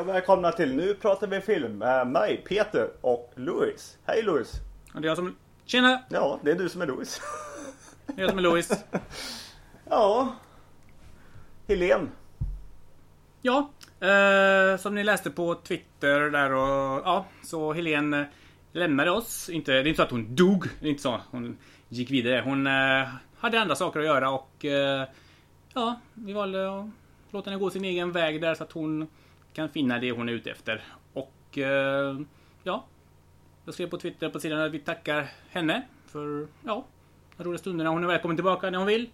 Och välkomna till Nu pratar vi film med mig, Peter och Louis. Hej Louis! Och det är jag som... Tjena! Ja, det är du som är Louis. Det är jag som är Louis. ja. Helene. Ja, eh, som ni läste på Twitter där och ja, så Helen lämnade oss. Inte, det är inte så att hon dog, det är inte så. Hon gick vidare. Hon eh, hade andra saker att göra och eh, ja, vi valde att låta henne gå sin egen väg där så att hon kan finna det hon är ute efter. Och eh, ja, jag skrev på Twitter på sidan att vi tackar henne för ja, de roliga stunderna. Hon är välkommen tillbaka när hon vill.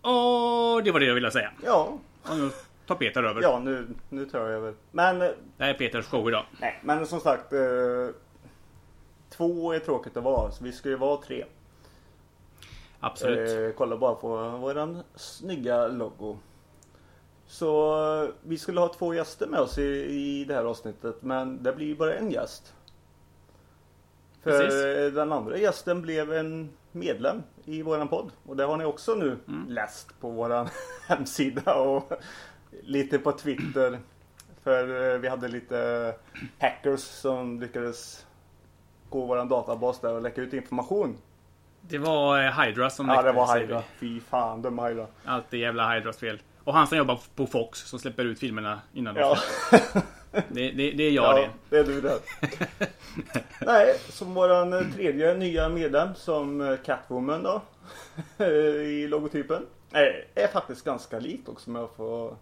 Och det var det jag ville säga. Ja. Och nu tar Peter över. Ja, nu, nu tar jag över. Men, eh, Det här är Peters show idag. nej, men som sagt. Eh, två är tråkigt att vara, så vi ska ju vara tre. Absolut. Eh, kolla bara på våran snygga logo. Så eh, vi skulle ha två gäster med oss i, i det här avsnittet men det blir ju bara en gäst. För Precis. den andra gästen blev en medlem i våran podd och det har ni också nu Mm. läst på våran hemsida och lite på Twitter. För eh, vi hade lite hackers som lyckades gå våran databas där och läcka ut information. Det var eh, Hydra som Ja det läckte, var Hydra. Fy fan, dum Hydra. vi. Allt är jävla Hydras fel. Och han som jobbar på Fox som släpper ut filmerna innan Ja. det, det, det är jag det. det är du det. Nej, som våran eh, tredje nya medlem som eh, Catwoman då. I logotypen. Nej, är faktiskt ganska lik också om jag får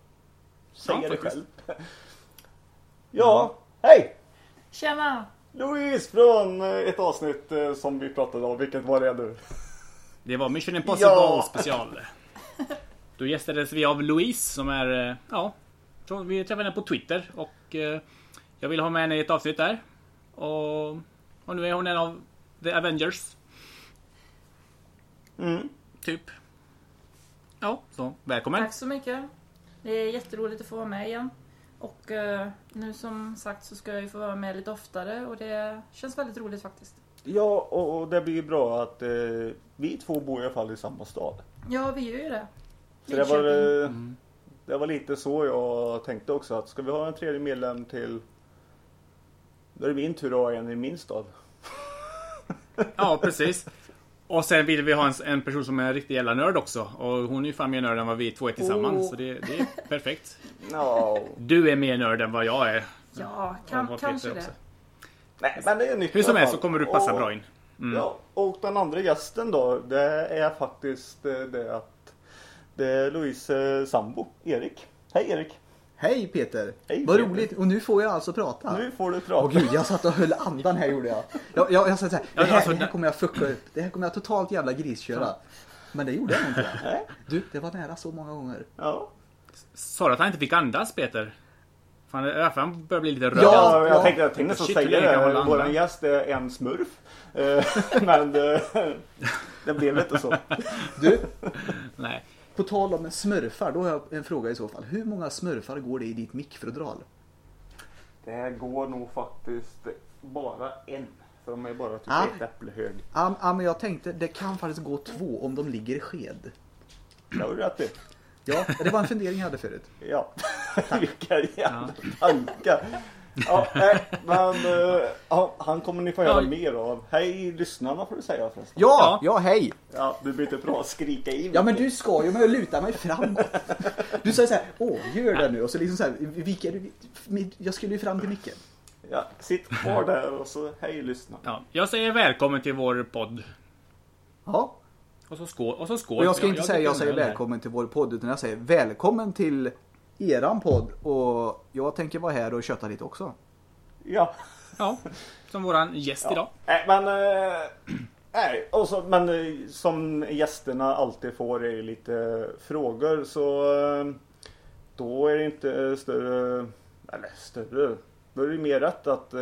säga Ja, det själv. Ja, hej! Tjena! Louise från eh, ett avsnitt som vi pratade om. Vilket var det nu? Det var Mission Impossible Ja. special. Då gästades vi av Louise som är, eh, ja, vi träffade henne på Twitter och eh, jag ville ha med henne i ett avsnitt där. Och, och nu är hon en av The Avengers. Mm. Typ. Ja, så välkommen. Tack så mycket. Det är jätteroligt att få vara med igen. Och eh, nu som sagt så ska jag ju få vara med lite oftare och det känns väldigt roligt faktiskt. Ja, och, och det blir ju bra att eh, vi två bor i alla fall i samma stad. Ja, vi gör ju det. Så det var, eh, det var lite så jag tänkte också att ska vi ha en tredje medlem till då är det min tur att ha en i min stad. Ja, precis. Och sen vill vi ha en, en person som är en riktig jävla nörd också. Och hon är ju fan mer nörd än vad vi två är tillsammans. Oh. Så det, det är perfekt. Ja, Du är mer nörd än vad jag är. Ja, kan, kanske det. också. nej men det är nytt Hur som helst så kommer du passa och, bra in. Mm. Ja, och den andra gästen då, det är faktiskt eh, det att det är Louise eh, sambo, Erik. Hej Erik! Hej Peter! Hej, Vad Peter. roligt! Och nu får jag alltså prata. Nu får du Åh prata. gud, jag satt och höll andan här gjorde jag. Jag, jag, jag sa så här, det, här, alltså, det här kommer jag fucka upp. Det här kommer jag totalt jävla grisköra. Men det gjorde jag inte. Du, det var nära så många gånger. ja. Sa du att han inte fick andas Peter? Fan, det är därför han börjar bli lite röd. Ja, jag ja. tänkte, jag tänkte så Shit, säga det. andan? gäst är en smurf. Eh, Men eh, det blev inte så. Du, Nej. På tal om smurfar, då har jag en fråga i så fall. Hur många smurfar går det i ditt mikrodral? Det går nog faktiskt bara en. För de är bara typ Ah. ett äpple hög. Ja, ja, men jag tänkte det kan faktiskt gå två om de ligger i sked. Det har du rätt i. Ja, det var en fundering jag hade förut. Ja. Vilka jävla tankar. Ja, nej, men eh, ja, han kommer ni få höra Ja. mer av. Hej lyssnarna får du säga förresten. Ja, ja, hej! Ja, du blir inte bra att skrika in. Ja men du ska ju med att luta mig framåt. Du säger så här, åh gör det nu och så liksom så här, vilka, jag skulle ju fram till micken. Ja, sitt kvar där och så hej lyssna. Ja, jag säger välkommen till vår podd. Ja. Och så skål. Och så skål. Och jag ska inte säga dricker jag säger välkommen till vår podd utan jag säger välkommen till eran podd och jag tänker vara här och köta lite också. Ja. Ja, som våran gäst idag. Nej, men... Nej, och så, men eh, som gästerna alltid får är lite frågor så eh, då är det inte större, eller större, då är det mer rätt att eh,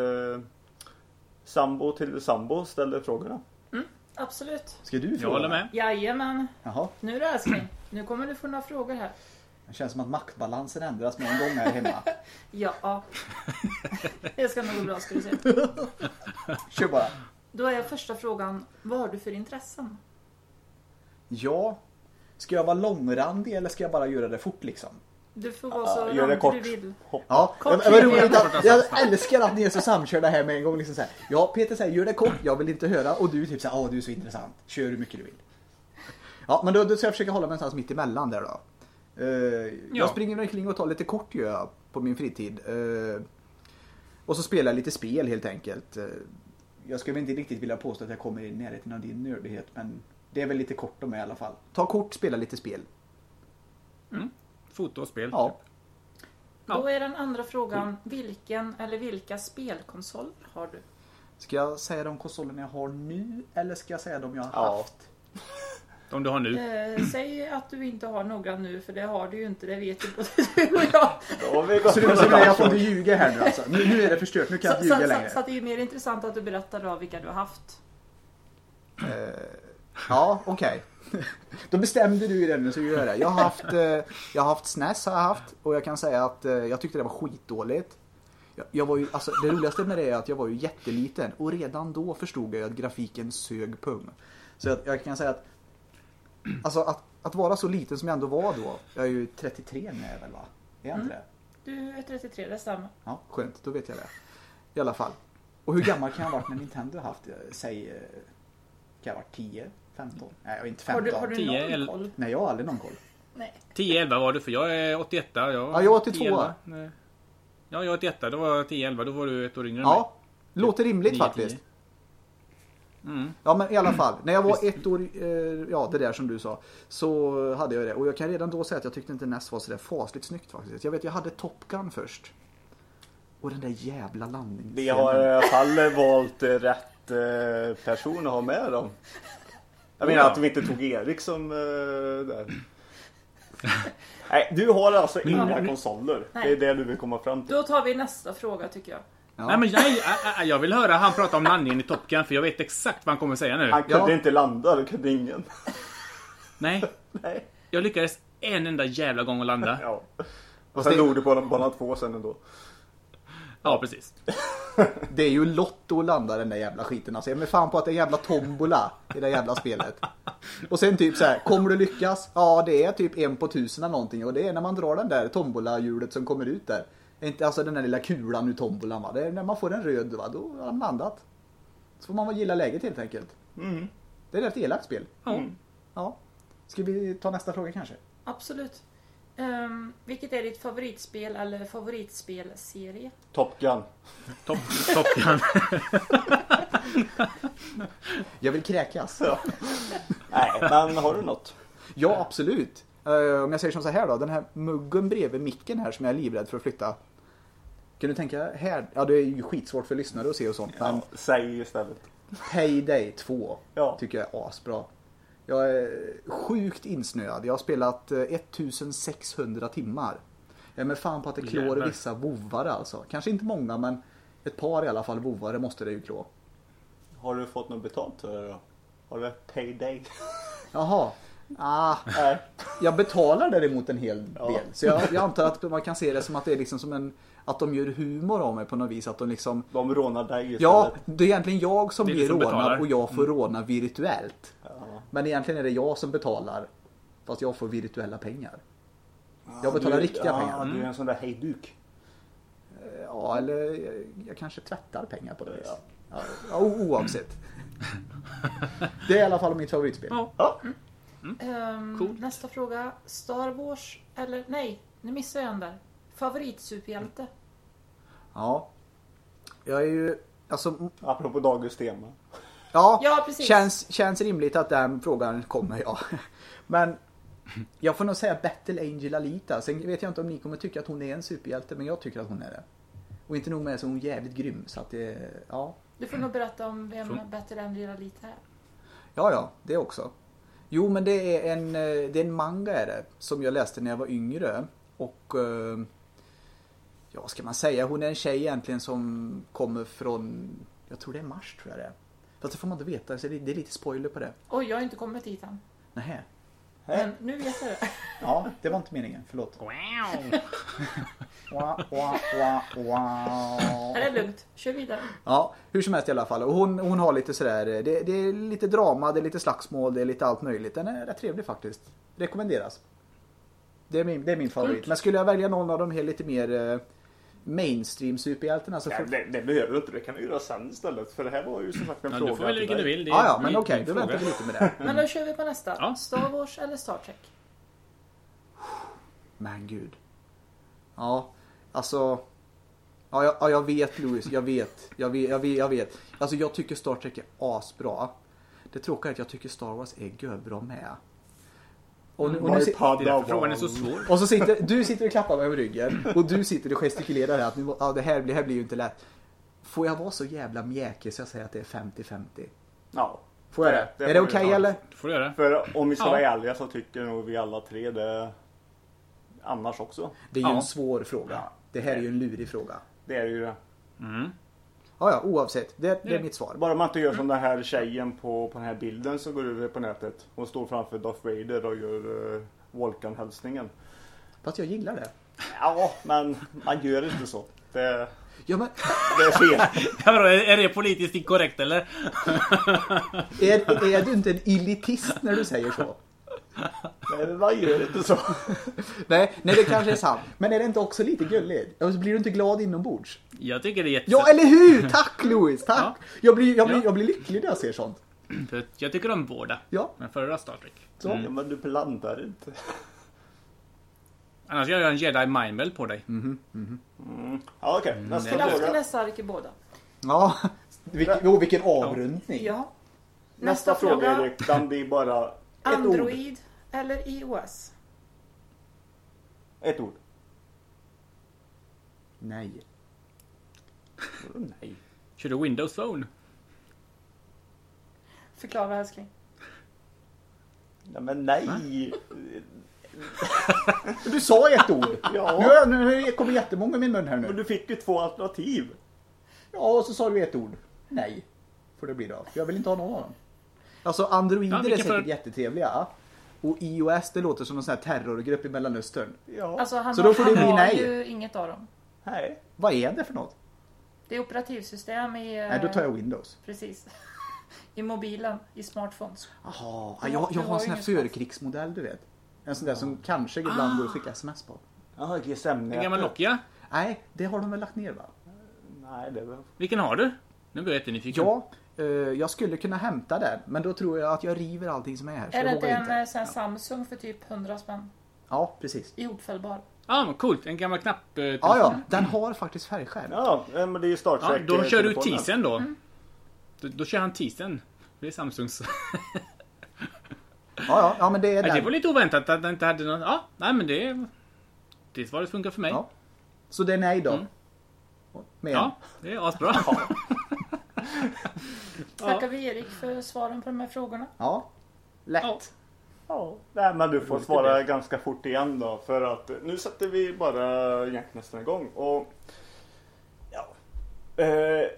sambo till sambo ställer frågorna. Absolut. Ska du fråga? Jag håller med. Jajamän. Jaha, Nu du älskling. Nu kommer du få några frågor här. Det känns som att maktbalansen ändras med en gång här hemma. Ja. Det ska nog gå bra ska du se. Kör bara. Då är första frågan, vad har du för intressen? Ja, ska jag vara långrandig eller ska jag bara göra det fort liksom? Du får vara så Ja, gör det långt kort. du vill. Ja, Kort tid. roligt att, jag älskar att ni är så samkörda här med en gång. Liksom så här. Ja, Peter säger gör det kort, jag vill inte höra. Och du typ såhär, åh du är så intressant. Kör hur mycket du vill. Ja, men då, då ska jag försöka hålla mig någonstans mitt emellan där då. Eh, Ja. Jag springer omkring och tar lite kort gör jag på min fritid. Eh, och så spelar jag lite spel helt enkelt. Eh, jag skulle väl inte riktigt vilja påstå att jag kommer i närheten av din nördighet, men det är väl lite kort om i alla fall. Ta kort, spela lite spel. Foto och spel. Ja. typ. Ja. Då är den andra frågan, vilken eller vilka spelkonsoler har du? Ska jag säga de konsolerna jag har nu eller ska jag säga de jag har Ja. haft? De du har nu. Eh, säg att du inte har några nu, för det har du ju inte, det vet ju både du och jag. Då har vi gått Så, du, så du, jag får inte ljuga här nu alltså. Nu, nu är det förstört, nu kan jag Så, inte så, ljuga så, längre. så att det är ju mer intressant att du berättar då vilka du har haft. Eh, ja, okej. Då bestämde du ju det nu så gör jag det. Jag har haft, eh, jag har haft SNES har jag haft och jag kan säga att eh, jag tyckte det var skitdåligt. Jag, jag var ju, alltså, det roligaste med det är att jag var ju jätteliten och redan då förstod jag att grafiken sög pung. Så jag, jag kan säga att Alltså att, att vara så liten som jag ändå var då. Jag är ju 33 nu är jag väl va? Är jag inte det? Du är 33, det stämmer. Ja, skönt. Då vet jag det. I alla fall. Och hur gammal kan jag ha varit när Nintendo har haft, eh, säg, eh, kan jag ha varit 10, 15? Nej, jag är inte 15. Har du, har du 10 någon eller- koll? Nej, jag har aldrig någon koll. Nej. 10-11 var du för jag är 81. Jag, Ja, jag är 82. 10-11. Nej. Ja, jag är 81. Då var jag 10-11. Då var du ett år yngre än mig. Ja, låter rimligt Nio, faktiskt. tio. Mm. Ja, men i alla fall. När jag var ett år, eh, ja det där som du sa, så hade jag det. Och jag kan redan då säga att jag tyckte inte NES var så där fasligt snyggt faktiskt. Jag vet, jag hade Top Gun först. Och den där jävla landningen. Vi har i alla fall valt eh, rätt eh, person att ha med dem. Jag menar att vi inte tog Erik som eh, där. Nej, du har alltså inga konsoler. Det är det du vill komma fram till. Då tar vi nästa fråga tycker jag. Ja. Nej, men ä- jag vill höra han prata om landningen i Top Gun för jag vet exakt vad han kommer säga nu. Han kunde Ja. inte landa, det kunde ingen. Nej, Nej. jag lyckades en enda jävla gång att landa. Ja. Och sen det- dog du på bana två sen ändå. Ja, precis. Det är ju Lotto att landa den där jävla skiten. Alltså, jag är med fan på att det är jävla tombola i det jävla spelet. Och sen typ så här, kommer du lyckas? Ja, det är typ en på tusen eller någonting. Och det är när man drar den där tombola-hjulet som kommer ut där. Inte alltså den där lilla kulan ur tombolan va. Det är när man får en röd va, då har man landat. Så får man väl gilla läget helt enkelt. Mm. Det är ett elakt spel. Ja. Ja. Ska vi ta nästa fråga kanske? Absolut. Ehm, vilket är ditt favoritspel eller favoritspelserie? Top Gun. Top, top Gun. Jag vill kräkas. Nej, men har du något? Ja, absolut. Eh, om jag säger som så här då. Den här muggen bredvid micken här som jag är livrädd för att flytta. Kan du tänka här? Ja, det är ju skitsvårt för lyssnare att se och sånt. Men Ja, säg istället. Payday 2 Ja. tycker jag är asbra. Jag är sjukt insnöad. Jag har spelat eh, 1600 timmar. Jag är med fan på att det klår Jävlar. vissa vovare alltså. Kanske inte många men ett par i alla fall vovare måste det ju klå. Har du fått något betalt för det då? Har du payday? Jaha. Ah, Nej. jag betalar däremot en hel del. Ja. Så jag, jag antar att man kan se det som att det är liksom som en att de gör humor av mig på något vis. Att de liksom De rånar dig istället. Ja, det är egentligen jag som blir rånad betalar. Mm. och jag får råna virtuellt. Ja. Men egentligen är det jag som betalar. Fast jag får virtuella pengar. Jag betalar du, riktiga ja, pengar. du är en sån där hejduk. Ja, eller jag, jag kanske tvättar pengar på det vis. Ja, ja, oavsett. Det är i alla fall mitt favoritspel. Ja. Ja. Ehm, Coolt. Nästa fråga. Star Wars eller nej, nu missade jag en där. Favoritsuperhjälte? Ja. Jag är ju, alltså, Apropå dagens tema. ja. Ja, precis. Känns, känns rimligt att den frågan kommer, ja. Men jag får nog säga Battle Angel Alita. Sen vet jag inte om ni kommer tycka att hon är en superhjälte, men jag tycker att hon är det. Och inte nog med så är hon jävligt grym. Så att det, ja. Du får nog berätta om vem Från- Battle Angela lite är. Ja, ja, det också. Jo, men det är en, eh, det är en manga är det, som jag läste när jag var yngre. Och eh, ja, vad ska man säga? Hon är en tjej egentligen som kommer från, jag tror det är Mars tror jag det är. Fast det får man inte veta, så det, det är lite spoiler på det. Oj, jag har inte kommit dit än. Nähä. Men nu vet jag det. Ja, det var inte meningen, förlåt. Wow. Wah, wah, wah. Är det lugnt? Kör vidare. Ja, hur som helst i alla fall. Och hon, hon har lite sådär, det, det är lite drama, det är lite slagsmål, det är lite allt möjligt. Den är rätt trevlig faktiskt. Rekommenderas. Det är min, det är min favorit. Men skulle jag välja någon av de här lite mer mainstream superhjältarna så Ja, får... det, det behöver du inte, det kan du göra sen istället. För det här var ju som sagt en Ja, fråga du får välja vilken du vill. Det Ja, ja, men okej, min då väntar vi lite med det. Men då kör vi på nästa. Ja. Star Wars eller Star Trek? Men gud. Ja, alltså. Ja, jag, ja, jag vet Louis, jag vet, jag vet, jag vet, jag vet. Alltså jag tycker Star Trek är asbra. Det tråkiga är att jag tycker Star Wars är görbra med. Och, nu, och, nu, Det är därför frågan är så svår. och så sitter, du sitter och klappar mig på ryggen och du sitter och gestikulerar här att nu, ja, det, här, det här blir ju inte lätt. Får jag vara så jävla mjäkig så jag säger att det är 50-50? Ja. Får jag det? Det- det är det okej ta. eller? Det får du göra. För om vi ska Ja. vara ärliga så tycker nog vi alla tre det annars också. Det är ju Ja. en svår fråga. Ja. Det här är ju en lurig fråga. Det är ju det. Mm. Ja, ja, oavsett. Det, det är mitt svar. Bara man inte gör som den här tjejen på, på den här bilden som går ut på nätet. Hon står framför Darth Vader och gör uh, Vulcan-hälsningen. Fast jag gillar det. Ja, men man gör inte så. Det, Ja, men det är fel. Ja, vadå, är är det politiskt inkorrekt eller? är, är du inte en elitist när du säger så? Nej, men man gör inte så. Nej, nej, det kanske är sant. Men är det inte också lite gulligt? Och så blir du inte glad inombords? Jag tycker det är Ja, jättesött. eller hur? Tack Louis, tack! Ja. Jag, blir, jag, blir, Ja. jag blir lycklig när jag ser sånt. Jag tycker om båda. Ja, Men föredrar Star Trek. så. Ja, men du blandar inte. Annars gör jag en jedi mindmeld på dig. Mm. Ja, okej. Nästa Är det alltid fråga. nästa ark i båda? Ja, Vilken, oh, vilken avrundning. Ja. Nästa fråga Erik, den blir bara. Android eller iOS? Ett ord. Nej. Nej. Kör du Windows Phone? Förklara älskling. Nej men nej. Du sa ett ord. Ja. Nu, nu kommer jättemånga i min mun här Men nu. du fick ju två alternativ. Ja, och så sa du ett ord. Nej. Får det bli då. Jag vill inte ha någon av dem. Alltså androider Ja, är säkert för- jättetrevliga. Och iOS det låter som någon sån här terrorgrupp i Mellanöstern. Ja. Alltså han, Så då får han det bli har nej. ju inget av dem. Nej. Vad är det för något? Det är operativsystem i... eh, Nej, då tar jag Windows. Precis. I mobilen, i smartphones. Jaha, Ja, jag, jag det har en sån här förkrigsmodell du vet. En sån där som kanske ibland Ah. går att skicka sms på. Jaha, En GSM-nätet. gammal Nokia? Nej, det har de väl lagt ner va? Nej, det var... Vilken har du? Nu blir jag jättenyfiken. Ja, eh, jag skulle kunna hämta den. Men då tror jag att jag river allting som är här. Så Är det inte en eh, sån här Samsung för typ 100 spänn? Ja, precis. Jordfällbar. Ah, men coolt. En gammal knapp. Eh, Ja, ja, den har faktiskt färgskärm. Ja, eh, men det är ju Star Ja, Trek. då eh, kör du teasern då. Mm. då. Då kör han teasern. Det är Samsungs. Ja, ja, ja men det är Nej, det den. var lite oväntat att den inte hade någon... Ja, nej men det... Det svaret funkar för mig. Ja. Så det är nej då. Mm. Ja, det är asbra. Tackar vi Erik för svaren på de här frågorna. Ja. Lätt. Ja. Ja, nej, men du får svara det. ganska fort igen då. För att nu sätter vi bara Jänknästen igång. Och ja, eh,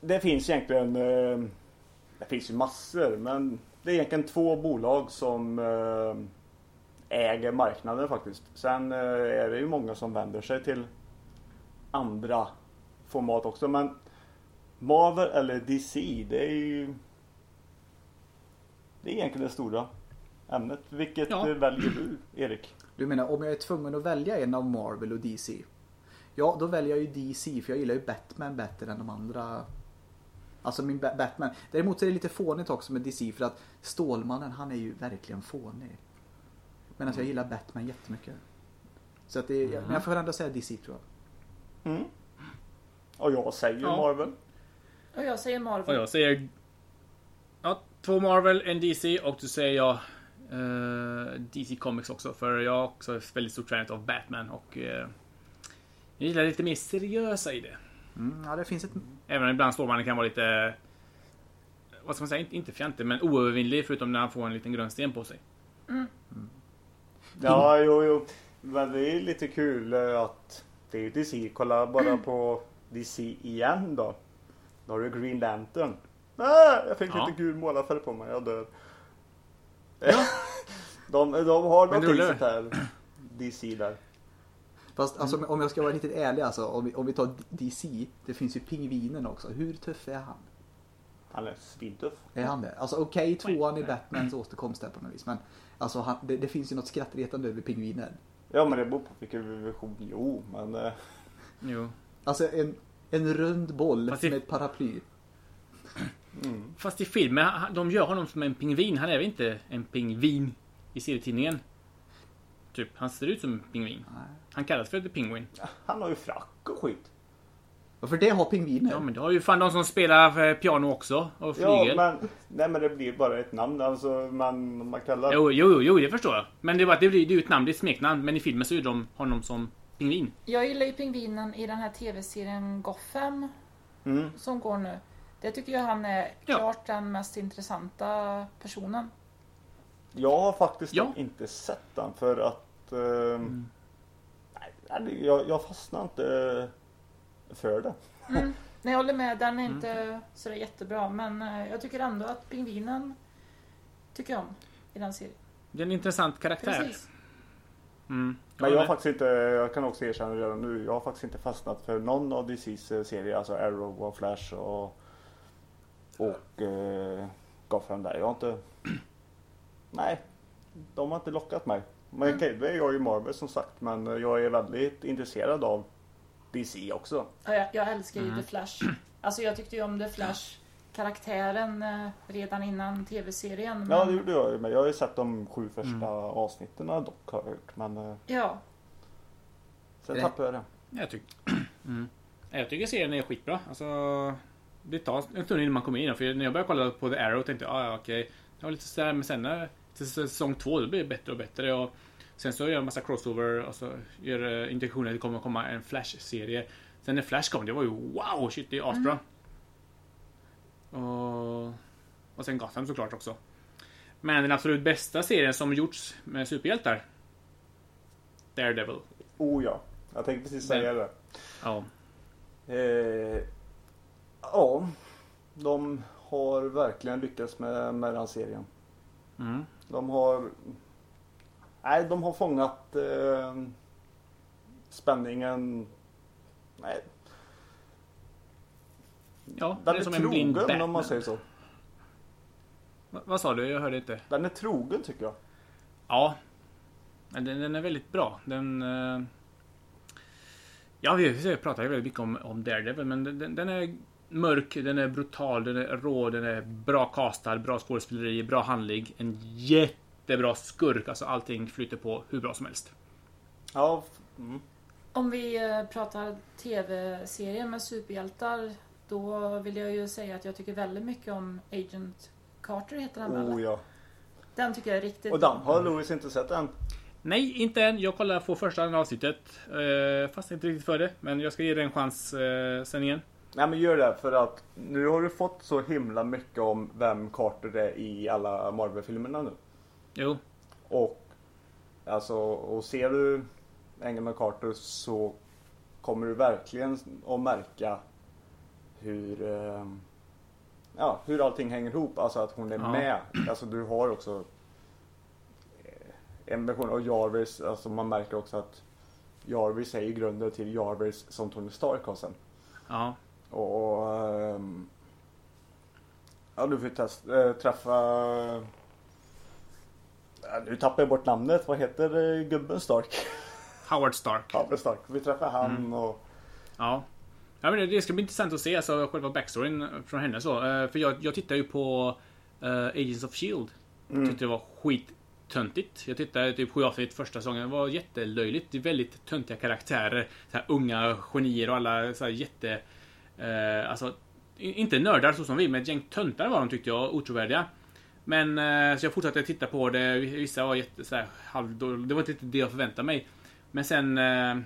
det finns egentligen, eh, det finns ju massor. Men det är egentligen två bolag som eh, äger marknaden faktiskt. Sen eh, är det ju många som vänder sig till andra format också. Men Marvel eller DC, det är ju det är egentligen det stora ämnet. Vilket Ja. eh, väljer du, Erik? Du menar om jag är tvungen att välja en av Marvel och DC? Ja, då väljer jag ju DC för jag gillar ju Batman bättre än de andra. Alltså min Ba- Batman. Däremot så är det lite fånigt också med DC för att Stålmannen han är ju verkligen fånig. Medan jag gillar Batman jättemycket. Så att det, men jag får ändå säga DC tror jag. Mm. Och jag säger Ja. Marvel. Och jag säger Och Marvel. jag säger... Ja, två Marvel, en DC och då säger jag eh, DC Comics också. För jag är också ett väldigt stort fan av Batman och eh, jag gillar lite mer seriösa i det. Mm, ja, det finns ett... Även om ibland Stålmannen kan vara lite... Vad ska man säga? Inte, inte fjantig, men oövervinnlig förutom när han får en liten grön sten på sig. Ja, jo, jo. Men det är lite kul eh, att det är DC. Kolla bara på DC igen då. Då har du Green Lantern. Ah, jag fick Ja. lite gul målarfärg på mig, jag dör. de, de har Men någonting sånt här. DC där. Fast alltså, om jag ska vara riktigt ärlig alltså. Om vi, om vi tar DC. Det finns ju pingvinen också. Hur tuff är han? Han är svintuff. Är han det? Alltså okej, tvåan i Batmans återkomst där på något vis. Men alltså han, det, det finns ju något skrattretande över pingvinen. Ja men det beror på vilken version. Jo men. eh, Jo. Alltså en, en rund boll Fast med ett paraply. Fast i filmen, de gör honom som en pingvin. Han är väl inte en pingvin i serietidningen? Typ, han ser ut som en pingvin. Han kallas för The Penguin. Han har ju frack och skit. Ja, för det har pingviner. Ja, men det har ju fan de som spelar eh, piano också. Och Ja flyger. men. Nej men det blir bara ett namn alltså. Man, man kallar. Jo, jo, jo, det förstår jag. Men det, var, det blir ju ett namn, det är ett smeknamn. Men i filmen så är de honom som pingvin. Jag gillar ju pingvinen i den här tv-serien Gotham Mm. som går nu. Det tycker jag han är Ja. klart den mest intressanta personen. Jag har faktiskt Ja. inte sett den för att. Eh, nej, nej, jag, jag fastnar inte för det. Mm. Nej, jag håller med, den är inte sådär jättebra men eh, jag tycker ändå att pingvinen tycker jag om i den serien. Det är en intressant karaktär. Precis. Mm. Men jag har faktiskt inte, jag kan också erkänna redan nu, jag har faktiskt inte fastnat för någon av DC's eh, serier, alltså Arrow och Flash och och eh, Gotham där. Jag har inte, nej, de har inte lockat mig. Men Mm. okej, det är jag ju Marvel som sagt, men jag är väldigt intresserad av DC också. Ja, jag, jag älskar ju Mm. The Flash. Alltså jag tyckte ju om The Flash karaktären eh, redan innan tv-serien. Men, Ja, det gjorde jag ju med. Jag har ju sett de sju första avsnitten dock har jag hört, men eh, ja. sen Det- tappade jag det. Jag, tycker, mm. Jag tycker serien är skitbra. Alltså, det tar en stund innan man kommer in. För när jag började kolla på The Arrow tänkte jag, ah, ja okej. Det var lite sådär, men sen när säsong två då blir det bättre och bättre. Och sen så gör jag en massa crossover och så gör eh, intentionen att det kommer komma en Flash-serie. Sen när Flash kom, det var ju wow, shit det är asbra. Och, och sen Gotham såklart också. Men den absolut bästa serien som gjorts med superhjältar. Daredevil. Oh ja, jag tänkte precis säga det. Ja. Eh, ja, de har verkligen lyckats med, med den serien. Mm. De har Nej, de har fångat eh, spänningen. Nej, Ja, den det är, är som en blind trogen om Batman. man säger så. Va- vad sa du? Jag hörde inte. Den är trogen tycker jag. Ja. Men Den, den är väldigt bra. Den... eh, Ja, vi vi pratar ju väldigt mycket om, om Daredevil, men den- den, är mörk, den är brutal, den är rå, den är bra castad, bra skådespeleri, bra handling. En jättebra skurk. Alltså allting flyter på hur bra som helst. Ja, mm. Om vi eh, pratar tv-serier med superhjältar då vill jag ju säga att jag tycker väldigt mycket om Agent Carter heter den väl? oh ja. Den tycker jag är riktigt Och den har Louis inte sett än. Nej, inte än. Jag kollar på första avsnittet. Eh, fast inte riktigt för det. Men jag ska ge det en chans eh, sen igen. Nej men gör det för att nu har du fått så himla mycket om vem Carter är i alla Marvel-filmerna nu. Jo. Och alltså, och ser du Engelman Carter så kommer du verkligen att märka hur eh, Ja, hur allting hänger ihop. Alltså att hon är Ja. med. Alltså du har också eh, en version av Jarvis. Alltså man märker också att Jarvis är ju grunden till Jarvis som Tony Stark har sen. Ja. Och, och ehm, Ja du får test, äh, träffa ja, Nu tappar jag bort namnet. Vad heter äh, gubben Stark? Howard Stark. Howard Stark. Vi träffar han Mm. och Ja. Ja men det- ska bli intressant att se alltså, själva backstoryn från henne. Så. Eh, För jag, jag tittar ju på eh, Agents of Shield. Mm. Tyckte det var skittöntigt. Jag tittade typ sju avsnitt första säsongen. Det var jättelöjligt. Det är väldigt töntiga karaktärer. Så här, unga genier och alla så här, jätte... Eh, alltså, inte nördar så som vi, men ett gäng töntar var de tyckte jag. Otrovärdiga. Men eh, så jag fortsatte titta på det. Vissa var jätte så här, halv, Det var inte riktigt det jag förväntade mig. Men sen... Eh,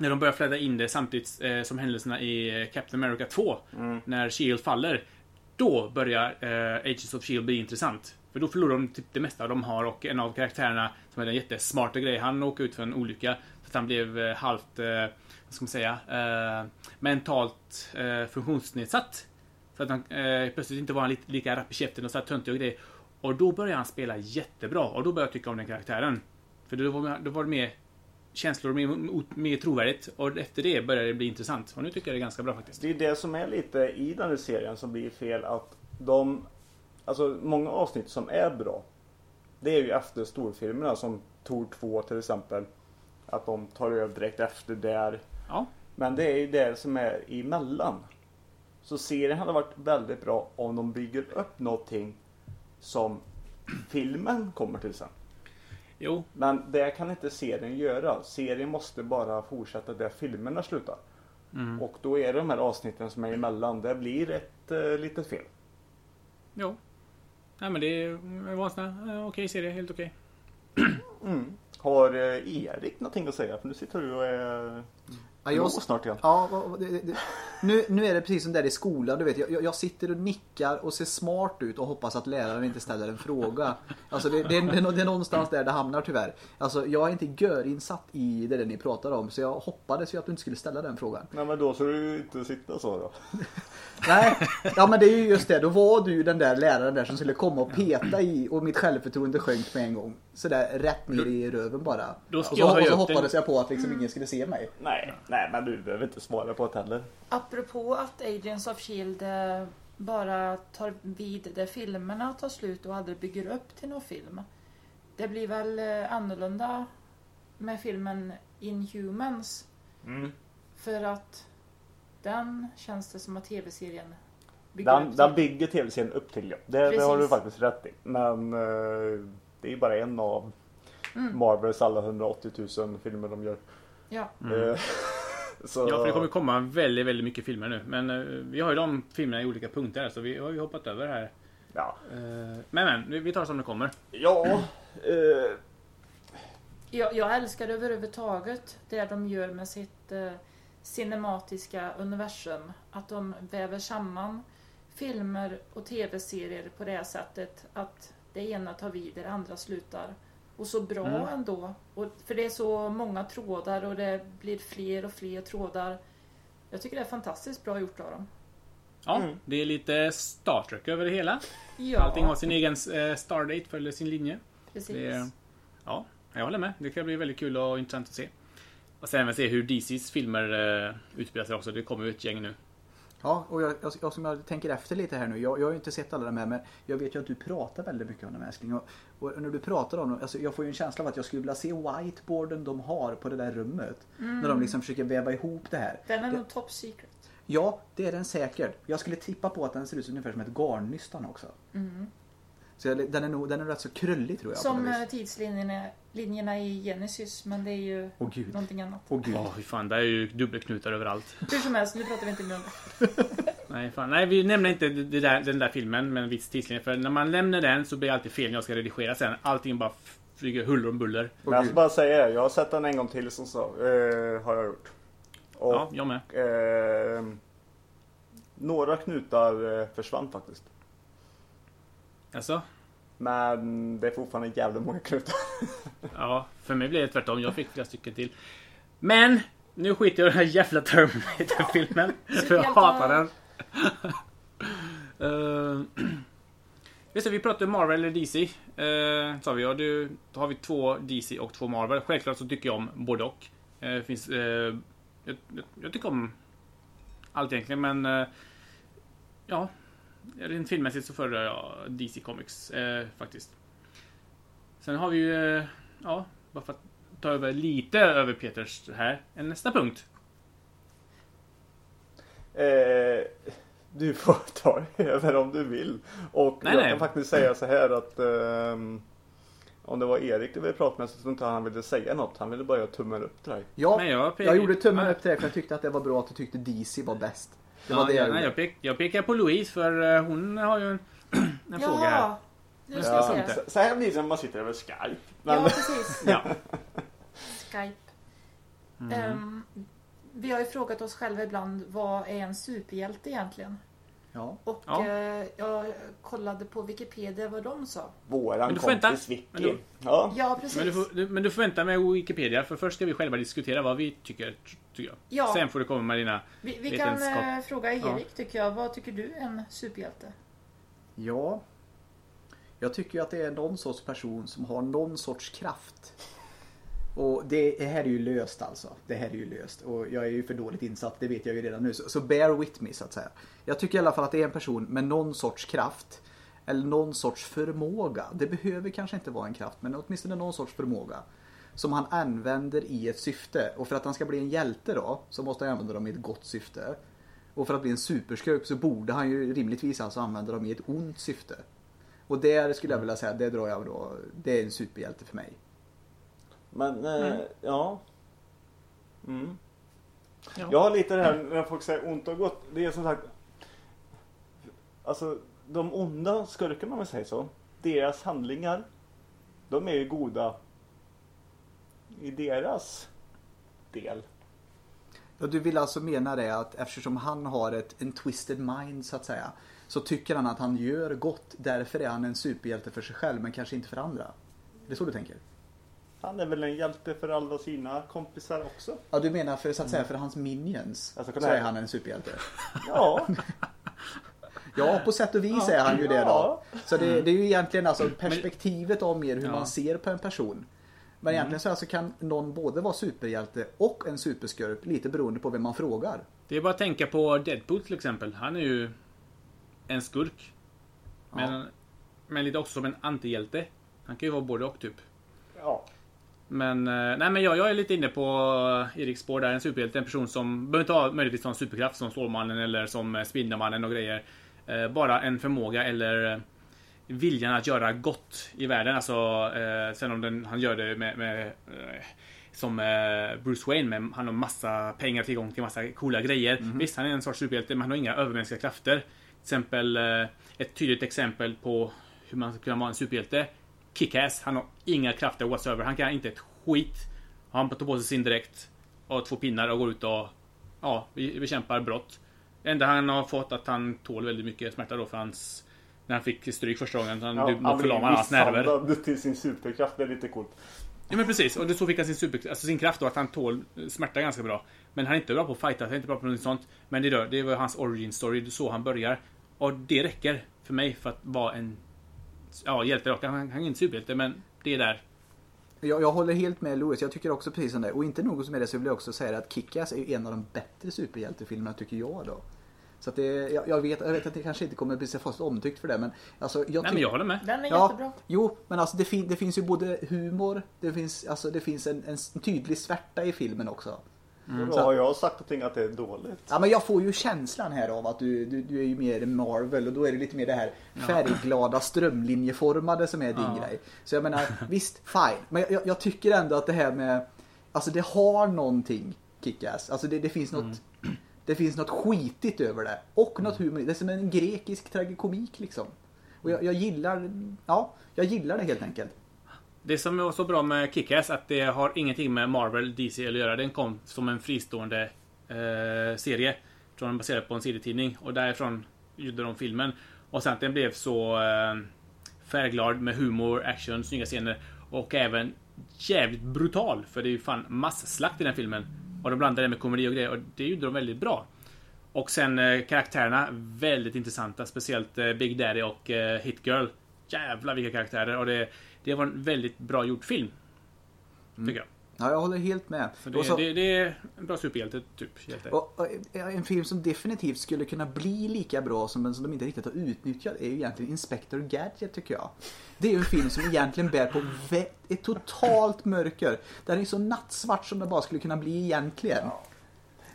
när de börjar fläda in det samtidigt eh, som händelserna i eh, Captain America 2. Mm. När Shield faller. Då börjar eh, Agents of Shield bli intressant. För då förlorar de typ det mesta de har och en av karaktärerna som är en jättesmarta grej. Han åker ut för en olycka. Så att han blev eh, halvt, eh, vad ska man säga, eh, mentalt funktionsnedsatt. Så att han plötsligt inte var lika, lika rapp i käften och så här töntig och grejer. Och då börjar han spela jättebra och då börjar jag tycka om den karaktären. För då var, då var det mer känslor, mer, mer trovärdigt. Och efter det började det bli intressant. Och nu tycker jag det är ganska bra faktiskt. Det är det som är lite i den här serien som blir fel att de Alltså många avsnitt som är bra Det är ju efter storfilmerna som Tor 2 till exempel Att de tar över direkt efter där. Ja. Men det är ju det som är emellan. Så serien hade varit väldigt bra om de bygger upp någonting som filmen kommer till sen. Jo, Men det kan inte serien göra. Serien måste bara fortsätta där filmerna slutar. Mm. Och då är det de här avsnitten som är emellan. Det blir ett eh, litet fel. jo. Nej men det var en sån här eh, okej serie, helt okej. Har eh, Erik någonting att säga? För nu sitter du och är Ja, jag, snart igen. Ja, det, det, nu, nu är det precis som där i skolan. Du vet, jag, jag sitter och nickar och ser smart ut och hoppas att läraren inte ställer en fråga. Alltså det, det, det, det är någonstans där det hamnar tyvärr. Alltså jag är inte görinsatt i det där ni pratar om så jag hoppades ju att du inte skulle ställa den frågan. Nej men då ska du ju inte sitta så då. Nej, ja men det är ju just det. Då var du ju den där läraren där som skulle komma och peta i och mitt självförtroende sjönk med en gång. Sådär rätt ner i röven bara. Då Och ska så, jag och så hoppades den. jag på att liksom ingen skulle se mig. Nej, nej men du behöver inte svara på det heller. Apropå att Agents of Shield eh, bara tar vid där filmerna tar slut och aldrig bygger upp till någon film. Det blir väl eh, annorlunda med filmen Inhumans. Mm. För att den känns det som att tv-serien bygger Den, upp den till. bygger tv-serien upp till ja. Det, det har du faktiskt rätt i. Men eh, det är bara en av Mm. Marvels alla 180 000 filmer de gör. Ja, Eh, så. Ja, för det kommer komma väldigt, väldigt mycket filmer nu. Men eh, vi har ju de filmerna i olika punkter här, så vi har ju hoppat över här. Ja. Eh, men men, vi- tar det som det kommer. ja eh, jag, jag älskar överhuvudtaget det de gör med sitt eh, cinematiska universum. Att de väver samman filmer och tv-serier på det här sättet att det ena tar vid, det andra slutar. Och så bra Mm. ändå. Och, för det är så många trådar och det blir fler och fler trådar. Jag tycker det är fantastiskt bra gjort av dem. Ja, Mm. det är lite Star Trek över det hela. Ja, Allting har sin egen eh, Stardate, följer sin linje. precis. Det ja, jag håller med. Det kan bli väldigt kul och intressant att se. Och sen även se hur DCs filmer eh, utspelar sig också. Det kommer ju ett gäng nu. Ja, och jag, jag, jag, som jag tänker efter lite här nu. Jag, jag har ju inte sett alla de här men jag vet ju att du pratar väldigt mycket om dem älskling. Och, och när du pratar om dem, alltså jag får ju en känsla av att jag skulle vilja se whiteboarden de har på det där rummet. När de liksom försöker väva ihop det här. Den är Det- nog top secret. Ja, det är den säkert. Jag skulle tippa på att den ser ut ungefär som ett garnnystan också. Så jag, den, är nog, den är rätt så krullig tror jag. Som eh, tidslinjerna linjerna i Genesis, men det är ju Åh gud. någonting annat. Åh gud. Åh, fy fan. Det är ju dubbelknutar överallt. Hur som helst, nu pratar vi inte mer om det. Nej, fan. Nej, vi nämner inte det där, den där filmen med en viss tidslinje. För när man lämnar den så blir det alltid fel när jag ska redigera sen. Allting bara flyger huller om buller. men jag ska bara säga det. Jag har sett den en gång till som så. Eh, har jag gjort. Och, Ja, jag med. eh, några knutar eh, försvann faktiskt. Alltså, Men det är fortfarande jävligt många knutar. ja, för mig blev det tvärtom. Jag fick flera stycken till. Men, nu skiter jag i den här jävla Terminator-filmen. För jag hatar den. Uh, just det, vi pratade om Marvel eller DC. Uh, sa vi. Och du, då har vi två DC och två Marvel. Självklart så tycker jag om både och. Eh, finns, eh, jag, jag, jag tycker om allt egentligen, men eh, ja, rent filmmässigt så föredrar jag DC Comics eh, faktiskt. Sen har vi ju, eh, ja, bara för att ta över lite över Peters här, en nästa punkt. Eh, du får ta över om du vill. Och Nej, jag nej. kan faktiskt säga så här att ehm, om det var Erik du ville prata med så tror inte han ville säga något. Han ville bara göra tummen upp till dig. Ja, Men jag jag gjorde tummen upp till det för jag tyckte att det var bra att du tyckte DC var bäst. Det Ja, var det jag jag, nej, gjorde. jag, pek, jag pekar på Louise för eh, hon har ju en, en fråga här. Ja, nu ska Ja. Så, så här blir det när man sitter över Skype. Men, Ja, precis. Ja. Skype. Mm. Ehm, vi har ju frågat oss själva ibland, vad är en superhjälte egentligen? Ja. Och Ja. eh, jag kollade på Wikipedia vad de sa. Våran kompis Vicky. Men du- Ja. Ja, precis. Men, du får, du, men du får vänta med Wikipedia för först ska vi själva diskutera vad vi tycker. tycker jag. Ja. Sen får du komma med dina... Vi, vi kan eh, fråga Erik, Ja. tycker jag. Vad tycker du är en superhjälte? Ja. Jag tycker att det är någon sorts person som har någon sorts kraft. Och det, det här är ju löst alltså. Det här är ju löst. Och jag är ju för dåligt insatt, det vet jag ju redan nu. Så, så bear with me så att säga. Jag tycker i alla fall att det är en person med någon sorts kraft. Eller någon sorts förmåga. Det behöver kanske inte vara en kraft, men åtminstone någon sorts förmåga. som han använder i ett syfte. Och för att han ska bli en hjälte då så måste han använda dem i ett gott syfte. Och för att bli en superskurk så borde han ju rimligtvis alltså använda dem i ett ont syfte. Och där skulle jag vilja säga, det drar jag då, det är en superhjälte för mig. Men, eh, Mm. ja. Mm. Ja. Jag har lite det här när folk säger ont och gott. Det är som sagt. Alltså de onda skurkarna om man säger så. Deras handlingar. De är ju goda. I deras del. Ja, du vill alltså mena det att eftersom han har ett, en twisted mind så att säga. Så tycker han att han gör gott. Därför är han en superhjälte för sig själv men kanske inte för andra. Det är så du tänker? Han är väl en hjälte för alla sina kompisar också. Ja, du menar för, så att säga, för hans minions. Alltså, så är han en superhjälte. Ja. Ja, på sätt och vis är han ju det då. Ja. Så det, det är ju egentligen alltså perspektivet av mer hur Ja. man ser på en person. Men egentligen så alltså kan någon både vara superhjälte och en superskurk lite beroende på vem man frågar. Det är bara att tänka på Deadpool till exempel. Han är ju en skurk. Men, men lite också som en antihjälte. Han kan ju vara både och typ. ja. Men, eh, nej men jag, jag är lite inne på eh, Eriks spår där. En superhjälte, en person som behöver inte ha möjligtvis ha en superkraft som Stålmannen eller som eh, Spindelmannen och grejer. Bara en förmåga eller viljan att göra gott i världen. Alltså, sen om den, han gör det med, med som Bruce Wayne, med, han har massa pengar, tillgång till massa coola grejer. Visst, han är en sorts superhjälte, men han har inga övermänskliga krafter. Till exempel, ett tydligt exempel på hur man ska kunna vara en superhjälte. Kickass, han har inga krafter whatsoever. Han kan inte ett skit. Han tar på sig sin dräkt och två pinnar och går ut och ja, be- bekämpar brott. Det enda han har fått att han tål väldigt mycket smärta då för hans när han fick stryk första gången. Han, Ja, ja, han förlamade hans nerver. till sin superkraft. Det är lite coolt. Ja men precis, och så fick han sin, super, alltså sin kraft då att han tål smärta ganska bra. Men han är inte bra på att fighta, han är inte bra på något sånt. Men det, är då, det var hans origin story, det är så han börjar. Och det räcker för mig för att vara en ja, hjälte. dock. Han, han är inte superhjälte men det är där. Jag, jag håller helt med Louis, jag tycker också precis som det. Och inte nog som är det så vill jag också säga att Kick-Ass är en av de bättre superhjältefilmerna tycker jag då. Så att det, jag, jag, vet, jag vet att det kanske inte kommer bli så först omtyckt för det men alltså jag Nej men jag håller med. Den är Ja, jättebra. jo, men alltså det, fin, det finns ju både humor, det finns, alltså, det finns en, en tydlig svärta i filmen också. Och då har jag sagt någonting att det är dåligt. Ja, men jag får ju känslan här av att du, du, du är ju mer Marvel och då är det lite mer det här färgglada strömlinjeformade som är din Ja. grej. Så jag menar, visst, fine. Men jag, jag tycker ändå att det här med, alltså det har någonting Kickass. Alltså det, det finns något, det finns något skitigt över det. Och något humor. Det är som en grekisk tragikomik liksom. Och jag, jag gillar, ja, jag gillar det helt enkelt. Det som var så bra med Kick-Ass att det har ingenting med Marvel, DC att göra. Den kom som en fristående eh, serie. Jag den baserad på en serietidning och därifrån gjorde de filmen. Och sen att den blev så eh, färgglad med humor, action, snygga scener och även jävligt brutal. För det är ju fan masslakt i den filmen. Och de blandade det med komedi och grejer och det gjorde de väldigt bra. Och sen eh, karaktärerna, väldigt intressanta. Speciellt eh, Big Daddy och eh, Hit Girl. Jävlar vilka karaktärer. Och det, det var en väldigt bra gjord film. Tycker jag. Ja, jag håller helt med. Det, så- det, det är en bra superhjälte, typ. Hjälte. Och, och en film som definitivt skulle kunna bli lika bra som men som de inte riktigt har utnyttjat är ju egentligen Inspector Gadget tycker jag. Det är ju en film som egentligen bär på ett totalt mörker. Den är så nattsvart som den bara skulle kunna bli egentligen.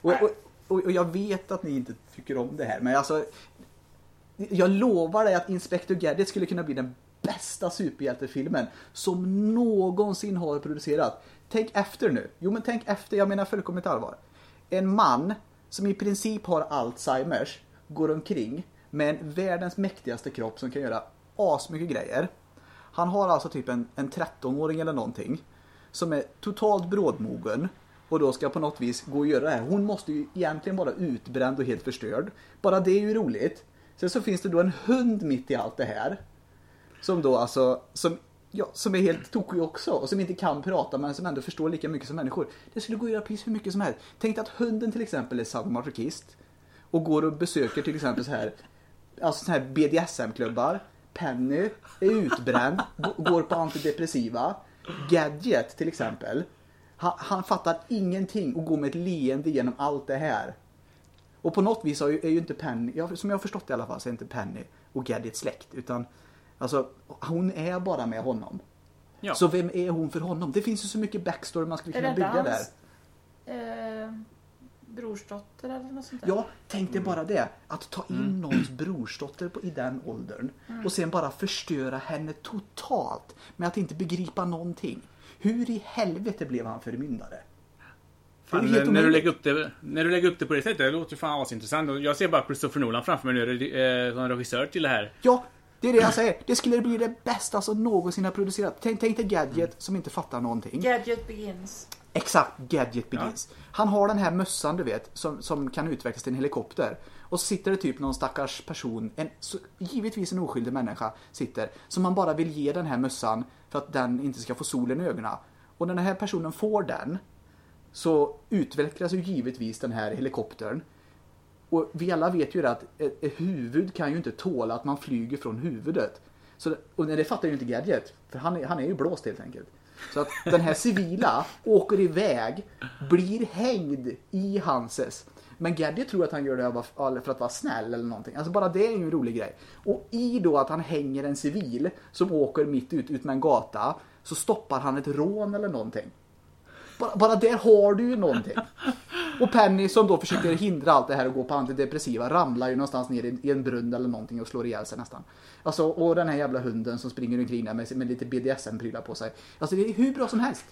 Och, och, och, och jag vet att ni inte tycker om det här men alltså jag lovar dig att Inspector Gadget skulle kunna bli den bästa superhjältefilmen som någonsin har producerat. Tänk efter nu. Jo men tänk efter, jag menar fullkomligt allvar. En man som i princip har Alzheimers går omkring med en världens mäktigaste kropp som kan göra asmycket grejer. Han har alltså typ en, en 13-åring eller någonting som är totalt brådmogen och då ska på något vis gå och göra det här. Hon måste ju egentligen vara utbränd och helt förstörd. Bara det är ju roligt. Sen så finns det då en hund mitt i allt det här. Som då alltså, som, ja, som är helt tokig också och som inte kan prata men som ändå förstår lika mycket som människor. Det skulle gå att göra precis hur mycket som helst. Tänk dig att hunden till exempel är sadomasochist och går och besöker till exempel så här, alltså så här BDSM-klubbar. Penny är utbränd, går på antidepressiva. Gadget till exempel. Han, han fattar ingenting och går med ett leende genom allt det här. Och på något vis är ju, är ju inte Penny, som jag har förstått det i alla fall, så är inte Penny och Gadget släkt. Utan alltså, hon är bara med honom. Ja. Så vem är hon för honom? Det finns ju så mycket backstory man skulle kunna bygga där. hans eh, brorsdotter eller något sånt där? Ja, tänk dig bara det. Att ta in Mm. någons brorsdotter på, i den åldern och sen bara förstöra henne totalt med att inte begripa någonting. Hur i helvete blev han förmyndare? Fan, Det är helt när, du lägger upp det, när du lägger upp det på det sättet, det låter fan asintressant. Jag ser bara Christopher Nolan framför mig nu eh, som regissör till det här. Ja, det är det jag säger. Det skulle bli det bästa som någonsin har producerat. Tänk, tänk dig Gadget som inte fattar någonting. Gadget Begins. Exakt, Gadget Begins. Han har den här mössan du vet som, som kan utvecklas till en helikopter. Och så sitter det typ någon stackars person, en, så, givetvis en oskyldig människa, sitter. Som man bara vill ge den här mössan för att den inte ska få solen i ögonen. Och när den här personen får den så utvecklas ju givetvis den här helikoptern. Och vi alla vet ju det att ett, ett huvud kan ju inte tåla att man flyger från huvudet. Så, och det fattar ju inte Gadget, för han är, han är ju blåst helt enkelt. Så att den här civila åker iväg, blir hängd i Hanses. Men Gadget tror att han gör det för att vara snäll eller någonting. Alltså bara det är ju en rolig grej. Och i då att han hänger en civil som åker mitt ut, ut med en gata så stoppar han ett rån eller någonting. Bara, bara där har du ju någonting. Och Penny som då försöker hindra allt det här och gå på antidepressiva ramlar ju någonstans ner i, i en brunn eller någonting och slår ihjäl sig nästan. Alltså, och den här jävla hunden som springer omkring där med, med lite BDSM-prylar på sig. Alltså det är hur bra som helst.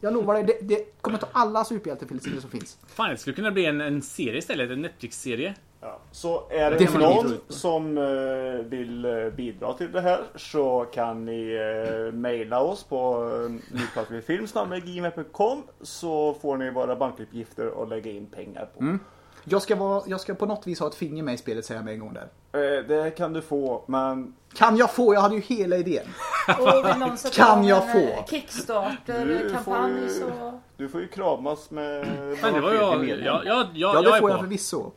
Jag lovar dig, det, det kommer ta alla superhjältefilmer som finns. Fan, det skulle kunna bli en, en serie istället. En Netflix-serie. Ja. Så är det Definitivt. någon som eh, vill eh, bidra till det här så kan ni eh, mejla oss på uh, nypratvidfilm.gmail.com så får ni våra bankuppgifter och lägga in pengar på. Jag ska, vara, jag ska på något vis ha ett finger med i spelet säger jag med en gång där. Eh, det kan du få men Kan jag få? Jag hade ju hela idén. Kan jag få? eh, Du får Kickstarter-kampanj så... du får ju kramas med Men det var jag. Ja, ja, ja, Ja, jag det är får jag förvisso.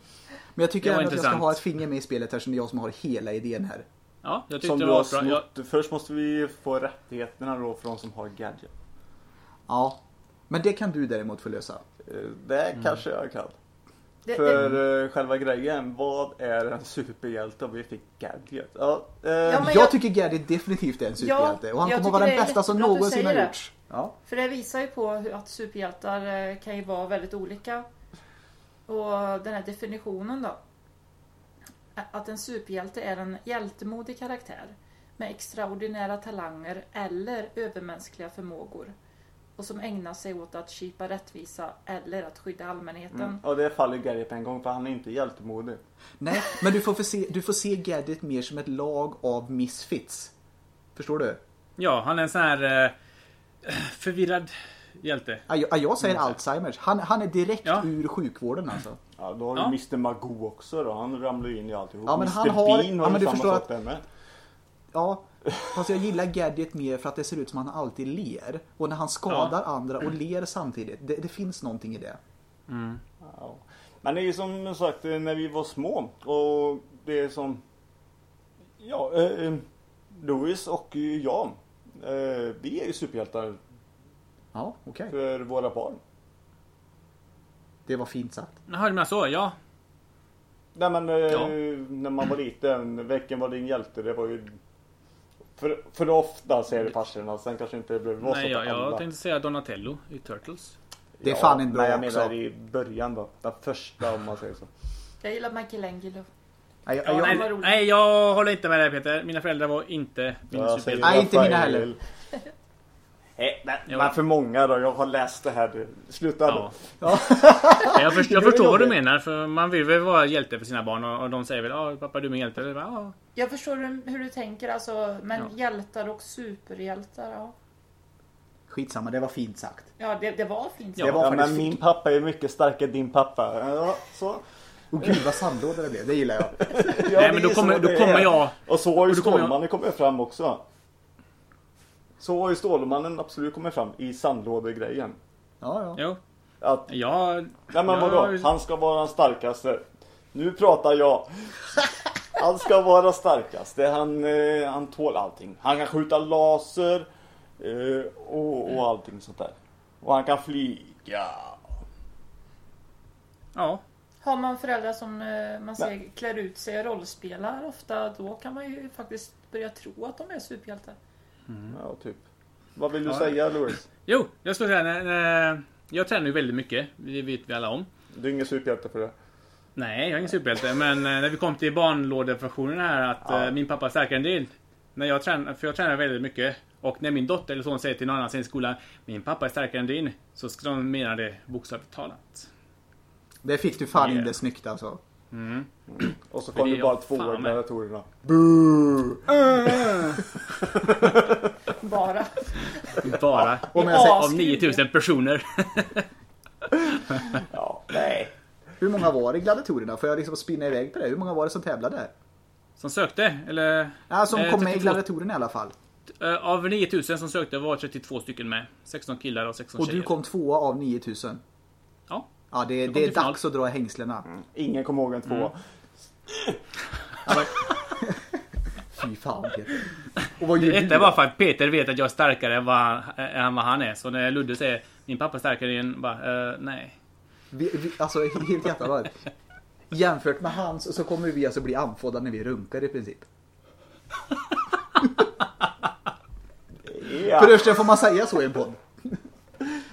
Men jag tycker ändå att jag ska ha ett finger med i spelet här som det är jag som har hela idén här. Ja, jag tyckte Som det du har var bra. Jag. Först måste vi få rättigheterna då för de som har gadget. Ja. Men det kan du däremot få lösa. Eh, Det Mm. kanske jag kan. Det, det, För eh, själva grejen, vad är en superhjälte om vi fick gadget? Ja, eh, men jag, jag- tycker Gadget definitivt är en superhjälte. och han kommer vara tycker den det bästa som att någonsin har det. gjorts. Ja. För det visar ju på hur att superhjältar eh, kan ju vara väldigt olika. Och den här definitionen då. Att en superhjälte är en hjältemodig karaktär med extraordinära talanger eller övermänskliga förmågor. Och som ägnar sig åt att skipa rättvisa eller att skydda allmänheten. mm. Och det faller på en gång för han är inte hjältemodig. Nej, men du får, få se, du får se Gadget mer som ett lag av misfits. Förstår du? ja, han är en sån här eh, förvirrad hjälte. Ja, jag, ja, jag säger Alzheimers. Han, han är direkt Ja. ur sjukvården alltså. Ja, då har Ja. du Mr Magoo också då. Han ramlar ju in i alltihop. Ja, men Mr han har- Bean ja, har men ju du samma förstår sak att- där med. Ja, fast jag gillar Gadget mer för att det ser ut som att han alltid ler. Och när han skadar andra och ler samtidigt. Det, det finns någonting i det. Ja. Men det är ju som sagt eh, när vi var små och det är som Ja, eh, eh, Louis och jag eh, Vi är ju superhjältar Ja, okej. för våra barn. Det var fint sagt. Jaha, du menar så? Ja. Nej men eh, Ja. när man var liten, vilken var din hjälte? Det var ju för, för ofta säger det farsorna, sen kanske inte det blev Nej, jag, jag tänkte säga Donatello i Turtles. Det är fan en bra men jag också. menar i början då. Den första om man säger så. Jag gillar Michelangelo. Nej, jag, Ja, jag, nej, nej, jag håller inte med dig Peter. Mina föräldrar var inte min Jag säger superhjälte. Nej, inte mina heller. Nej, men, Jo. men för många då. Jag har läst det här. Sluta Ja. då. Jag, först, jag förstår vad du menar. För man vill väl vara hjälte för sina barn och, och de säger väl ja pappa du är min hjälte. Eller, ja. Jag förstår hur- du tänker alltså, men Ja. hjältar och superhjältar, ja. skitsamma, det var fint sagt. Ja, det, det var fint. Ja. Det var Ja, men min pappa är mycket starkare än din pappa. Ja, så. Och gud vad sandlåda det blev, det gillar jag. Ja, Nej det men då är kommer, så då det kommer jag. Och så har ju jag- Stålmannen kommit fram också. Så har ju Stålmannen absolut kommit fram i sandlådegrejen. Ja, ja. Jo. Att, Jag... nej men jag- vadå? Han ska vara den starkaste. Nu pratar jag. Han ska vara starkast. Det- Han, eh, han tål allting. Han kan skjuta laser eh, och, och allting sånt där. Och han kan flyga. Ja. Har man föräldrar som eh, man ser klär ut sig och rollspelar ofta, då kan man ju faktiskt börja tro att de är superhjältar. Ja, typ. Vad vill du Ja. säga Louis? Jo, jag skulle säga, när- när- jag tränar ju väldigt mycket. Det vet vi alla om. Du är ingen superhjälte för det. Nej, jag är ingen superhjälte. Men eh, när vi kom till barnlådeversionen här att Ja. eh, min pappa är starkare än din. När jag tränar, för jag tränar väldigt mycket. Och när min dotter eller son säger till någon annan i sin skola Min pappa är starkare än din. Så ska de mena det bokstavligt talat. Det fick du fan in Yeah. det snyggt alltså. Mm. Och så kom det bara två med. gladiatorerna. Bara. Bara. Om jag säger, Av 9000 personer. Ja, nej. hur många var det i gladiatorerna? Får jag liksom spinna iväg på det? Hur många var det som tävlade? Som sökte, eller? Ja, som Eh, kom med i 32. gladiatorerna i alla fall. Eh, Av 9000 som sökte var 32 stycken med. 16 killar och 16 Och tjejer. du kom tvåa av 9000. Ja. Det, det är dags att dra i hängslena. Ingen kommer ihåg en tvåa. Mm. Fy fan Peter. Och vad Det etta var för att Peter vet att jag är starkare än vad han, än vad han är. Så när Ludde säger min pappa är starkare än... Bara, eh, nej. Vi, vi, alltså helt jättebra. Jämfört med hans så kommer vi alltså bli andfådda när vi runkar i princip. Ja. För det får man säga så i en podd.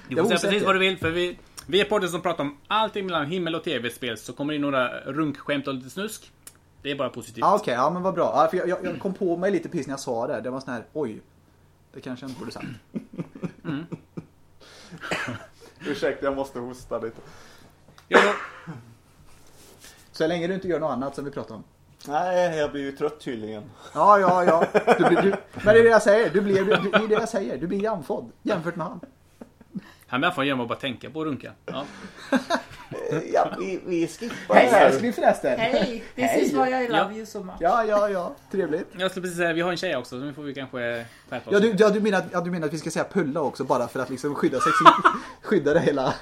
Du får säga precis vad du vill för vi, vi är podden som pratar om allting mellan himmel och tv-spel. Så kommer det in några runkskämt och lite snusk. Det är bara positivt. Ja okej, ja men vad bra. Ja, för jag, jag, jag kom på mig lite precis när jag sa det. Det var sån här, oj. Det kanske jag inte borde sagt. Ursäkta, jag måste hosta lite. Ja, då. Så länge du inte gör något annat som vi pratar om. Nej, jag blir ju trött tydligen. Ja, ja, ja. Du, blir- du, men det är det jag säger. Du blir, du, det är det jag säger. Du blir andfådd jämfört med han. Han blir genom att bara tänka på att runka. Ja. Ja, vi, vi skippar Hej här. älskling förresten. Hej! This Hej. is why I love Ja. you so much. Ja, ja, ja. Trevligt. Jag skulle precis säga, vi har en tjej också, så nu får vi kanske skärpa oss. Ja, du, ja, du, menar, ja, du menar att vi ska säga pulla också bara för att liksom skydda sex, skydda det hela.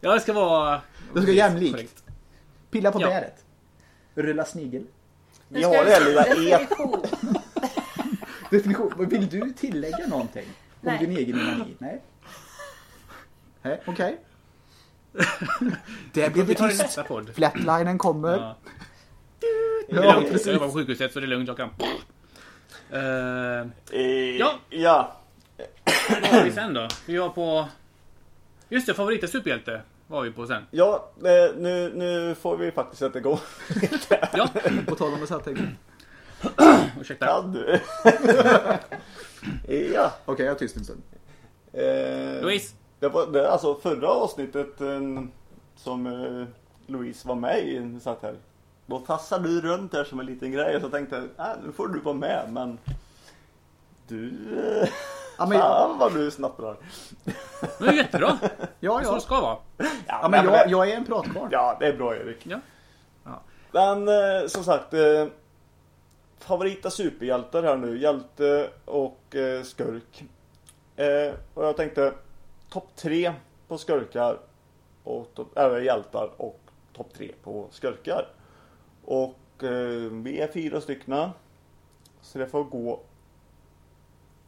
Ja, det ska vara... Det ska vara jämlikt. Korrekt. Pilla på Ja. bäret. Rulla snigel. Vi har det här lilla e... Definition. Definition. Vill du tillägga någonting? Om Nej. din egen onani? Nej? Okej. Vi det i tyst. Flatlinen kommer. Ja. Det Ja, är lugnt. precis. Jag jobbar på sjukhuset så det är lugnt. Jag kan... Uh, Ja. ja. vad har vi sen då? Vi var på... Just det, favorit superhjälte var vi på sen. Ja, eh, nu, nu får vi faktiskt sätta igång. Ja, På tal om att sätta igång. ursäkta. Kan du? ja. Okej, jag är tyst en stund. Eh, Louise. Det var det, alltså förra avsnittet eh, som eh, Louise var med i, satt här. Då tassade du runt där som en liten grej och så tänkte jag, äh, nu får du vara med men du, eh, Ja, men, ja, fan vad du snapprar. Men det är jättebra. ja. Så det ska vara. ja men jag, jag är en pratkarl. Ja, det är bra Erik. Ja. Men eh, som sagt, eh, favorita superhjältar här nu. Hjälte och eh, skurk. Eh, och jag tänkte topp tre på skurkar och top, äh, hjältar och topp tre på skurkar. Och eh, vi är fyra styckna. Så det får gå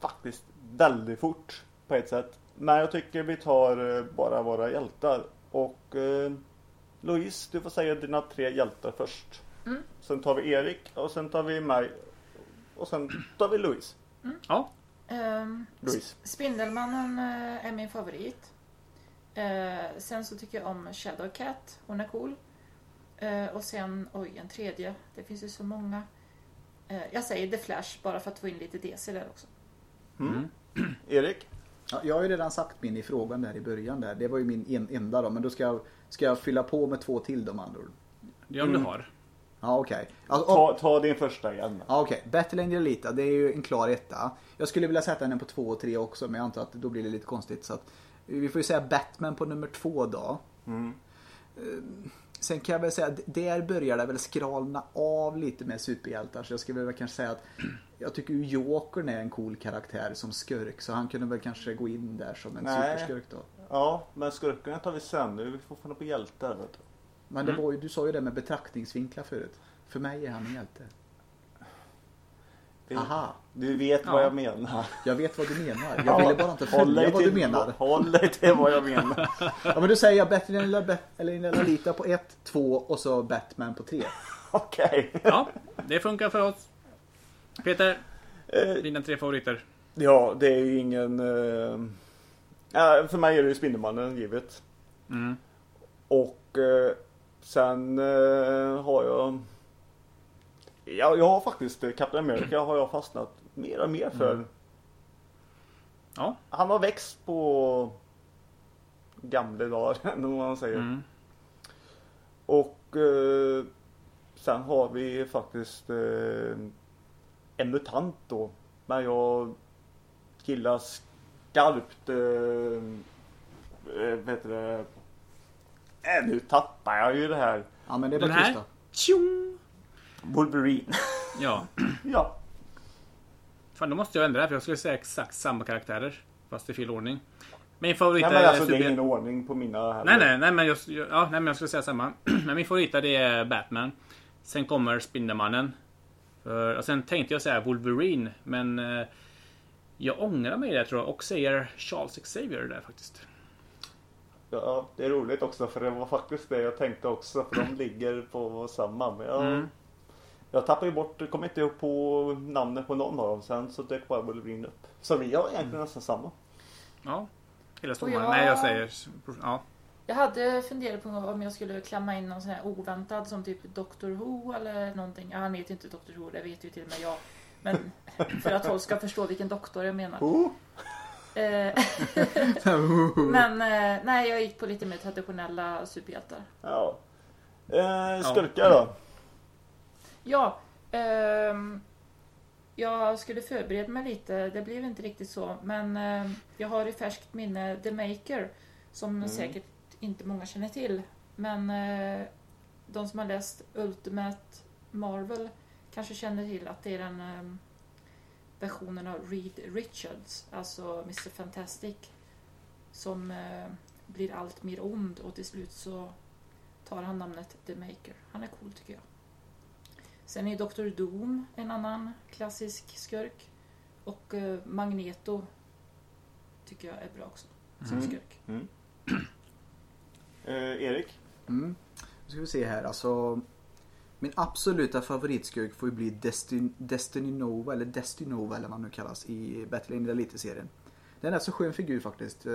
faktiskt väldigt fort på ett sätt. Men jag tycker vi tar eh, bara våra hjältar. Och eh, Louise, du får säga dina tre hjältar först. Mm. Sen tar vi Erik och sen tar vi mig. Och sen tar vi Louise. Ja. Ehm, Louise. Spindelmannen eh, är min favorit. Eh, sen så tycker jag om Shadowcat. Hon är cool. Eh, och sen, oj, en tredje. Det finns ju så många. Eh, jag säger The Flash bara för att få in lite DC där också. Mm. Erik? Ja, jag har ju redan sagt min i frågan där i början där. Det var ju min en, enda då. Men då ska jag, ska jag fylla på med två till de andra ord. Det är om du har. Ja okej. Alltså, Ta, ta din första igen. Ja okej, Battle Angel Alita, det är ju en klar etta. Jag skulle vilja sätta den på två och tre också men jag antar att då blir det lite konstigt. Så att, vi får ju säga Batman på nummer två då. Mm. Sen kan jag väl säga att där börjar det väl skralna av lite med superhjältar. Så jag skulle väl kanske säga att jag tycker ju Jokern är en cool karaktär som skurk. Så han kunde väl kanske gå in där som en Nej. superskurk då. Ja, men skurkarna tar vi sen. Nu är vi fortfarande på hjältar. Vet du. Men det var ju, du sa ju det med betraktningsvinklar förut. För mig är han en hjälte. Det- Aha, Du vet Ja. vad jag menar. jag vet vad du menar. Jag ville bara inte följa vad du till- menar. Håll dig till vad jag menar. Ja men då säger jag bättre än Lila- eller Lila Lita på ett, två och så Batman på tre. Okej. Ja, det funkar för oss. Peter, Eh, dina tre favoriter. Ja, det är ju ingen... eh, för mig är det ju Spindelmannen givet. Mm. Och eh, sen eh, har jag... Ja, jag har faktiskt eh, Captain America har jag fastnat mer och mer för. Ja. Han har växt på gamla dagar, vad man säger. Mm. Och eh, sen har vi faktiskt eh, en mutant då. Men jag gillar skarpt eh, eh, vad heter det? Äh, nu tappar jag ju det här. Ja men det är Den bara här? tysta. Tjong! Wolverine. Ja. ja. Fan, då måste jag ändra det för jag skulle säga exakt samma karaktärer. Fast i fel ordning. Min favorit Nej men alltså det är ingen ordning på mina heller. Nej, nej, nej, men jag, ja, nej, men jag skulle säga samma. men min favorit det är Batman. Sen kommer Spindelmannen. För, och sen tänkte jag säga Wolverine, men eh, jag ångrar mig det tror jag och säger Charles Xavier där faktiskt. Ja, det är roligt också för det var faktiskt det jag tänkte också för de ligger på samma. Men jag, Mm. jag tappar ju bort, kommer inte upp på namnet på någon av dem sen så dök bara Wolverine upp. Så vi har egentligen nästan samma. Ja, hela sommaren. jag- Nej, jag säger... Ja. Jag hade funderat på om jag skulle klämma in någon sån här oväntad som typ Doctor Who eller någonting. Ja, han heter inte Doctor Who, det vet ju till och med jag. Men för att folk ska förstå vilken doktor jag menar. Oh, Men eh, nej, jag gick på lite mer traditionella superhjältar. ja. Eh, skurkar då? Ja, ehm, jag skulle förbereda mig lite. Det blev inte riktigt så. Men eh, jag har i färskt minne The Maker. Som säkert inte många känner till. Men eh, de som har läst Ultimate Marvel kanske känner till att det är den eh, versionen av Reed Richards. Alltså Mr Fantastic. Som eh, blir allt mer ond och till slut så tar han namnet The Maker. Han är cool tycker jag. Sen är Dr. Doom en annan klassisk skurk. Och eh, Magneto tycker jag är bra också. Som Mm. skurk. Eh, Erik? Mm. Nu ska vi se här. Alltså, min absoluta favoritskurk får ju bli Destin, Destiny Nova eller Destiny Nova eller vad han nu kallas i Battle in Elite-serien. Det är en rätt så skön figur faktiskt. Eh,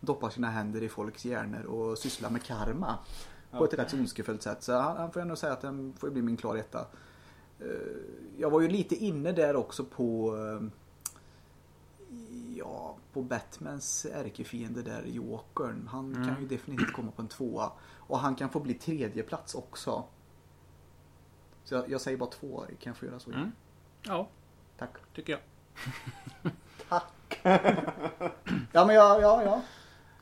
doppar sina händer i folks hjärnor och sysslar med karma. På ett rätt så ondskefullt sätt. Så han, han får jag nog säga att den får bli min klar etta. Eh, Jag var ju lite inne där också på eh, Ja, på Batmans ärkefiende där, Jokern. Han kan ju definitivt komma på en tvåa. Och han kan få bli tredje plats också. Så jag, jag säger bara två, kan jag få göra så? Mm. Ja, Tack. tycker jag. Ja men ja, ja, ja.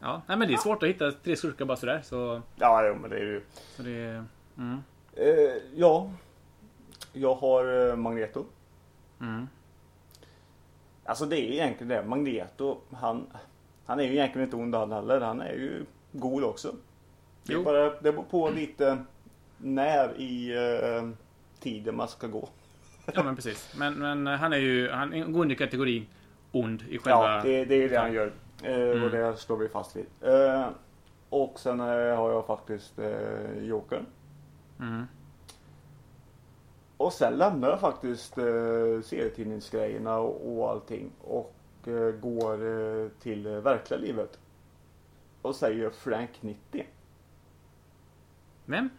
Ja, nej, men det är svårt att hitta tre skurkar bara sådär. Så, Ja, jo, men det är ju. så det... Mm. Eh, ja. Jag har eh, Magneto. Mm. Alltså det är egentligen det. Magneto, han, han är ju egentligen inte ond han heller. Han är ju god också. Det, är Jo. bara, det beror på lite när i eh, tiden man ska gå. Ja, men precis. Men, men eh, han är ju... Han går under kategorin ond i själva... Ja, det, det är det han gör. Eh, Mm. Och det står vi fast vid. Eh, och sen har jag faktiskt eh, Jokern. Mm. Och sen lämnar jag faktiskt eh, serietidningsgrejerna och, och allting. Och eh, går eh, till verkliga livet. Och säger Frank 90. Vem?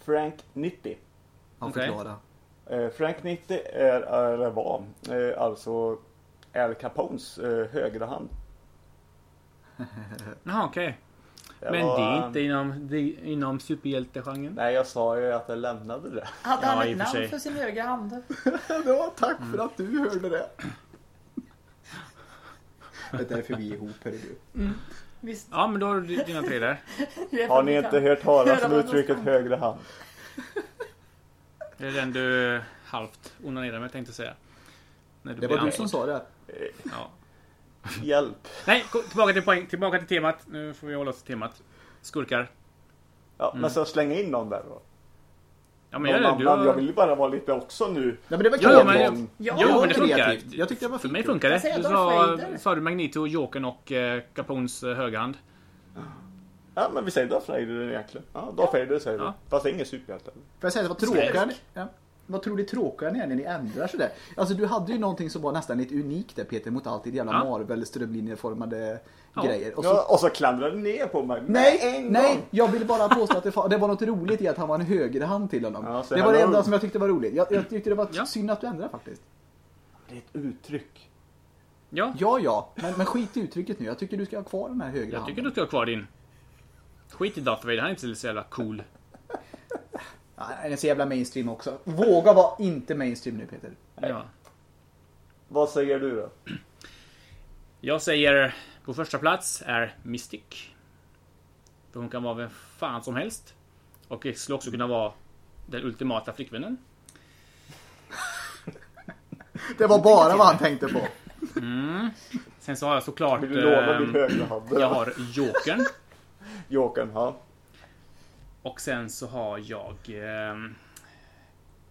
Frank 90. Han Okej. förklara. Eh, Frank 90 är, eller var, eh, alltså Al Capones eh, högra hand. Jaha, okej. Det Men var, det är inte inom, det, inom superhjältegenren? Nej, jag sa ju att jag lämnade det. Hade Ja, han i ett och för namn för sin högra hand? Ja, tack för att du hörde det. Det är därför vi är ihop, hörru du. Visst. Ja, men då har du dina tre där. är Har ni inte hört talas om uttrycket högra hand? Det är den du halvt onanerar med tänkte jag säga. När Det blir var du som sa det. Ja. Hjälp. Nej, tillbaka till poäng. Tillbaka till temat. Nu får vi hålla oss till temat. Skurkar. Ja, Mm. men så slänga in någon där då. Ja, men Någon det. Du annan. Jag har... vill ju bara vara lite också nu. Nej, men det var Jo, kul. men, någon- jo, Ja, men det funkar. kreativt. Jag tyckte det var För mig funkar det. Jag Du sa, sa du Magneto, Jokern och eh, Capones eh, högerhand. Ja, men vi säger Darth Vader egentligen. Ja, Darth Vader säger vi. Ja. Fast det är ingen superhjälte. Får jag säga var Skurk. tråkigt? Ja. vad tror du tråkiga ni är när ni ändrar sådär? Alltså du hade ju någonting som var nästan lite unikt där Peter mot allt i jävla Ja. Marvel strömlinjeformade Ja. grejer. Och så, Ja, och så klandrade du ner på mig. Nej, Med en nej, gång. jag vill bara påstå att det, det var något roligt i att han var en högerhand till honom. Ja, det var det enda som jag tyckte var roligt. Jag, jag tyckte det var Ja. synd att du ändrade faktiskt. Det är ett uttryck. Ja, Ja, ja, men, men skit i uttrycket nu. Jag tycker du ska ha kvar den här högra jag handen. tycker du ska ha kvar din. Skit i Darth Vader, han är inte så jävla cool. Ja, den är så jävla mainstream också. Våga vara inte mainstream nu Peter. Ja. Vad säger du då? Jag säger på första plats är Mystic. För hon kan vara vem fan som helst. Och det skulle också kunna vara den ultimata flickvännen. Det var bara vad han tänkte på. Sen så har jag såklart... Du ehm, din högra hand? jag har Jokern. Jokern, ja. Och sen så har jag ehm,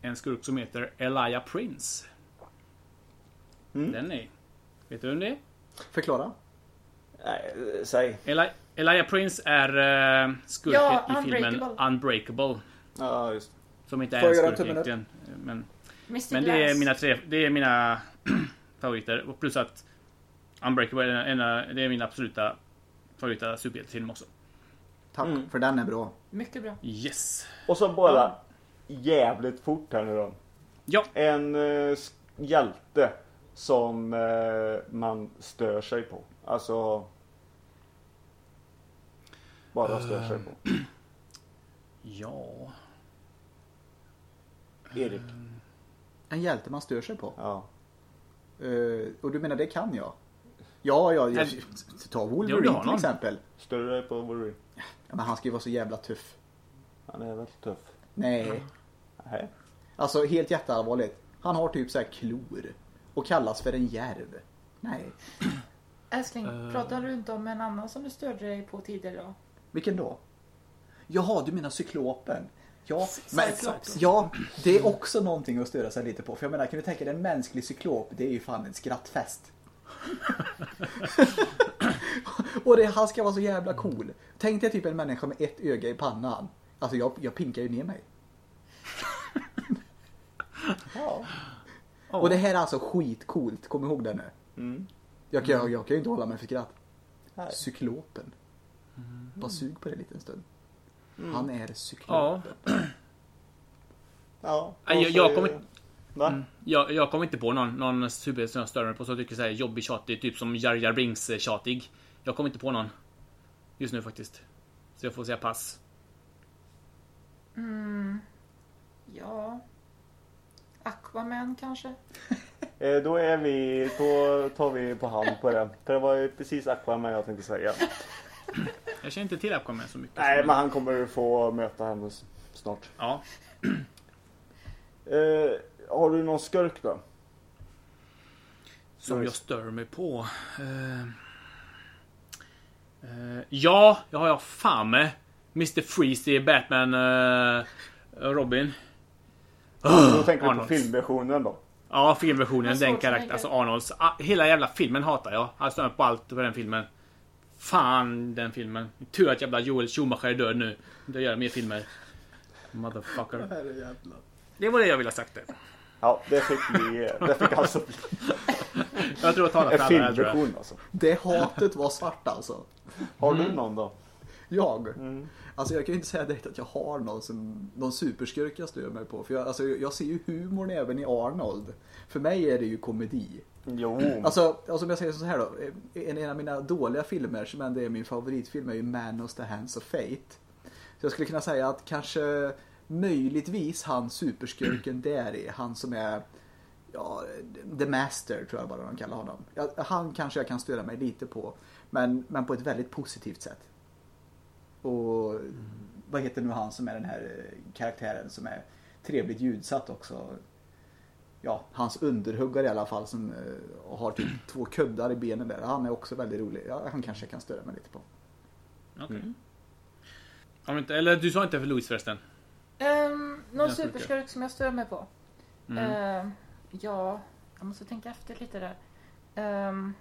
en skurk som heter Elijah Prince. Mm. Den är... Vet du vem det är? Förklara. Nej, säg. Eli Elijah Prince är uh, skurken Ja, i filmen Unbreakable. Unbreakable. Ja, just Som inte Får är en skurk egentligen. Men, Mr men det är mina tre, det är mina favoriter. Och plus att Unbreakable är, en, en, det är min absoluta favorita superhjältefilm också. Tack, Mm. för den är bra. Mycket bra. Yes. Och så bara jävligt fort här nu då. Ja. En eh, hjälte som eh, man stör sig på. Alltså... Bara stör sig på. Ja. Erik. En hjälte man stör sig på. Ja. Eh, och du menar det kan jag? Ja, ja, jag, ta Wolverine till exempel. Stör du dig på Wolverine? Ja, men han ska ju vara så jävla tuff. Han är väl tuff? Nej. Nej. Alltså helt jätteallvarligt. Han har typ så här klor. Och kallas för en järv. Nej. Älskling, Eh. pratade du inte om en annan som du störde dig på tidigare idag? Vilken då? Jaha, du menar cyklopen. Ja, men, ja, det är också någonting att störa sig lite på. För jag menar, kan du tänka dig en mänsklig cyklop? Det är ju fan en skrattfest. och det, han ska vara så jävla cool. Tänk dig typ en människa med ett öga i pannan. Alltså jag, jag pinkar ju ner mig. Ja. Och det här är alltså skitcoolt, kom ihåg det nu. Mm. Jag, kan- jag, jag kan ju inte hålla mig för skratt. Nej. Cyklopen. Bara sug på det en liten stund. Mm. Han är Ja. cyklopen. Ja. Nej, och jag- jag är- kommer- Va? Jag, jag kommer inte på någon, någon superhjälte som jag stör mig på så jag tycker här jobbig, tjatig, typ som Jar Jar Binks eh, tjatig. Jag kommer inte på någon. Just nu faktiskt. Så jag får säga pass. Mm. Ja. Aquaman kanske? Eh, Då är vi, då tar vi på hand på det. För det var ju precis Aquaman jag tänkte säga. Jag känner inte till Aquaman så mycket. Nej, så- men han kommer få möta henne snart. Ja. Eh, har du någon skurk då? Som jag stör mig på. Eh, eh, ja, jag har jag fan med. Mr Freeze i Batman uh, Robin. Då tänker du på Arnolds. filmversionen då? Ja, filmversionen. Den så- karaktär, alltså Arnolds. Ah, hela jävla filmen hatar jag. Jag stör på allt på den filmen. Fan den filmen. Tur att jävla Joel Schumacher är död nu. Det gör mer filmer. Motherfucker. Det var det jag ville ha sagt. Det. Ja, det fick vi. Det fick alltså bli Jag tror jag talar en för alla här, tror jag. filmversion alltså. Det hatet var svart alltså. Har Mm. du någon då? Jag? Mm. Alltså jag kan ju inte säga direkt att jag har någon, som, någon superskurk jag stör mig på. För jag, alltså, jag ser ju humorn även i Arnold. För mig är det ju komedi. Jo. Alltså, alltså om jag säger så här då. En, en av mina dåliga filmer som ändå är min favoritfilm är ju Man of the Hands of Fate. Så jag skulle kunna säga att kanske möjligtvis han superskurken där är han som är ja, The Master tror jag bara de kallar honom. Ja, han kanske jag kan störa mig lite på. Men, men på ett väldigt positivt sätt. Och vad heter nu han som är den här eh, karaktären som är trevligt ljudsatt också. Ja, hans underhuggare i alla fall som eh, har typ två kuddar i benen där. Han är också väldigt rolig. Ja, han kanske jag kan störa mig lite på. Okej. Mm. Men inte- Eller du sa inte för Louis förresten? Um, någon Jag superskurk som jag stör mig på? Mm. Ehm, ja, jag måste tänka efter lite där. Ehm,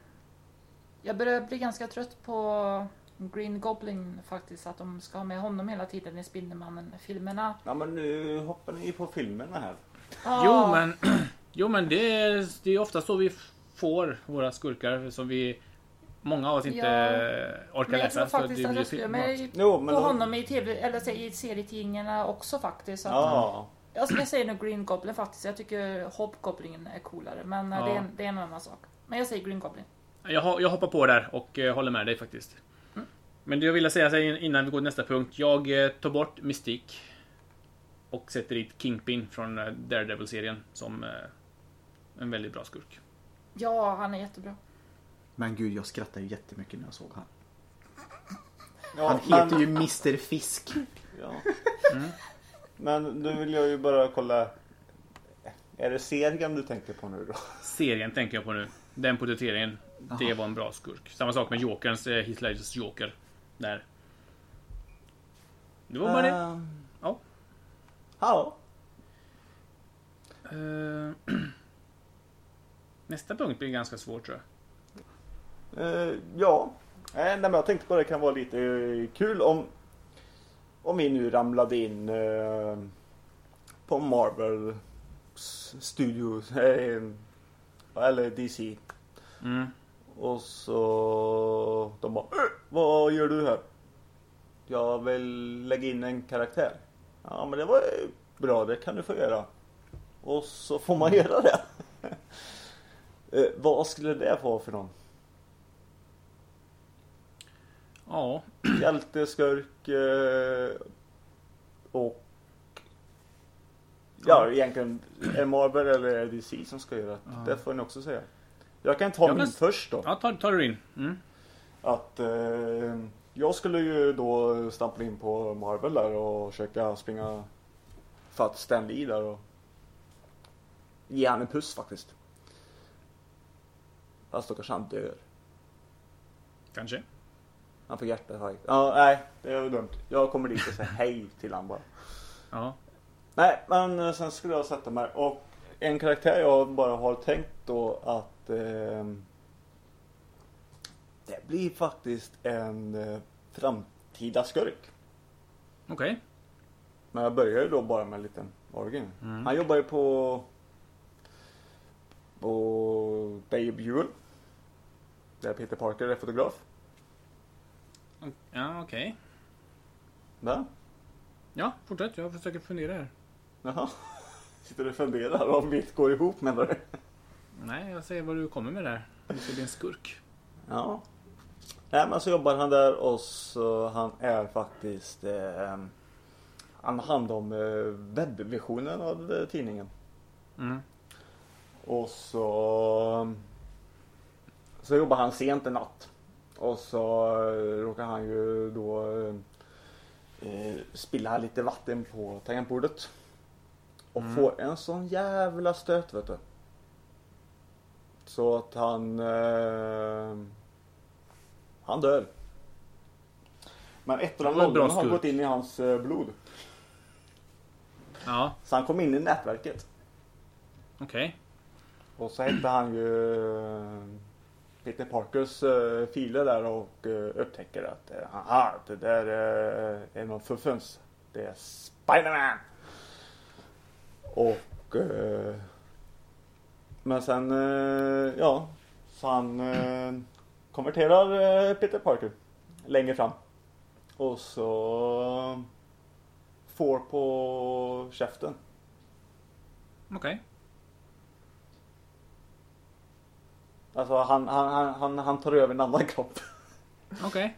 jag börjar bli ganska trött på Green Goblin faktiskt. Att de ska ha med honom hela tiden i Spindelmannen-filmerna. Ja men nu hoppar ni på filmerna här. Ja, Jo men, jo, men det, är, det är ofta så vi får våra skurkar som vi Många av oss inte Ja. orkar Men jag läsa. tror så faktiskt det att jag mig Jo, men på då- honom i TV, eller säg, i serietidningarna också faktiskt. Så att, Ja. jag, jag säger nog Green Goblin faktiskt. Jag tycker Hobgoblin är coolare. Men eh, Ja. det, är en, det är en annan sak. Men jag säger Green Goblin. Jag, jag hoppar på där och eh, håller med dig faktiskt. Men det jag ville säga innan vi går till nästa punkt. Jag eh, tar bort Mystique. Och sätter dit Kingpin från Daredevil-serien som en väldigt bra skurk. Ja, han är jättebra. Men gud, jag skrattade ju jättemycket när jag såg han. Ja, Han men- heter ju Mr Fisk. Ja. Men nu vill jag ju bara kolla. Är det serien du tänker på nu då? Serien tänker jag på nu. Den på serien. Det var en bra skurk. Samma sak med Jokerns, eh, Heath Ledgers Joker. Där. Det var bara det. Ehm, Ja. Ja. Eh, Nästa punkt blir ganska svår tror jag. Eh, ja. Eh, nej, men jag tänkte bara det kan vara lite eh, kul om om vi nu ramlade in på Marvel Studios eller DC Mm. och så de bara "Äh, Vad gör du här? Jag vill lägga in en karaktär. Ja men det var ju bra, det kan du få göra. Och så får man göra det. vad skulle det vara för någon? Ja, Hjälte, skurk eh, och Ja egentligen är Marvel eller är DC som ska göra det? Det får ni också säga. Jag kan ta Ja, min först då. ja tar, tar du in. Mm. Att eh, jag skulle ju då stampa in på Marvel där och försöka springa fatt Stan Lee där och ge han en puss faktiskt. Fast då kanske han dör. Kanske. Han får hjärtattack. Ja, nej, det är dumt. Jag kommer dit och säger hej till han bara. Ja. Nej, men eh, sen skulle jag sätta mig och en karaktär jag bara har tänkt då att ehm, det blir faktiskt en eh, framtida skurk. Okej. Men jag börjar ju då bara med en liten origin. Mm. Han jobbar ju på på Bay Buell. Där Peter Parker är fotograf. Ja, okej. Va? Ja, fortsätt. Jag försöker fundera här. Jaha. Sitter du och funderar om mitt går ihop menar du? Nej, jag ser vad du kommer med där. Det ska bli en skurk. Ja. Nej men så jobbar han där och så han är faktiskt eh, Han har hand om eh, webbversionen av eh, tidningen. Mm. Och så Så jobbar han sent en natt. Och så eh, råkar han ju då eh, eh, spilla lite vatten på tangentbordet. Och får en sån jävla stöt vet du. Så att han eh, Han dör. Men ett av nollorna har gått in i hans eh, blod. Ja, Så han kom in i nätverket. okej. Och så hette han ju Peter Parkers eh, filer där och eh, upptäcker att eh, aha, det där eh, är någon fuffens. Det är Spiderman! Och eh, Men sen ja så han konverterar Peter Parker längre fram. Och så får på käften. Okej. Alltså han, han, han, han, tar över en annan kropp. Okej.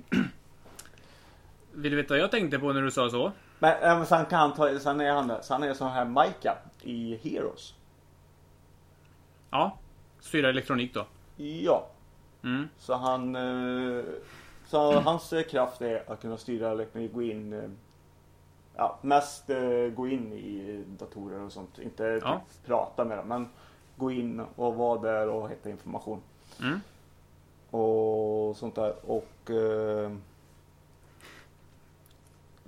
Vill du veta vad jag tänkte på när du sa så? Men, men sen kan han ta, sen är han, sen är sån här Micah i Heroes. Ja. Styra elektronik då. Ja, Mm. så han, eh, så hans eh, kraft är att kunna styra elektronik, gå in, eh, ja mest eh, gå in i datorer och sånt. Inte Ja. prata med dem, men gå in och vara där och hitta information. Mm. och sånt där. Och eh,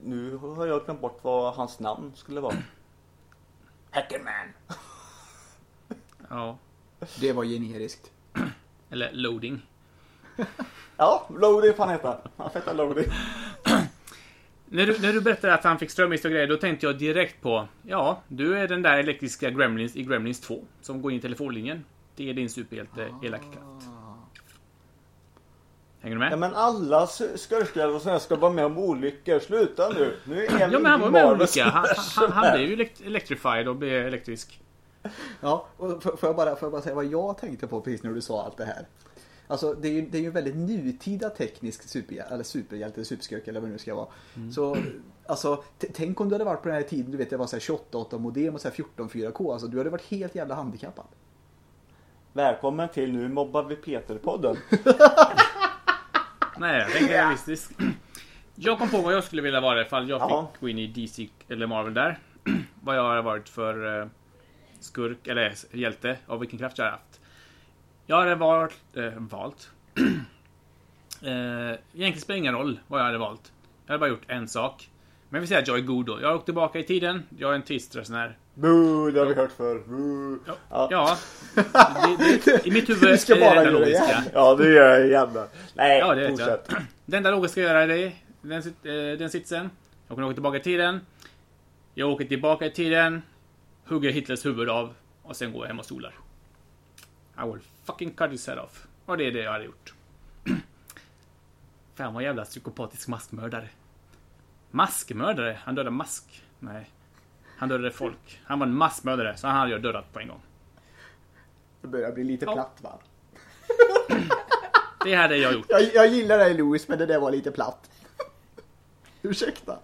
nu har jag glömt bort vad hans namn skulle vara. Hackerman! Ja. Det var generiskt. Eller loading. Ja, fan heter han. Han fettar Lodi. När du, när du berättade att han fick strömbrist och grejer, då tänkte jag direkt på Ja, du är den där elektriska Gremlins i Gremlins 2 som går in i telefonlinjen. Det är din superhjälte, elaka katt. Hänger du med? Ja men alla skurkar och sådär ska vara med om olyckor. Sluta nu. Nu är Ja, men han var med om olika. Han, han, han blev ju elekt- electrified och blev elektrisk. Ja, och får jag, bara, får jag bara säga vad jag tänkte på precis när du sa allt det här. Alltså det är ju, det är ju en väldigt nutida teknisk superhjälte, eller superhjälte, superskurk eller vad det nu ska vara. Så alltså, tänk om du hade varit på den här tiden, du vet det var så här 28 modem och så här 14 4K. Alltså du hade varit helt jävla handikappad. Välkommen till Nu mobbar vi Peter-podden. Nej, jag tänker realistisk. Jag kom på vad jag skulle vilja vara ifall jag Ja. fick gå in i DC eller Marvel där. vad jag har varit för eh, skurk, eller hjälte, av vilken kraft jag har haft. Jag hade valt, eh, valt. eh, egentligen spelar det ingen roll vad jag hade valt. Jag hade bara gjort en sak. Men vi säger att jag är god då. Jag har åkt tillbaka i tiden. Jag är en tidsresenär. Boo, det har vi hört förr. Ja. ja. Det, det, I mitt huvud Du ska är det bara enda det logiska. igen. Ja, det gör jag igen då. Nej, Ja, det fortsätt. jag. Det enda logiska att göra är den, eh, den sitsen. Jag kan åka tillbaka i tiden. Jag åker tillbaka i tiden. Hugger Hitlers huvud av. Och sen går jag hem och solar. I will fucking cut his head off. Och det är det jag hade gjort. Fan vad jävla psykopatisk maskmördare. Maskmördare? Han dödade mask? Nej. Han dödade folk. Han var en massmördare, så han hade jag dödat på en gång. Det börjar bli lite Ja. platt va? Det hade jag gjort. Jag, jag gillar dig Louis men det där var lite platt. Ursäkta.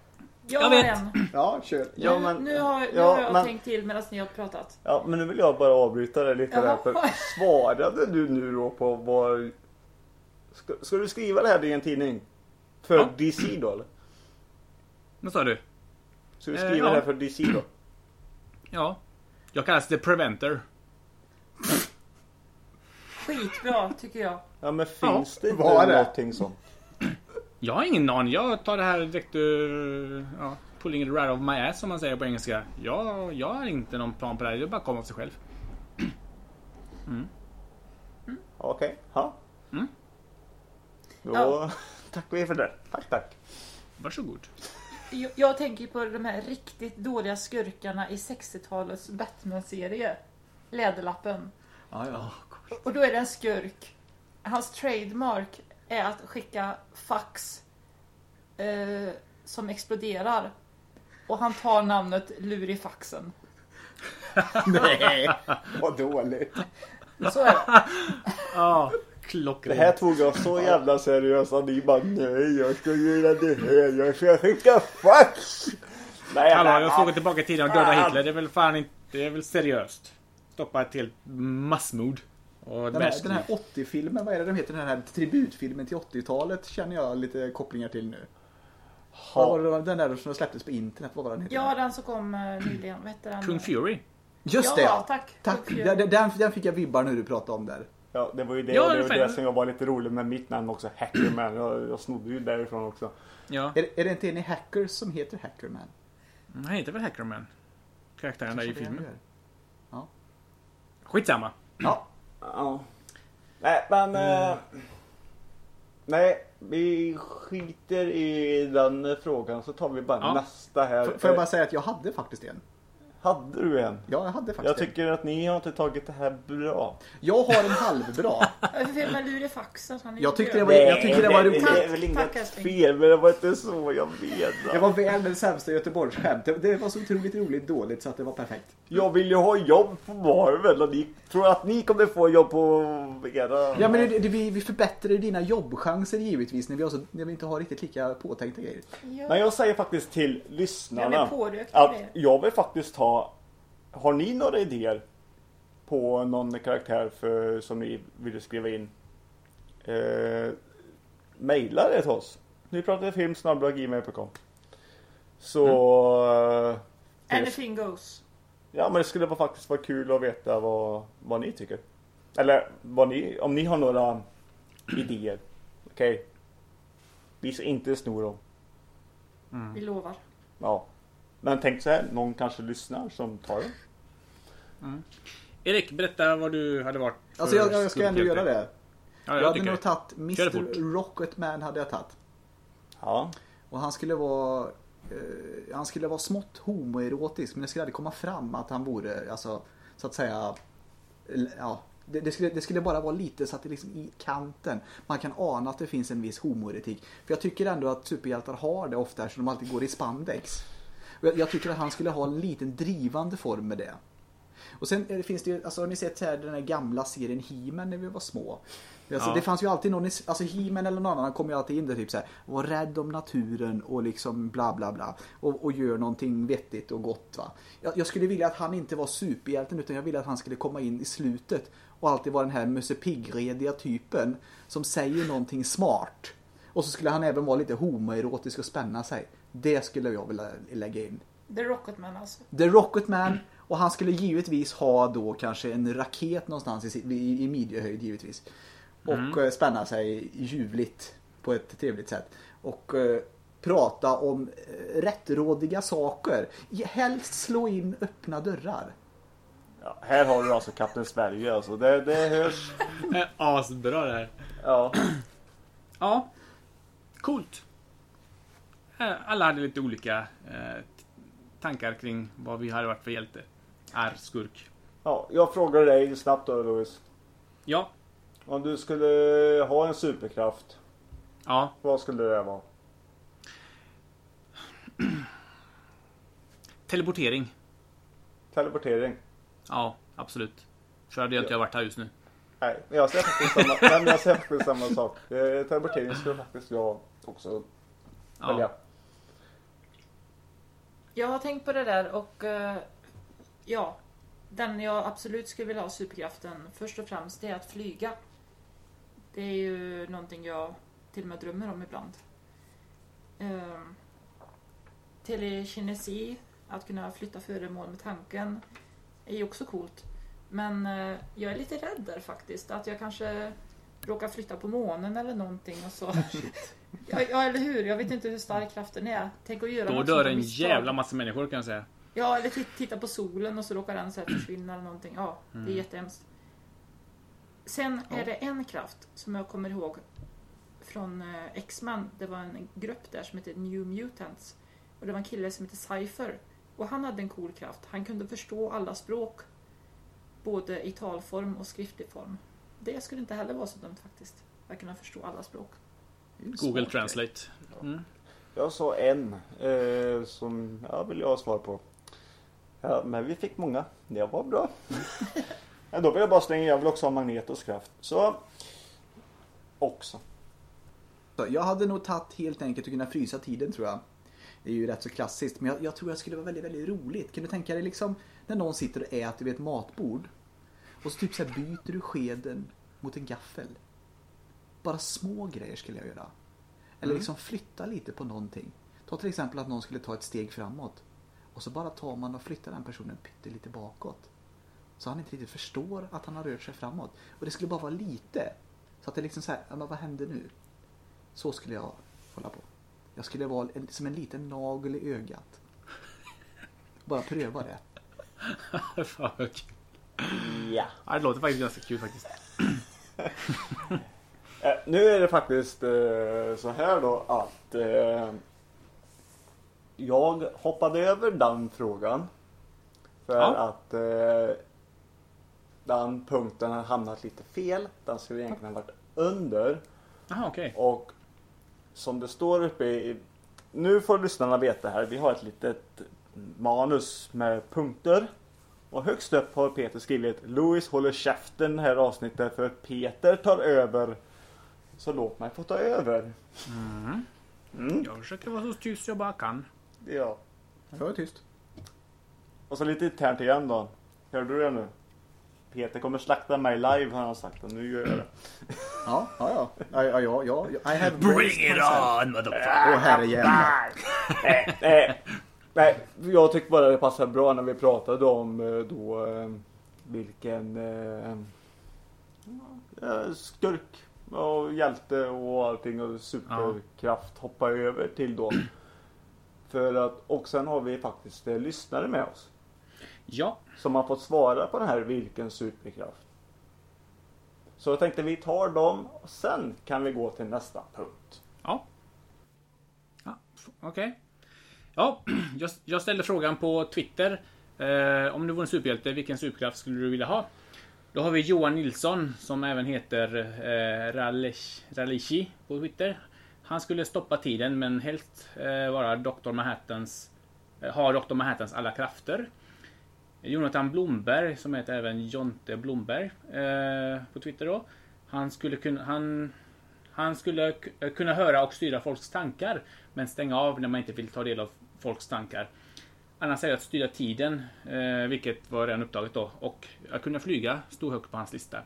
Jag, Jag har vet. en. Ja, kör. Ja, nu, men- nu har, nu ja, har jag men- tänkt till medan ni har pratat. Ja, men nu vill jag bara avbryta det lite där. Jaha. För svarade du nu då på vad... Ska, ska du skriva det här i en tidning? För Ja. DC då eller? Vad sa du? Ska du Eh, skriva ja. det här för DC då? Ja. Jag kallas The Preventer. Skitbra tycker jag. Ja men finns det inte någonting sånt? Jag har ingen aning. Jag tar det här direkt ur... Ja, pulling it right off my ass som man säger på engelska. Jag, jag har inte någon plan på det här. Det bara kommer av sig själv. Okej, ja. Mm. Då Ja. tackar vi för det. Tack, tack. Varsågod. Jag, jag tänker på de här riktigt dåliga skurkarna i 60-talets Batman-serie. Läderlappen. Ja, ja. Och då är det en skurk. Hans trademark är att skicka fax eh, som exploderar. Och han tar namnet Lurifaxen. Nej, vad dåligt. Så är det. Ja, Det klockrent. här tog jag så jävla seriöst att ni bara nej jag ska göra det här. Jag ska skicka fax. Nej, Hallå, jag åka tillbaka i tiden och döda. Hitler. Det är väl fan inte... Det är väl seriöst. Stoppa ett helt massmord. Och Den här, den här 80-filmen, vad är det de heter? Den här tributfilmen till 80-talet känner jag lite kopplingar till nu. Ha. den där som släpptes på internet, vad var den heter? Ja, den som kom eh, nyligen. Vad hette den? Kung Fury. Just det! Ja, tack. Tack! Den, den, den fick jag vibbar när du pratade om där. Ja, det var ju det, Ja, det, var det som jag var lite rolig med mitt namn också. Hackerman. Jag, jag snodde ju därifrån också. Ja. Är, är det inte en i Hackers som heter Hackerman? Han heter väl Hackerman? Karaktären där i filmen. gör. Skitsamma. Ja. Ja. Nej, men... Eh, nej, vi skiter i den frågan så tar vi bara Ja. nästa här. Får får jag bara säga att jag hade faktiskt en. Hade du en? Ja, jag hade faktiskt Jag en. tycker att ni har inte tagit det här bra. Jag har en halvbra. Varför fel med? Han är Jag tyckte det var- jag tycker det var roligt. det är väl Tack, inget fel, men det var inte så jag Det menade. var väl den sämsta Göteborgsskämt. Det, det var så otroligt roligt dåligt så att det var perfekt. Jag vill ju ha jobb på Marvel och ni tror att ni kommer få jobb på era... Ja men det, det, vi, vi förbättrar dina jobbchanser givetvis när vi, har så, när vi inte har riktigt lika påtänkta grejer. Ja. Men jag säger faktiskt till Ja, lyssnarna med pårökta att jag vill faktiskt ha... Har ni några idéer på någon karaktär för, som ni vill skriva in? Eh, maila det till oss. Ni pratar film gmail.com Så... eh, det- Anything goes. Ja men det skulle vara faktiskt vara kul att veta vad, vad ni tycker. Eller vad ni, om ni har några idéer. Okej. Vi ska inte sno dem. Vi lovar. Ja. Men tänk så här, någon kanske lyssnar som tar det. Erik, berätta vad du hade varit för Alltså jag, jag ska ändå göra det. Ja, jag jag hade nog tagit Mr. Rocketman hade jag tagit. Ja. Och han skulle vara eh, han skulle vara smått homoerotisk men det skulle aldrig komma fram att han vore, alltså så att säga, ja, det, det, skulle, det skulle bara vara lite så att det liksom i kanten. Man kan ana att det finns en viss homoerotik. För jag tycker ändå att superhjältar har det ofta eftersom de alltid går i spandex. Jag, tycker att han skulle ha en liten drivande form med det. Och sen finns det ju, alltså har ni sett här, den här gamla serien He-Man när vi var små? Alltså, Ja. Det fanns ju alltid någon, alltså He-Man eller någon annan kommer ju alltid in där typ så här, var rädd om naturen och liksom bla bla bla. Och, och gör någonting vettigt och gott va. Jag, jag skulle vilja att han inte var superhjälten utan jag ville att han skulle komma in i slutet och alltid vara den här Musse Pigg-rediga typen som säger någonting smart. Och så skulle han även vara lite homoerotisk och spänna sig. Det skulle jag vilja lägga in. The Rocketman alltså. The Rocketman och han skulle givetvis ha då kanske en raket någonstans i, i, i midjehöjd givetvis. Och eh, spänna sig ljuvligt på ett trevligt sätt. Och eh, prata om eh, rättrådiga saker. Helst slå in öppna dörrar. Ja, här har du alltså Kapten Sverige alltså. Det, det hörs. Asbra det här. Ja. Ja. Coolt. Eh, Alla hade lite olika eh, tankar kring vad vi hade varit för hjälte. Är skurk. ja. Jag frågar dig snabbt då Louis. Ja. Om du skulle ha en superkraft. Ja. Vad skulle det vara? Teleportering. Teleportering? Ja, absolut. Så hade jag inte Ja. varit här just nu. Nej, men jag säger faktiskt samma, nej, men jag säger faktiskt samma sak. Eh, teleportering skulle faktiskt jag också välja. Ja. Jag har tänkt på det där och eh, ja, den jag absolut skulle vilja ha superkraften först och främst det är att flyga. Det är ju någonting jag till och med drömmer om ibland. Ehm, um, telekinesi, att kunna flytta föremål med tanken, är ju också coolt. Men eh, jag är lite rädd där faktiskt, att jag kanske råkar flytta på månen eller någonting och så. ja, eller hur? Jag vet inte hur stark kraften är. Tänk att göra Då dör en jävla massa människor kan jag säga. Ja, eller tit- titta på solen och så råkar den så försvinna eller någonting. Ja, det är jättehemskt. Sen är det en kraft som jag kommer ihåg från eh, X-Men. Det var en grupp där som hette New Mutants. Och det var en kille som hette Cypher. Och han hade en cool kraft. Han kunde förstå alla språk. Både i talform och skriftlig form. Det skulle inte heller vara så dumt faktiskt. Att kunna förstå alla språk. Google Translate. Mm. Jag sa en eh, som jag vill jag ha svar på. Ja, men vi fick många. Det var bra. ja, då vill jag bara slänga jag vill också ha Magnetos kraft. Så. Också. Så Jag hade nog tagit helt enkelt att kunna frysa tiden tror jag. Det är ju rätt så klassiskt men jag, jag tror det skulle vara väldigt, väldigt roligt. Kan du tänka dig liksom när någon sitter och äter vid ett matbord och så typ så här byter du skeden mot en gaffel. Bara små grejer skulle jag göra. Eller liksom flytta lite på någonting. Ta till exempel att någon skulle ta ett steg framåt. Och så bara tar man och flyttar den personen pyttelite bakåt. Så han inte riktigt förstår att han har rört sig framåt. Och det skulle bara vara lite. Så att det liksom så här, men vad händer nu? Så skulle jag hålla på. Jag skulle vara en, som en liten nagel i ögat. Bara pröva det. Fan vad kul. Ja. Ja, det låter faktiskt ganska kul faktiskt. Eh, nu är det faktiskt eh, så här då att eh, jag hoppade över den frågan. För Ja. att den punkten har hamnat lite fel. Den skulle egentligen ha varit under. Jaha, okej. Och som det står uppe i... Nu får lyssnarna veta här. Vi har ett litet manus med punkter. Och högst upp har Peter skrivit Louis håller käften här avsnittet för Peter tar över. Så låt mig få ta över. Mm. Jag försöker vara så tyst jag bara kan. Ja. Jag är tyst. Och så lite internt igen då. Hörde du det nu? Peter kommer slakta mig live har han sagt och nu gör jag det. Ja, ja, ja. ja, ja, ja. I have Bring it on motherfucker! Åh herrejävlar. nej, nej, nej, jag tyckte bara det passade bra när vi pratade om eh, då eh, vilken eh, eh, skurk och hjälte och allting och superkraft hoppa över till då. För att, och sen har vi faktiskt eh, lyssnare med oss Ja, som har fått svara på den här vilken superkraft. Så jag tänkte vi tar dem och sen kan vi gå till nästa punkt. ja. ja. Okej. Ja, jag, jag ställde frågan på Twitter. Eh, om du vore en superhjälte, vilken superkraft skulle du vilja ha? Då har vi Johan Nilsson som även heter eh, Ralish, Ralishi på Twitter. Han skulle stoppa tiden men helst eh, vara Dr. Manhattans eh, ha Dr. Manhattans alla krafter. Jonathan Blomberg som heter även Jonte Blomberg eh, på Twitter då. Han skulle kunna han, han skulle kunna höra och styra folks tankar men stänga av när man inte vill ta del av folks tankar. Annars är det att styra tiden, eh, vilket var redan upptaget då. Och att kunna flyga stod högt på hans lista.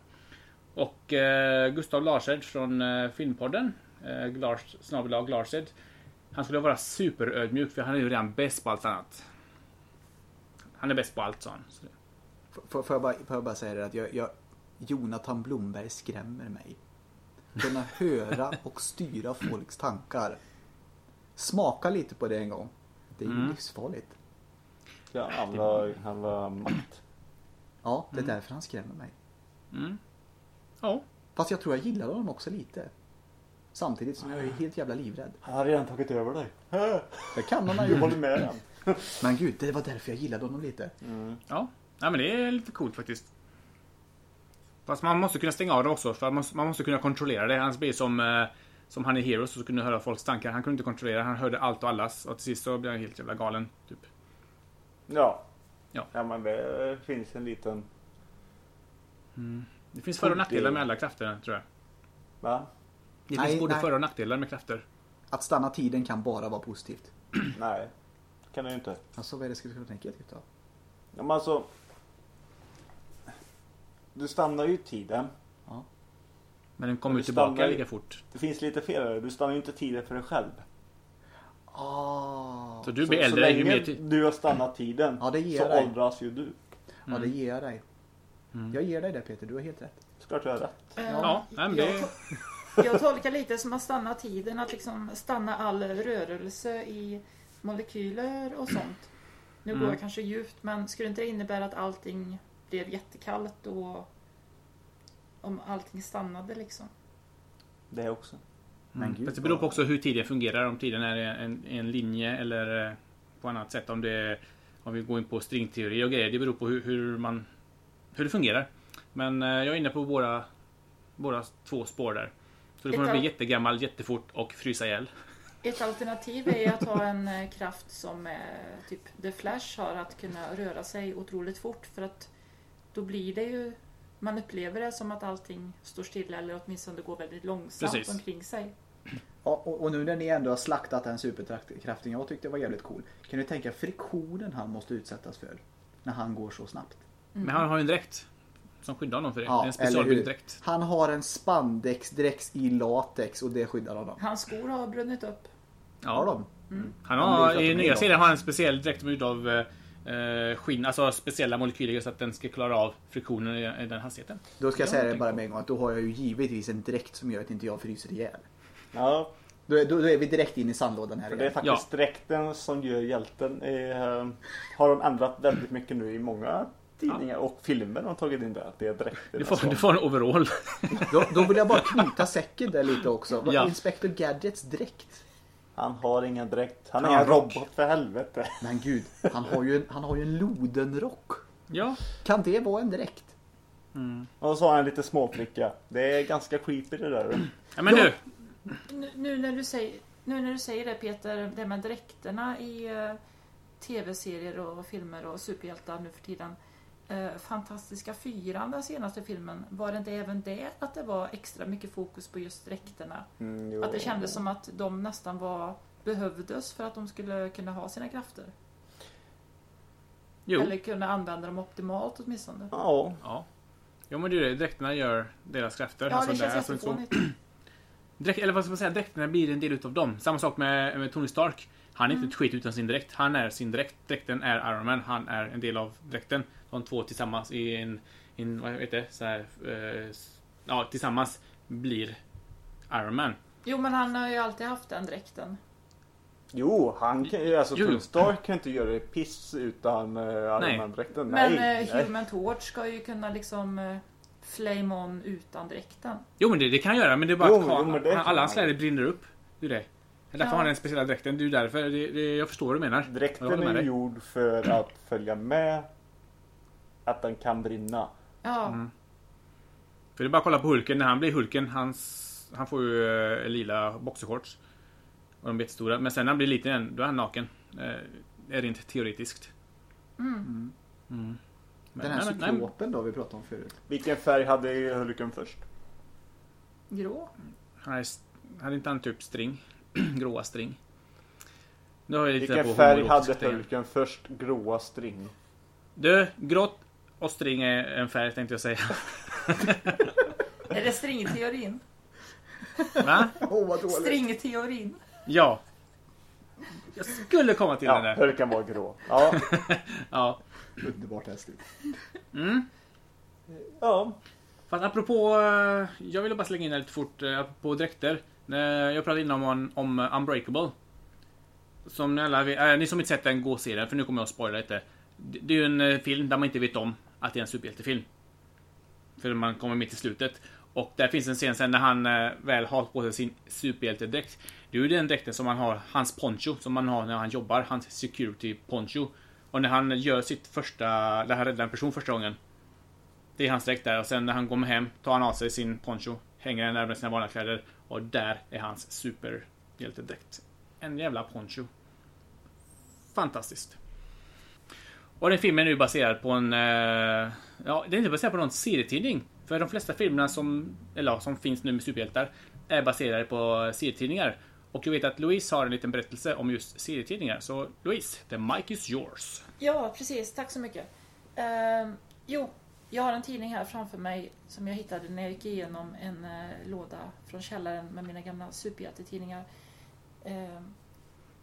Och eh, Gustav Larsed från eh, Filmpodden, eh, Glars, snabel-a Glarsed. Han skulle vara superödmjuk för han är ju redan bäst på allt annat. Han är bäst på allt sa han. Får jag bara, får jag bara säga det att jag, jag, Jonathan Blomberg skrämmer mig. Kunna höra och styra folks tankar. Smaka lite på det en gång. Det är ju Mm. livsfarligt. Ja, han var, han var makt. Ja, det är därför han skrämmer mig. Mm. Ja. Fast jag tror jag gillar honom också lite. Samtidigt som jag är helt jävla livrädd. Han har redan tagit över dig. Det kan han ha Du håller med den. Men gud, det var därför jag gillade honom lite. Ja. ja, men det är lite coolt faktiskt. Fast man måste kunna stänga av det också. För man måste, man måste kunna kontrollera det. Annars blir som, eh, som han i Heroes så kunde höra folks tankar. Han kunde inte kontrollera. Han hörde allt och allas. Och till sist så blev han helt jävla galen. Typ. Ja. Ja. Ja men det finns en liten... Det finns för och nackdelar med alla krafter tror jag. Va? Det Nej, finns både nej. för och nackdelar med krafter. Att stanna tiden kan bara vara positivt. Nej. Kan du inte. Alltså vad är det ska du tänka typ då? Ja, men alltså. Du stannar ju tiden. Men den kommer ju det tillbaka stannar ju- lika fort. Det finns lite fel där. Du stannar ju inte tiden för dig själv. Ah. Så du så, blir så äldre ju länge mer tid. du har stannat tiden Ja, det ger så dig. åldras ju du. Ja, det ger jag dig. Jag ger dig det Peter, du har helt rätt. Klart du har rätt. Eh, Ja, nej, men jag, det... to- jag tolkar lite som att stanna tiden, att liksom stanna all rörelse i molekyler och sånt. Nu går Mm. jag kanske djupt, men skulle inte det innebära att allting blev jättekallt och om allting stannade liksom? Det också. Men Mm. gud, det beror på också hur tiden fungerar. Om tiden är en, en linje eller eh, på annat sätt. Om, det, om vi går in på stringteori och grejer. Det beror på hur, hur, man, hur det fungerar. Men eh, jag är inne på våra, våra två spår där. Så det kommer Ett bli jättegammal, jättefort och frysa ihjäl. Ett alternativ är att ha en eh, kraft som typ The Flash har, att kunna röra sig otroligt fort för att då blir det ju man upplever det som att allting står stilla eller åtminstone det går väldigt långsamt Precis. omkring sig. Ja, och, och nu när ni ändå har slaktat den superkraften jag tyckte var jävligt cool. Kan du tänka friktionen han måste utsättas för? När han går så snabbt. Mm. Men han har ju en dräkt. Som skyddar honom för det. Ja, en specialbyggd dräkt. Han har en spandexdräkt i latex och det skyddar honom. Hans skor har brunnit upp. Har Ja. de? Mm. Han har, I nya serien har han en speciell dräkt som är gjord av eh, skinn, alltså speciella molekyler så att den ska klara av friktionen i, i den hastigheten. Då ska jag Ja, säga det bara med en gång att då har jag ju givetvis en dräkt som gör att inte jag fryser ihjäl. Ja, Då, är- då, då är vi direkt in i sandlådan här för det är faktiskt dräkten som gör hjälten. Eh, har de ändrat väldigt mycket nu i många tidningar och filmer har tagit in det. Att det är dräkten. Du får, du får en overall. Då, då vill jag bara knyta säcken där lite också. Ja. Inspector Gadgets dräkt. Han har ingen dräkt. Han är Han en rock. robot för helvete. Men gud, han har ju en, han har ju en lodenrock. ja. Kan det vara en dräkt? Och så har han en liten småflicka. Det är ganska creepy det där. ja men. Nu, nu, när du säger, nu när du säger det Peter, det med dräkterna i eh, tv-serier och filmer och superhjältar nu för tiden. Eh, Fantastiska fyran, den senaste filmen, var det inte även det att det var extra mycket fokus på just dräkterna? Mm. Att det kändes som att de nästan var behövdes för att de skulle kunna ha sina krafter. Jo. Eller kunna använda dem optimalt åtminstone. Ja. Ja. Jo men det är det. Dräkterna gör deras krafter. Ja, Alltså, det känns alltså, så-. Dräkt, eller vad ska man säga, dräkterna blir en del utav dem. Samma sak med, med Tony Stark. Han är Mm. inte ett skit utan sin dräkt. Han är sin dräkt. Dräkten är Iron Man. Han är en del av dräkten. De två tillsammans i en, i en vad heter det, så här, eh, ja, tillsammans blir Iron Man. Jo, men han har ju alltid haft den dräkten. Jo, han kan ju, alltså Jo. Tony Stark kan inte göra det piss utan uh, Nej. Iron Man-dräkten. Men Nej, eh, nej. Human Torch ska ju kunna liksom eh, flame on utan dräkten. Jo men det, det kan han göra men det är bara Jo, att ha, jo, kan alla hans han. kläder brinner upp. Det är det. Det är därför Ja. har han den speciella dräkten. Det är ju därför. Det, det, jag förstår vad du menar. Dräkten är ju gjord för att följa med att den kan brinna. Ja, Mm. För det är bara att kolla på Hulken. När han blir Hulken, hans, han får ju eh, lila boxershorts. Och de är jättestora. Men sen när han blir liten igen, då är han naken. Eh, är rent teoretiskt. mm. Mm. Men- Den här nej, men- nej, cyklopen då vi pratade om förut. Vilken färg hade Hulken först? grå. Han hade inte han typ string? Gråa string. Nu har jag lite Vilken på färg hade. Hulken först? Gråa string. Du, grått och string är en färg tänkte jag säga. Är det stringteorin? Va? Åh vad dåligt. Stringteorin. Ja. Jag skulle komma till den Ja, där. Hulken var grå. Ja. Ja. Underbart hästigt. Mm. ja. Fast apropå, eh, jag ville bara slänga in det lite fort, eh, apropå dräkter. Eh, jag pratade innan om, om eh, Unbreakable. Som ni alla vet, äh, ni som inte sett den, gå och se den för nu kommer jag att spoila lite. Det det är ju en film där man inte vet om att det är en superhjältefilm. För man kommer mitt i slutet. Och där finns en scen sen när han väl har på sig sin superhjältedräkt. Det är ju den dräkten som han har, hans poncho, som man har när han jobbar, hans security poncho. Och när han gör sitt första, När han räddar en person första gången. Det är hans dräkt där och sen när han kommer hem tar han av sig sin poncho, hänger den där med sina vanliga kläder och där är hans superhjältedräkt. En jävla poncho. Fantastiskt. Och den filmen är nu baserad på en... Eh, ja, den är inte baserad på någon serietidning. För de flesta filmerna som, eller, som finns nu med superhjältar är baserade på serietidningar. Och jag vet att Louise har en liten berättelse om just serietidningar. Så Louise, the mic is yours. Ja, precis. Tack så mycket. Uh, jo, jag har en tidning här framför mig som jag hittade när jag gick igenom en eh, låda från källaren med mina gamla superhjältetidningar. Ehm,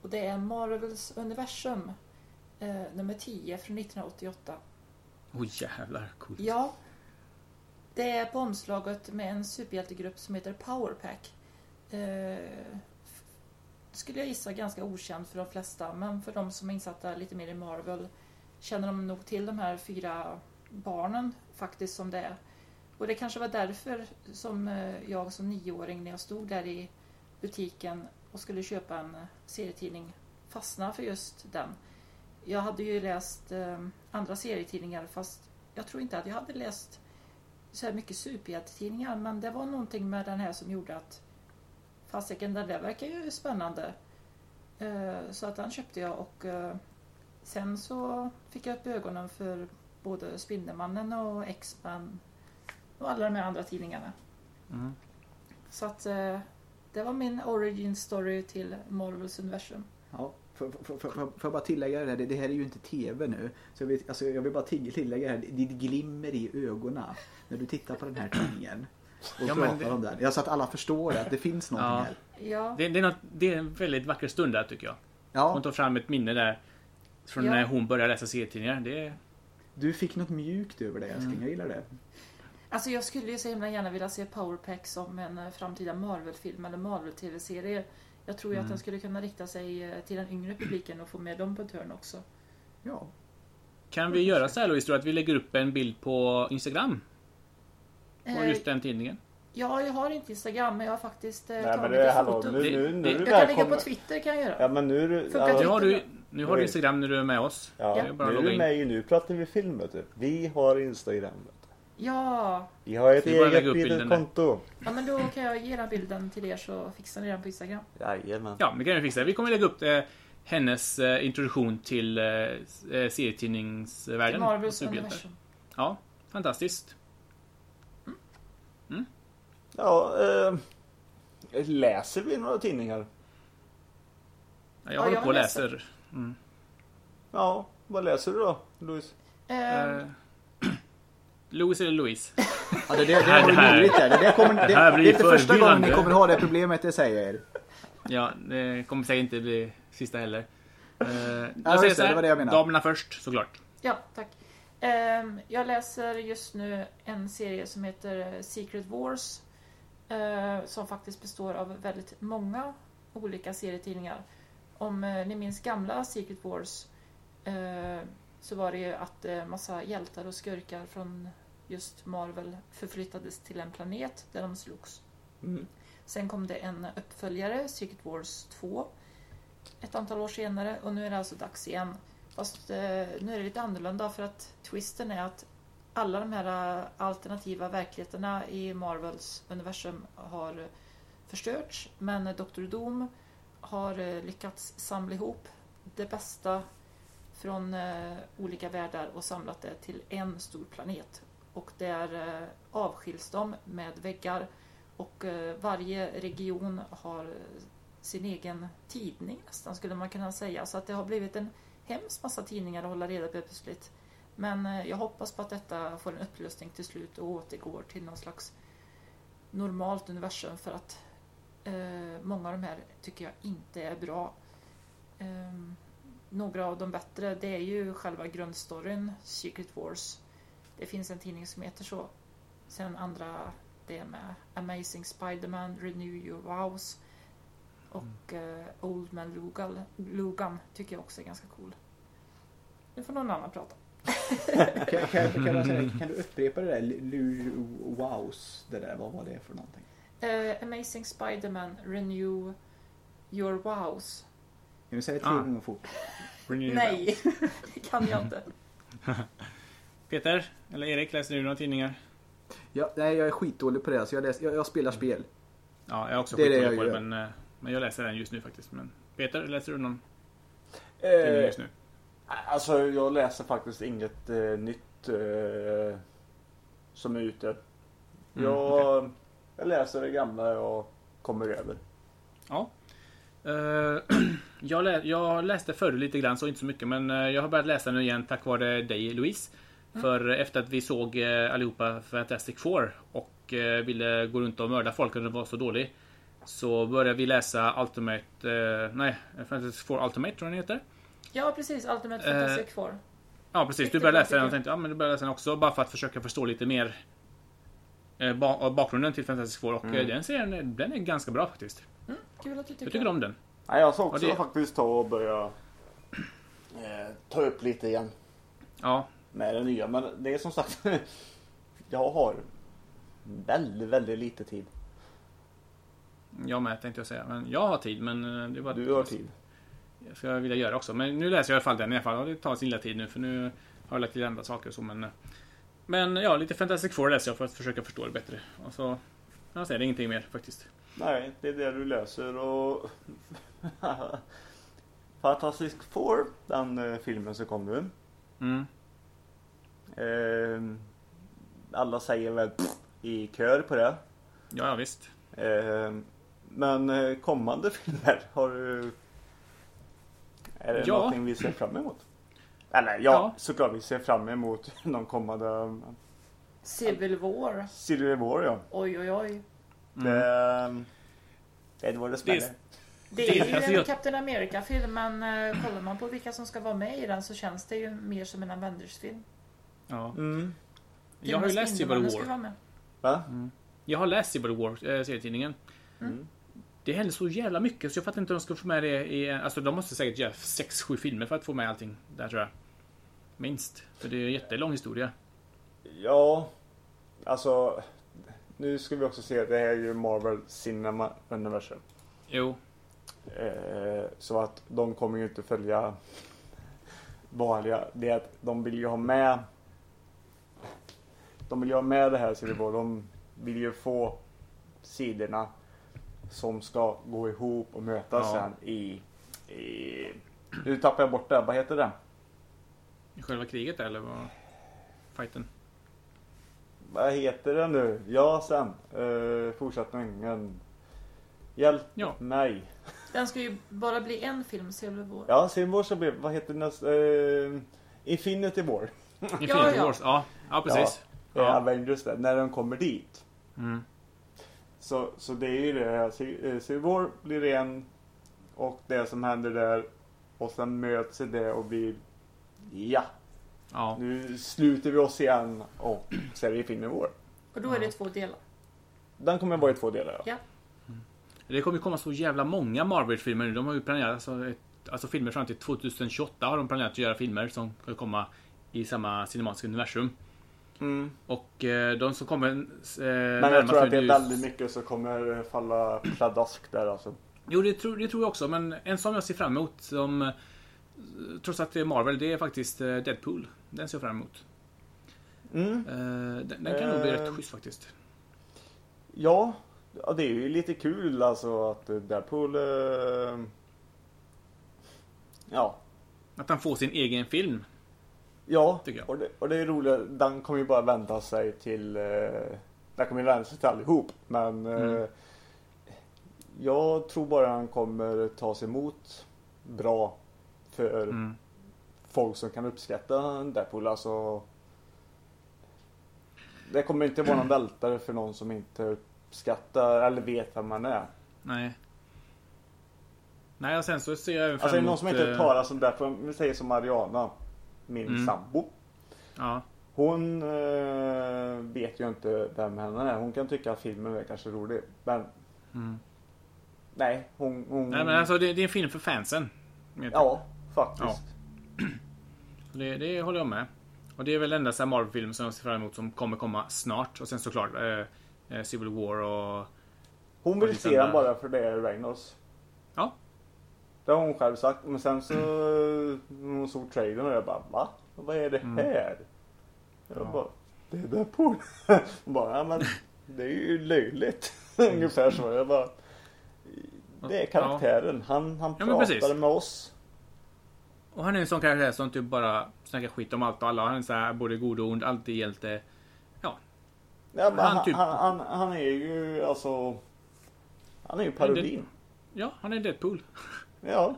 och det är Marvels universum eh, nummer 10 från 1988. Oj jävlar, coolt. Ja. Det är på omslaget med en superhjältegrupp som heter Powerpack. Eh, skulle jag gissa ganska okänd för de flesta, men för de som är insatta lite mer i Marvel känner de nog till de här fyra barnen faktiskt som det är. Och det kanske var därför som eh, jag som nioåring när jag stod där i butiken och skulle köpa en eh, serietidning fastnade för just den. Jag hade ju läst eh, andra serietidningar fast jag tror inte att jag hade läst så här mycket superhjältetidningar men det var någonting med den här som gjorde att fasiken den där verkar ju spännande. Så att den köpte jag och sen så fick jag upp ögonen för både Spindelmannen och X-Men och alla de här andra tidningarna. Mm. Så att eh, det var min origin story till Marvels universum. Ja, får, jag bara tillägga det här, det, här är ju inte TV nu. Så jag, vet, alltså, jag vill bara till- tillägga det här, ditt glimmer i ögonen när du tittar på den här tidningen. Och Ja, pratar det- om den. Ja, så att alla förstår att det finns någonting Ja. här. Ja, Det, det, är något, det är en väldigt vacker stund där tycker jag. Hon Ja, tar fram ett minne där. Från Ja. när hon började läsa serietidningar. Det, du fick något mjukt över dig älskling, jag gillar det. alltså jag skulle ju så himla gärna vilja se Powerpack som en eh, framtida Marvel-film eller Marvel-tv-serie. Jag tror ju att den skulle kunna rikta sig eh, till den yngre publiken och få med dem på ett hörn också. Ja. kan vi göra så här Louise, tror du att vi lägger upp en bild på Instagram? På Eh, just den tidningen? Ja, jag har inte Instagram men jag har faktiskt eh, Nej tagit men det, ett hallå, foto. nu, nu, nu Jag kan lägga på. Twitter kan jag göra. Ja men nu. Funkar Twitter har du? Nu har du. Instagram när du är med oss. ja, Det är nu är du med i Nu pratar vi film vet du. Vi har Instagram. Vet du. Ja, Vi har ett eget litet konto. ja, men då kan jag ge den bilden till er så fixar ni den på Instagram. Jajamän. Ja, det kan vi fixa. Vi kommer lägga upp eh, hennes eh, introduktion till eh, eh, serietidningsvärlden. Till Marvels universum. Ja, fantastiskt. Ja, eh, läser vi några tidningar? Ja, jag Ja, håller jag på och läser. läser. Mm. Ja, vad läser du då, Louise? Eh, Eh, Louise eller Louise? Ja, det, det, det här- det här- där. Det, det, kommer, det, det här det blir är inte första gången ni kommer ha det problemet, det säger jag er. Ja, det kommer säkert inte bli sista heller. Eh, Ja, jag säger just så det, här, det var det jag menade. damerna först såklart. ja, tack. Ehm, jag läser just nu en serie som heter Secret Wars. eh, som faktiskt består av väldigt många olika serietidningar. Om eh, ni minns gamla Secret Wars eh, så var det ju att eh, massa hjältar och skurkar från just Marvel förflyttades till en planet där de slogs. Mm. Sen kom det en uppföljare, Secret Wars 2, ett antal år senare och nu är det alltså dags igen. Fast nu är det lite annorlunda för att twisten är att alla de här alternativa verkligheterna i Marvels universum har förstörts men Dr. Doom har eh, lyckats samla ihop det bästa från eh, olika världar och samlat det till en stor planet. Och där eh, avskiljs de med väggar och varje region har sin egen tidning nästan skulle man kunna säga. Så att det har blivit en hemskt massa tidningar att hålla reda på plötsligt. Men jag hoppas på att detta får en upplösning till slut och återgår till någon slags normalt universum för att eh, många av de här tycker jag inte är bra. Ehm, några av de bättre det är ju själva grundstoryn Secret Wars. Det finns en tidning som heter så. Sen andra det är med Amazing Spiderman, Renew Your Vows och eh, Old Man Logan, Logan tycker jag också är ganska cool. Nu får någon annan prata. Kan, kan, kan, kan du upprepa det där? Lu, wows, det där, vad var det för någonting? Eh, Amazing Spiderman, Renew Your Wows. Kan du säga det tre Ah. gånger fort? Renew Nej, det kan jag inte. Peter, eller Erik, läser du några tidningar? Ja, nej, jag är skitdålig på det. Så jag, läser, jag, jag spelar spel. Ja, jag är också Det är det skitdålig jag på det, men, eh, men jag läser den just nu faktiskt. Men Peter, läser du någon Eh, tidning just nu? Alltså jag läser faktiskt inget eh, nytt eh, som är ute. Mm, jag, jag läser det gamla jag kommer över. Ja. Eh, jag, lä- jag läste förr lite grann, så inte så mycket. Men eh, jag har börjat läsa nu igen tack vare dig Louise. För efter att vi såg eh, allihopa Fantastic Four och eh, ville gå runt och mörda folk och den var så dålig. Så började vi läsa Ultimate... Eh, nej, Fantastic Four Ultimate tror jag den heter. Ja, precis. Ultimate Eh, Fantastic Four. Ja precis, du började läsa den och tänkte ja men du började läsa den också bara för att försöka förstå lite mer eh, bakgrunden till Fantastic Four och Mm. eh, den serien den är ganska bra faktiskt. Mm, kul att du tycker Jag tycker om den. Nej, jag ska också det- faktiskt ta och börja eh, ta upp lite igen Ja, med det nya. Men det är som sagt, jag har väldigt, väldigt lite tid. jag med tänkte jag säga. Men jag har tid men eh, det var Du har tid. Jag ska vilja göra också. Men nu läser jag i alla fall den i alla fall. Det tar sin lilla tid nu för nu har jag lagt till andra saker och så men... Men ja, lite Fantastic Four läser jag för att försöka förstå det bättre. Och så... Jag säger ingenting mer faktiskt. Nej, det är det du läser och Fantastic Four, den eh, filmen som kom nu. Mm. Eh, alla säger väl i kör på det. Ja, ja visst. Eh, men kommande filmer, har du... Är det Ja. någonting vi ser fram emot? Eller ja, Ja. såklart vi ser fram emot de kommande um, Civil War. Civil War ja. Oj, oj, oj. Mm. Det, då det smäller. Det- är ju Alltså, en jag- Captain America-film, men eh, kollar man på vilka som ska vara med i den så känns det ju mer som en Avengers-film. Ja. Mm. Jag har ju läst Civil War. Va? Jag har läst Civil War, äh, serietidningen. Mm. Det händer så jävla mycket så jag fattar inte hur de ska få med det i... Alltså de måste säkert göra 6-7 filmer för att få med allting där tror jag. Minst. För det är en jättelång historia. Ja, alltså nu ska vi också se, det här är ju Marvel Cinema Universum. Jo. Eh, så att de kommer ju inte följa vanliga, det är att de vill ju ha med de vill ju ha med det här Civil War. De vill ju få sidorna som ska gå ihop och mötas Ja. sen i, i nu tappar jag bort det, vad heter det? I själva kriget eller vad? Fighten. Vad heter det nu? Ja sen. Uh, fortsättningen. Hjälp Ja. mig. Den ska ju bara bli en film, Civil War. Ja, Civil War så blev, vad heter nästa? Uh, Infinity War. Infinity ja. Wars. Ja, ja precis. Ja. Ja. Avengers där, när de kommer dit. Mm. Så, så det är ju det här. Ci- eh, Civil War blir en. Och det som händer där. Och sen möts det och blir Ja, Ja. nu sluter vi oss igen och det Infinity War. Och då är det två delar. Den kommer vara i två delar. Ja. Ja. Det kommer ju komma så jävla många Marvel-filmer nu. De har ju planerat alltså, ett, alltså filmer fram till 2028 har de planerat att göra filmer som ska komma i samma cinematiska universum. Mm. Och eh, de som kommer eh, Men jag tror att det är väldigt mycket som kommer falla pladask där alltså. Jo, det tror, det tror jag också. Men en som jag ser fram emot, som, eh, trots att det är Marvel, det är faktiskt eh, Deadpool. Den ser jag fram emot. Mm. Eh, den, den kan nog bli Eh. rätt schysst faktiskt. Ja, ja, det är ju lite kul alltså att Deadpool... Eh, ja, Att han får sin egen film. ja Tycker jag. och, det, och det är roligt. Den kommer ju bara vända sig till... Eh, den kommer ju vända sig till allihop. Men eh, Mm. jag tror bara han kommer tas emot bra för Mm. folk som kan uppskatta Deadpool. Alltså, det kommer inte vara någon vältare för någon som inte uppskattar eller vet vem man är. Nej. Nej, och sen så ser jag även fram Alltså är det någon som inte eh, talar som Deadpool, vi säger som Mariana, min Mm. sambo. Ja. Hon eh, vet ju inte vem henne är. Hon kan tycka att filmen är kanske rolig. Men Mm. nej, hon... hon Nej, men alltså det, det är en film för fansen. Du. Ja, faktiskt. Så Det, det håller jag med. Och det är väl enda så här Marvel-film som jag ser fram emot som kommer komma snart. Och sen såklart eh, eh, Civil War och... Hon vill se den bara för det är Reynolds. Ja. Det har hon själv sagt. Men sen så när hon såg trailern och jag bara va? Vad är det Mm. här? Jag Ja. bara det är Deadpool. Bara ja, men det är ju löjligt. Mm. Ungefär så. Jag bara det är karaktären. Han, han Ja, pratade med oss. Och han är en sån karaktär som typ bara snackar skit om allt och alla. Han är så här både god och ond, alltid hjälte. Ja. Ja, Han han, typ- han, han, han är ju alltså Han är ju parodin. Ja, han är Deadpool. Ja.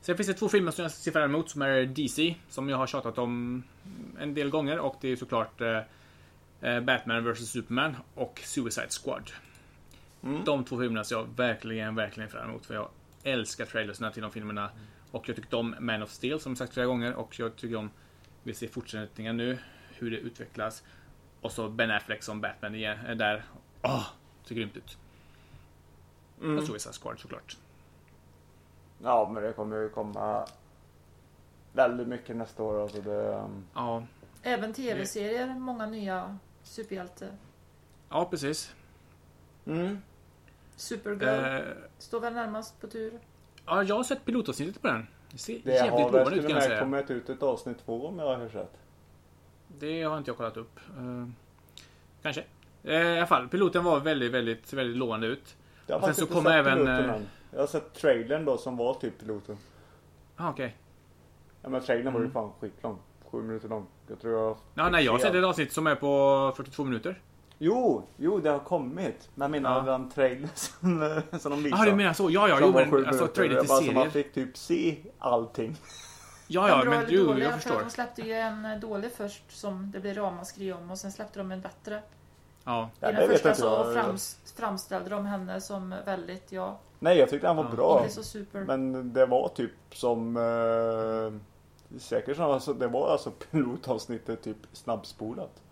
Sen finns det två filmer som jag ser fram emot som är DC, som jag har tjatat om en del gånger. Och det är såklart eh, eh, Batman vs Superman och Suicide Squad. Mm. De två filmerna ser jag verkligen, verkligen fram emot. För jag älskar trailersna till de filmerna. Och jag tyckte om Man of Steel som sagt flera gånger. Och jag tycker om, vi ser fortsättningen nu, hur det utvecklas. Och så Ben Affleck som Batman igen, är där. Åh, ser grymt ut. Mm. Och Suicide Squad såklart. Ja men det kommer ju komma väldigt mycket nästa år. Alltså det, um, Ja, Även tv-serier, många nya superhjälte. ja precis. mm. Supergirl Eh, står väl närmast på tur. Ja, jag har sett pilotavsnittet på den. Det ser Det jävligt har lovande ut kan jag säga. kommit ut ett avsnitt två om jag har rätt. Det har inte jag kollat upp. Eh, kanske. Eh, I alla fall, piloten var väldigt, väldigt, väldigt lovande ut. Jag har Och sen så sett även, piloten än. Jag har sett trailern då som var typ piloten. Ah, okej. Ja men trailern var ju Mm. fan skitlång. Sju minuter lång. Jag tror jag... Ja, nej, jag har sett ett avsnitt som är på 42 minuter. Jo, jo det har kommit. Men jag menar Ja. den trailern som, som de visade. Jaha, du menar så? Ja, ja, jo, men alltså minuter. trailer till Bara så man serier. fick typ se allting. Ja, ja, men dålig? jag för förstår. de släppte ju en dålig först som det blev ramaskri om och sen släppte de en bättre. Ja. Ja, I det den vet första så jag. frams, framställde de henne som väldigt, ja, Nej jag tyckte den var Ja. bra. inte så super. Men det var typ som... Eh, säkert som, alltså, det var alltså pilotavsnittet typ snabbspolat.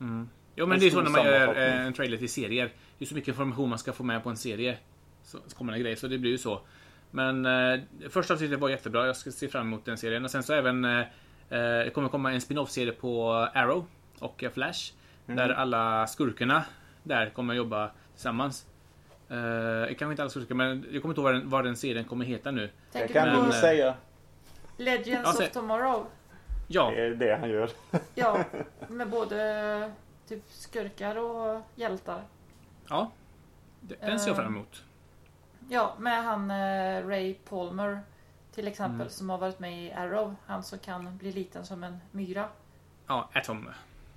Mm. Jo, men En det är så när man gör eh, en trailer till serier. Det är så mycket information man ska få med på en serie. Så, så kommer det grejer, så det blir ju så. Men eh, första avsnittet var jättebra. Jag ska se fram emot den serien. Och sen så även... Eh, eh, det kommer komma en spin-off-serie på Arrow och Flash. Mm. Där alla skurkarna där kommer jobba tillsammans. Eh, kanske inte alla skurkar, men jag kommer inte ihåg vad den, vad den serien kommer heta nu. Det kan du men, du eh, säga. Legends Ja, of Tomorrow? Ja, Det är det han gör. Ja, med både typ skurkar och hjältar. ja. Den ser jag fram emot. Ja, med han eh, Ray Palmer till exempel Mm. som har varit med i Arrow. Han som kan bli liten som en myra. Ja, Atom.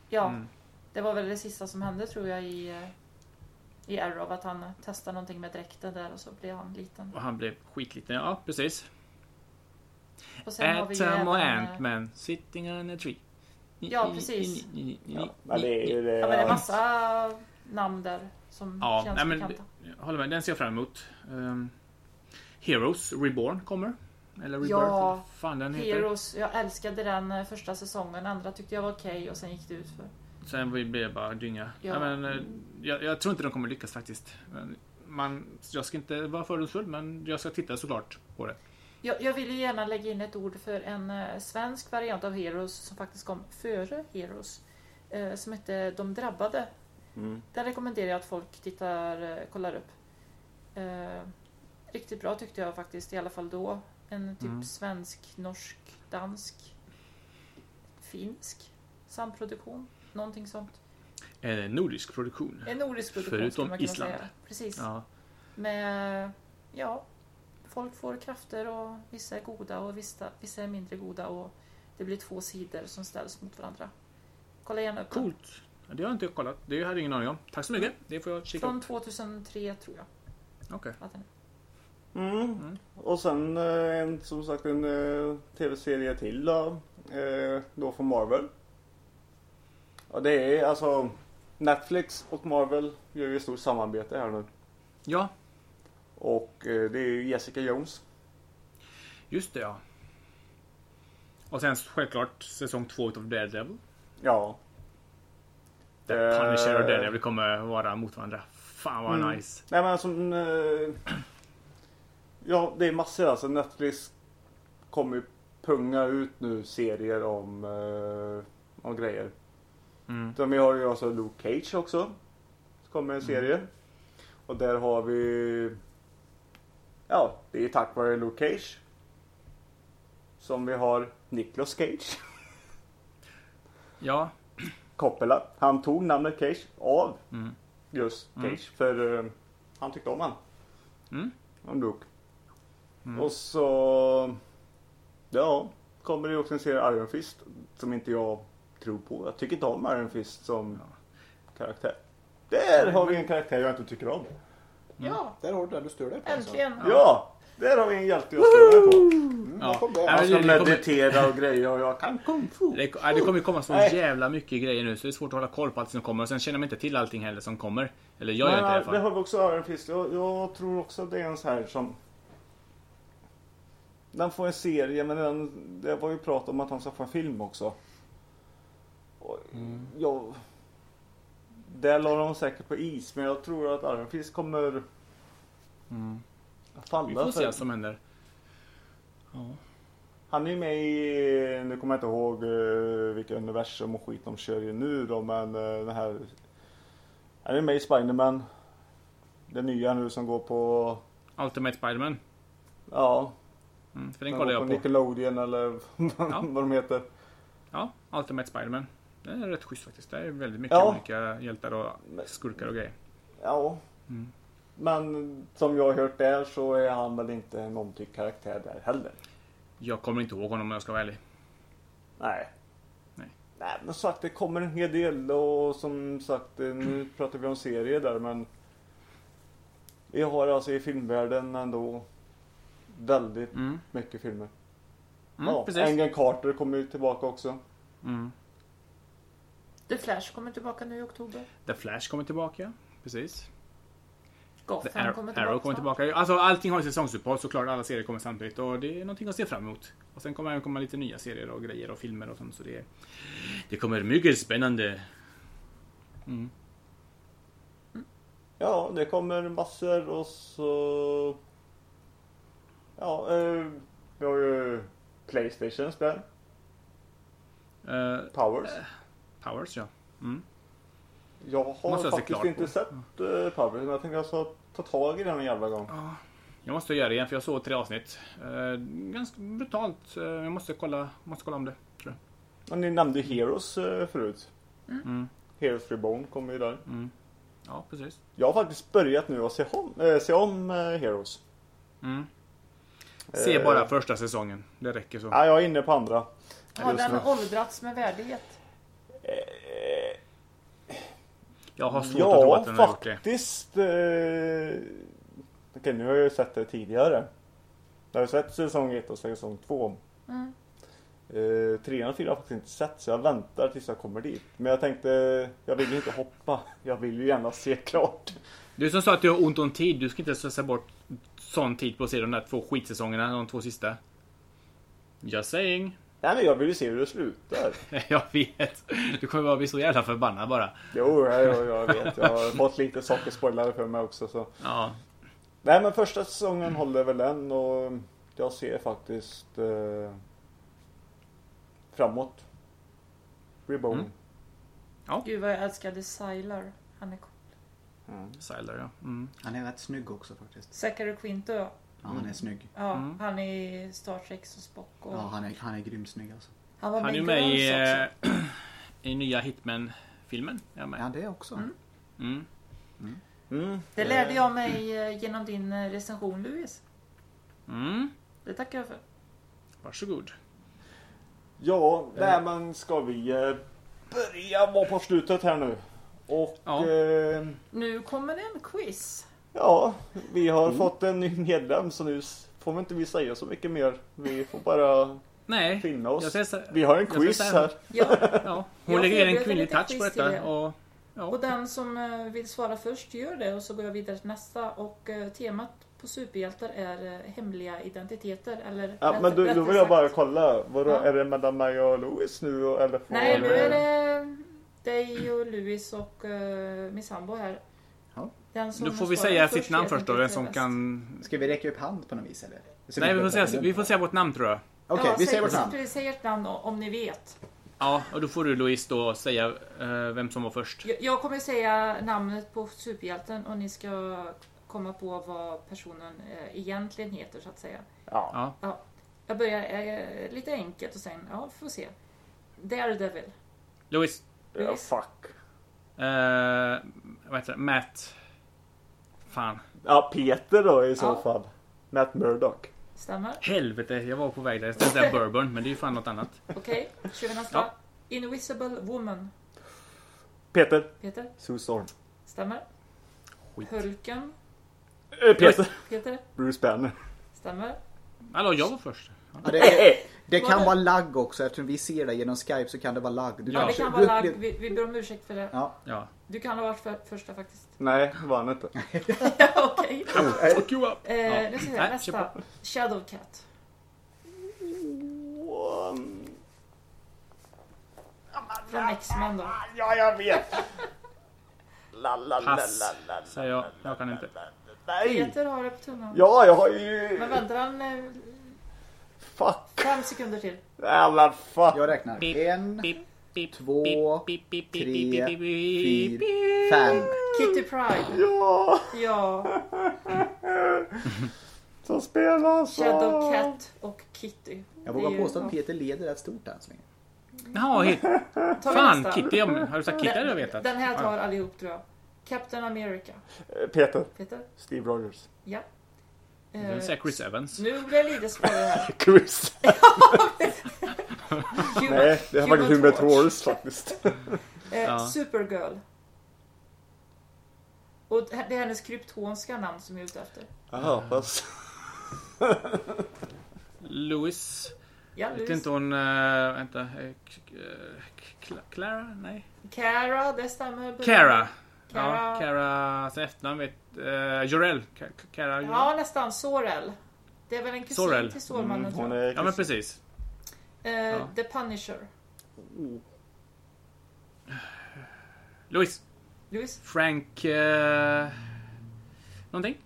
Ja, Mm. det var väl det sista som hände tror jag i, eh, i Arrow. Att han testade någonting med dräkten där och så blev han liten. Och han blev skitliten. Ja, precis. Och Atom och eh, Ant-Man sitting on a tree. Ja, precis. Ja, men det är ju det. Ja, men det är massa namn där som Ja, känns nej, men bekanta. jag håller med. Den ser jag fram emot. Um, Heroes Reborn kommer. Eller Rebirth, Ja, fan den heter. Heroes, jag älskade den eh, första säsongen. Andra tyckte jag var okej och sen gick det ut för. Sen blev det bara dynga. Ja. Ja. men, eh, jag, jag tror inte de kommer lyckas faktiskt. Men Man, jag ska inte vara fördomsfull, men jag ska titta såklart på det. Jag, jag vill ju gärna lägga in ett ord för en eh, svensk variant av Heroes som faktiskt kom före Heroes. Eh, som hette De drabbade. Mm. Den rekommenderar jag att folk tittar, eh, kollar upp. Eh, riktigt bra tyckte jag faktiskt, i alla fall då. En typ Mm. svensk, norsk, dansk, finsk samproduktion. Någonting sånt. En nordisk produktion. En nordisk produktion Förutom skulle man kunna Island. säga. Precis. Ja. Med, ja, folk får krafter och vissa är goda och vissa, vissa är mindre goda och det blir två sidor som ställs mot varandra. Kolla gärna upp. Coolt. Det har jag inte kollat. Det hade jag ingen aning om. Tack så mycket. Det får jag kika Från upp. 2003 tror jag. Okej. Att den, Mm. Och sen eh, en, som sagt en eh, tv-serie till då. Eh, då från Marvel. Ja, det är alltså Netflix och Marvel gör ju ett stort samarbete här nu. Ja, Och eh, det är Jessica Jones. just det ja. Och sen självklart säsong två utav Daredevil. Ja. Där Punisher och Eh, Daredevil kommer vara mot varandra. Fan vad Mm. nice. Nej men som... Eh, ja, det är massor alltså. Netflix kommer ju punga ut nu serier om, om grejer. Mm. Utan vi har ju alltså Luke Cage också. Så kommer en serie. Och där har vi... Ja, det är tack vare Luke Cage. Som vi har Nicolas Cage. Ja. Coppola. Han tog namnet Cage av Mm. just Cage. Mm. För eh, han tyckte om han. Mm. Om Luke. Mm. Och så... Ja, kommer det också en serie Iron Fist. Som inte jag tror på. Jag tycker inte om Iron Fist som karaktär. Där har vi en karaktär jag inte tycker om. Ja, Där har du den du stör dig på. alltså. äntligen! Ja! Där har vi en hjälte jag stör mig på. Mm, Ja. det. Han men ska det- det kommer- meditera och grejer och jag kan kung fu. Det, det kommer ju komma så Nej. jävla mycket grejer nu så det är svårt att hålla koll på allt som kommer. Och sen känner man inte till allting heller som kommer. Eller jag gör inte det i alla det fall. har vi också Iron Fist. Jag, jag tror också att det är en så här som... Den får en serie men den, det var ju prat om att han ska få en film också. Och, jag, där la de säkert på is men jag tror att Iron Fist kommer Mm. falla. Vi får se vad som händer. Ja. Han är ju med i, nu kommer jag inte ihåg uh, vilka universum och skit de kör i nu då men uh, den här Han är med i Spiderman Det nya nu som går på Ultimate Spiderman. Ja Mm, för den som kollar jag på. Nickelodeon eller Ja. vad de heter Ja, Ultimate Spiderman. Det är rätt schysst faktiskt. Det är väldigt mycket Ja. olika hjältar och skurkar och grejer. Ja Mm. Men som jag har hört där så är han väl inte en omtyckt karaktär där heller Jag kommer inte ihåg honom om jag ska vara ärlig. Nej Nej. Nej men sagt det kommer en hel del och som sagt eh, nu pratar vi om serier där men Vi har alltså i filmvärlden ändå väldigt Mm. mycket filmer. Mm, ja, precis. Engen Carter kommer ju tillbaka också. Mm. The Flash kommer tillbaka nu i oktober. The Flash kommer tillbaka. Precis. The Gotham Arrow, kommer tillbaka. Arrow kommer tillbaka. Alltså allting har säsongsuppehåll såklart. Alla serier kommer samtidigt. Och det är någonting att se fram emot. Och sen kommer det komma lite nya serier och grejer och filmer och sånt. Så det, det kommer mycket spännande. Mm. Ja, det kommer massor och så... Ja, eh, vi har ju Playstations där. Eh, Powers. Powers ja. Mm. Jag har måste jag faktiskt klart inte på. sett uh, Powers men jag tänkte jag ska ta tag i den en jävla gång. Jag måste göra det igen för jag såg tre avsnitt. Eh, ganska brutalt. Eh, jag måste kolla, måste kolla om det. Tror jag. Men ni nämnde Heroes eh, förut. Mm. Heroes Reborn kommer ju där. Mm. Ja, precis. Jag har faktiskt börjat nu att se om, eh, se om eh, Heroes. Mm. Se bara första säsongen. Det räcker så. Ja, jag är inne på andra. Har den åldrats med värdighet? Jag har svårt att tro Ja, att den har gjort det. faktiskt. Eh... Okej, nu har jag ju sett det tidigare. Jag har ju sett säsong 1 och säsong 2. Mm. Eh, trean och fyran har jag faktiskt inte sett så jag väntar tills jag kommer dit. Men jag tänkte, jag vill ju inte hoppa. Jag vill ju gärna se klart. Du som sa att du har ont om tid. Du ska inte slösa bort sån tid på att se de där två skitsäsongerna. De två sista. Just saying. Nej men jag vill ju se hur det slutar. Jag vet. Du kommer bara bli så jävla förbannad bara. Jo, jag, jag, vet. Jag har fått lite saker spoilade för mig också. Så. Ja. Nej men första säsongen håller väl än och jag ser faktiskt eh, framåt. Reborn. Mm. Gud vad jag älskade Sylar. Han är cool. Mm. Sylar ja. Mm. Han är rätt snygg också faktiskt. Zachary Quinto. Ja, Ja, han är snygg. Mm. han är Star Trek som Spock. Och Ja, han är, han är grymt snygg alltså. han var Han är med med i, eh, i nya Hitman-filmen. Med. Ja, det också. Mm. Mm. Mm. Det lärde jag mig eh, genom din eh, recension Louis. Mm. Det tackar jag för. Varsågod. Ja, nej men ska vi eh, börja vara på slutet här nu? Och Ja. eh, Nu kommer det en quiz. Ja, vi har fått en ny medlem så nu får vi inte vi säga så mycket mer. Vi får bara Nej. finna oss. så, Vi har en quiz här. här. Ja, ja, hon lägger in en kvinnlig touch på detta. Och, ja. och den som eh, vill svara först gör det och så går jag vidare till nästa. Och eh, temat på superhjältar är eh, hemliga identiteter. Eller Ja, men du, då vill jag bara kolla. Vadå, Ja. är det mellan mig och Louis nu och- eller? får- Nej, nu är det dig och Louis och uh, min sambo här. Ja. Den Då får vi säga först sitt namn först då, är som kan... Ska vi räcka upp hand på något vis eller? Så Nej, vi får, säga, vi får säga vårt namn tror jag. Okej, ja, vi säger säg- vårt namn. Precis, säg ert namn om ni vet. Ja, och då får du Louise då säga eh, vem som var först. Jag, jag kommer säga namnet på superhjälten och ni ska komma på vad personen eh, egentligen heter så att säga. Ja. Ja. Jag börjar eh, lite enkelt och sen, ja, får se. Daredevil. Louise. ja, fuck. Eh, vad heter det? Matt... Fan. Ja, Peter då i så Ja. fall. Matt Murdock. Stämmer? Helvete, jag var på väg där. Jag tänkte säga bourbon, men det är ju fan något annat. Okej, kör vi nästa. Ja. Invisible Woman. Peter. Peter? Sue Storm. Stämmer? Skit. Hulken. Eh, Peter. Peter? Bruce Banner. Stämmer? Hallå, jag var först. Ja, det, Eh, det kan det- vara lagg också eftersom vi ser det genom Skype så kan det vara lagg. Du Ja, det kanske- kan vara lagg. Vi, vi ber om ursäkt för det. Ja. Ja. Du kan ha varit för, första faktiskt. Nej, det var han inte. Okej. Fuck you up! Eh, Ja. nu ska vi se, Nej, nästa. Shadowcat. Från X-Men då. Ja, jag vet. Pass, säger jag. Jag kan inte. Nej! Peter har det på tungan. Ja, jag har ju... Men väntar han eh, Fuck. fem sekunder till? Ja, men fuck. Jag räknar. En, två, tre, fyra, fem. Kitty Pride. Ja, Ja, så spelar så. Shadowcat och Kitty. Jag Det är vågar ju- påstå att Peter leder rätt stort än så länge. Jaha, hit. Fan, nästa? Kitty. Har du sagt Kitty hade jag vetat. Den här tar allihop tror jag. Captain America. Peter. Peter? Steve Rogers. Ja. Jag Eh, säga Chris Evans. nu blir det lite svårare här. Chris. Human, Nej, det är faktiskt Human Torch. Faktiskt. Eh, Ja. Supergirl. Och det är hennes kryptonska namn som jag är ute efter. Jaha, fast... Louis. Ja, Vet Louis. inte hon... Uh, vänta. eh, eh, K- Clara? Nej. Cara, det stämmer. Cara. Cara. Ja, Cara. Sen efternamn vet... Uh, Jorel. Cara Jorel. Ja, nästan. Sorel. Det är väl en kusin Sorel. till Stålmannen Mm, tror hon jag. Ja, men precis. Eh, ja. The Punisher. Louis. Louis? Frank... Uh, någonting?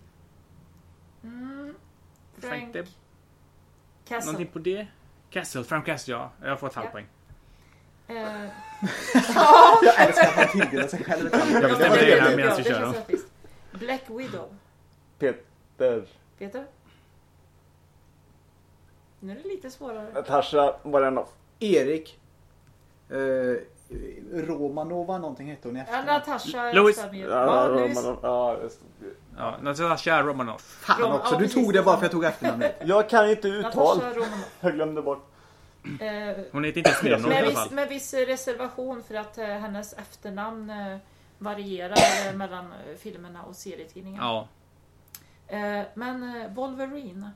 Mm. Frank Frank Deb. Castle. Någonting på det? Castle. Frank Castle, ja. Jag har fått Ja. halvpoäng. Eh, Jag älskar att han tilldelar sig själv ett namn. Jag ja, bestämmer men det här bra, medan vi det kör rättvist. Black Widow. Peter. Peter? Nu är det lite svårare. Natasha Barenov. Erik. Eh, Romanova någonting hette hon i Ja, efternamn. Natasha Louis. Ja, Ja, Louis. Romanov. Ja, det Ja, Natasha Romanoff. Fan Rom- också, ja, du tog det det bara för att jag tog efternamnet. jag kan inte uttal. Jag glömde bort. Eh, Hon heter inte Smirnoff med, alla viss, fall. med viss reservation för att eh, hennes efternamn eh, varierar mellan filmerna och serietidningarna. Ja. Men Wolverine.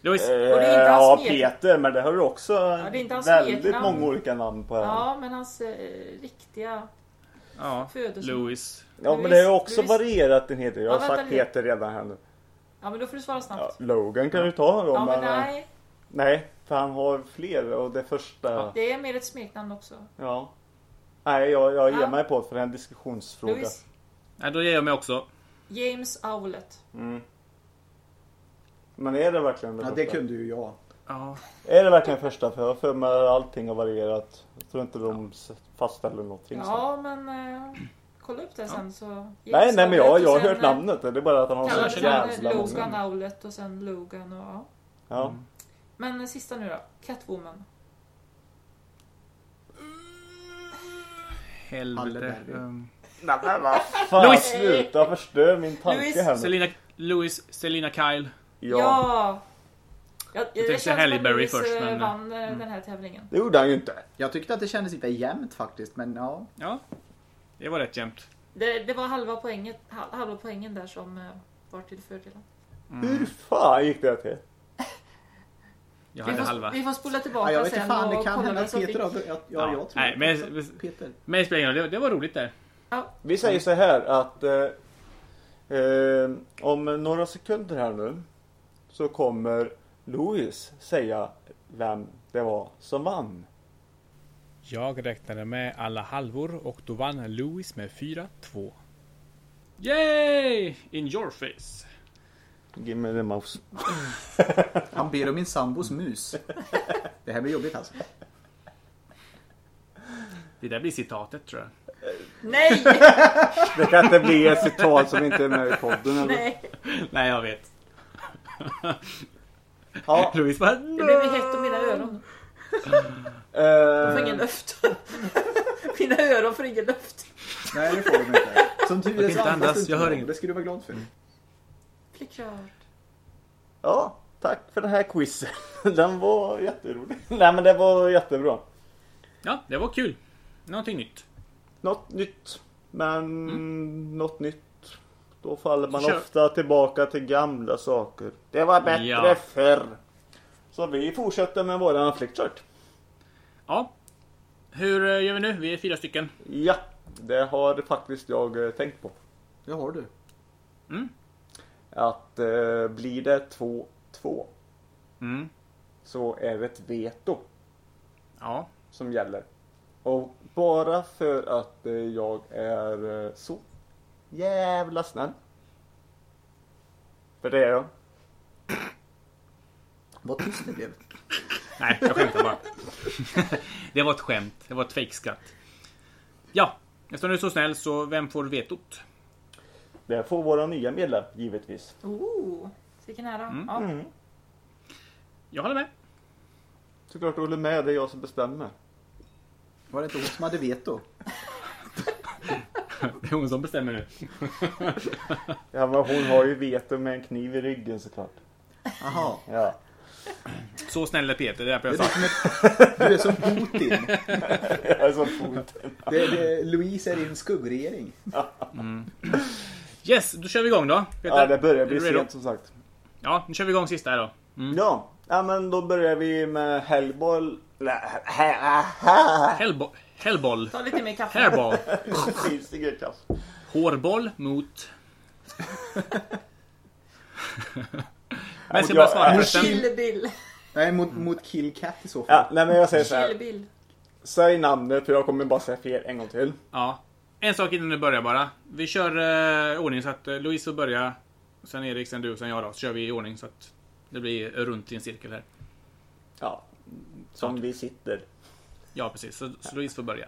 Louis. Ja, Peter. Men det har du också det är inte hans väldigt smeknamn. många olika namn på. Ja, Ja, men hans eh, riktiga Ja. födelsenamn. Louis. ja men det har också Louis- varierat en hel del. Jag har Ja, sagt. Peter redan här nu. Ja, men då får du svara Ja, snabbt. Logan kan du ta då. Ja, men men, nej. Nej, för han har fler och det första... Det är mer ett smeknamn också. Ja. Nej, jag, jag ger Ja. mig på för det är en diskussionsfråga. Louis. Ja, då ger jag mig också. James Owlett. Mm. Men är det verkligen det Ja, första? det kunde ju jag. Ja. Är det verkligen första? För jag har för mig allting har varierat. Jag tror inte de fastställer någonting. Ja, men eh, kolla upp det sen så... Nej, nej men jag, jag har hört namnet. Det är bara att han har så jävla Logan många. Owlet och sen Logan och ja. Ja. Mm. Men eh, sista nu då. Catwoman. Helvete. Um, Nej men vad fan Louis! sluta förstör min tanke Louis! här nu. Selina, Louis, Selina Kyle. Ja. Ja! ja det tänkte känns som Halle Berry först, eh, men- vann eh, mm. den här tävlingen. Det gjorde han ju inte. Jag tyckte att det kändes lite jämnt faktiskt, men ja. Ja. Det var rätt jämnt. Det, det var halva, poänget, hal- halva poängen där som eh, var till fördelen. Hur fan gick det till? Jag Vi hade får, halva. vi får spola ja tillbaka jag vet sen fan, det och kan kolla hända Peter fick. har... Ja, ja, Ja, jag tror nej, det. men- Peter. Men det spelar ingen roll, det, det var roligt där. Vi säger så här att eh, eh, om några sekunder här nu så kommer Louis säga vem det var som vann. Jag räknade med alla halvor och då vann Louis med 4-2. Yay! In your face. Give me the mouse. Han ber om min sambos mus. Det här blir jobbigt alltså. Det där blir citatet tror jag. Nej! Det kan inte bli ett citat som inte är med i podden eller? Nej! Nej, jag vet. Ja, Louis bara... Det blev hett om mina öron. De får ingen eh, luft. mina öron får ingen luft. Nej, det får de inte. Som tur är så inte andas inte jag hör inget. Det ska du vara glad för. Blir klart. ja, tack för den här quizen. Den var jätterolig. Nej men det var jättebra. Ja, det var kul. Någonting nytt. Något nytt. Men något nytt. Då faller man Kör. ofta tillbaka till gamla saker. Det var bättre Ja. förr. Så vi fortsätter med våran flickchart. Ja. Hur eh, gör vi nu? Vi är fyra stycken. Ja, det har faktiskt jag eh, tänkt på. Det har du. Att eh, blir det 2-2 Mm. så är det ett veto Ja. som gäller. Och bara för att eh, jag är eh, så jävla snäll. För det är jag. Vad tyst det blev. Nej, jag skämtar bara. det var ett skämt. Det var ett fejkskratt. Ja, eftersom du är så snäll så vem får vetot? Det får våra nya medlem givetvis. Oh, vilken ära. Mm. Ja. Mm. Jag håller med. Såklart du håller med, det är jag som bestämmer. Var det inte hon som hade veto? Det är hon som bestämmer nu. Ja men hon har ju veto med en kniv i ryggen såklart. Jaha. Ja. Så snäll är Peter, det är därför jag sa. du är som Putin. Jag är som foten. Det, det, Louise är din skuggregering. Yes, då kör vi igång då. Peter, Ja det börjar bli sent som sagt. Ja, nu kör vi igång sista här då. Ja. ja men då börjar vi med Hellboy. Nej, hä- hä- Hellbo Hellboll. Ta lite mer kaffe. Hairball. Hårboll mot... Men ska bara svara först? Nej, mot, mot Kill Cat i så fall. Ja, nej men jag säger så här. Säg namnet för jag kommer bara säga fel en gång till. Ja. En sak innan du börjar bara. Vi kör uh, ordning så att uh, Louise får börja. Sen Erik, sen du, sen jag då. Så kör vi i ordning så att det blir runt i en cirkel här. Ja. Som vi sitter. Ja, precis. Så, så Louise får börja.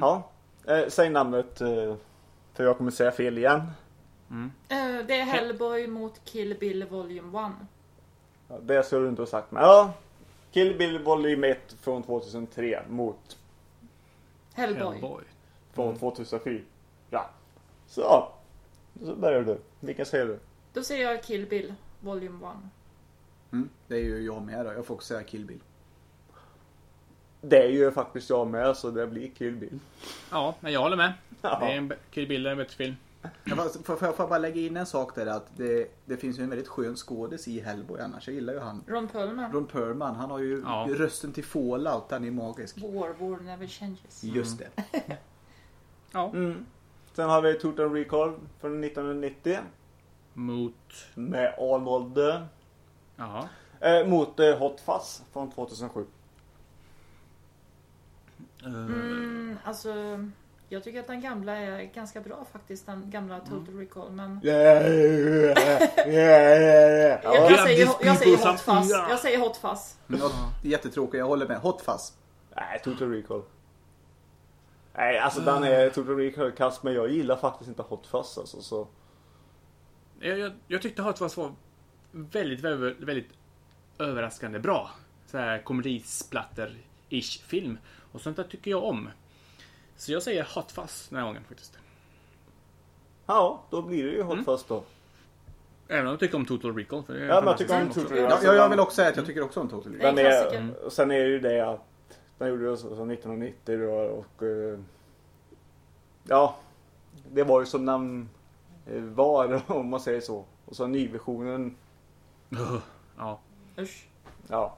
Ja. Eh, säg namnet. Eh, för jag kommer säga fel igen. Eh, det är Hellboy mot Kill Bill Volume 1. Ja, det skulle du inte ha sagt. Men ja. Kill Bill Volume 1 från 2003 mot Hellboy. Hellboy. Från 2004. Ja. Så. Så börjar du. Vilken säger du? Då säger jag Kill Bill Volume 1. Mm, det är ju jag med då. Jag får också säga Kill Bill. Det är ju faktiskt jag med så det blir Kill Bill. Ja, men jag håller med. Ja. Det är en Kill Bill är en bättre film. Jag får, får, får jag bara lägga in en sak där att det, det finns ju en väldigt skön skådis i Hellboy annars. Jag gillar ju han. Ron Perlman. Ron Perlman, han har ju Ja. rösten till Fallout, den är magisk. War, War Never Changes. Just det. Ja. Mm. Sen har vi Total Recall från 1990. Mot... Med Arnold. eh, Ja. Eh, mot eh, Hot Fuzz från 2007. Uh, Mm, alltså, Jag tycker att den gamla är ganska bra faktiskt, den gamla Total Recall. Men Yeah, yeah, yeah, yeah. jag, Ja. jag, säger, jag säger Hot Fuzz. Jag säger Hot Fuzz. Något jättetråkigt, jag håller med. Hot Fuzz. Nej, Total Recall. Nej, alltså den är Total Recall kast men jag gillar faktiskt inte Hot Fuzz alltså så. Jag, jag, jag tyckte Hot Fuzz var väldigt, väldigt, väldigt överraskande bra. Så här komedisplatter-ish film. Och sånt där tycker jag om. Så jag säger Hot Fuzz den här gången faktiskt. Ja, då blir det ju Mm. Hot Fuzz då. Även om jag tycker om Total Recall. För det är Ja, men jag tycker om Total. Recall. Ja, jag, jag vill också säga att jag tycker också om Total Recall. Det är en Den är, klassiker. och sen är ju det att den gjordes så 1990 då, och eh, ja, det var ju som den eh, var om man säger så. Och så nyversionen, Ja. Usch. ja.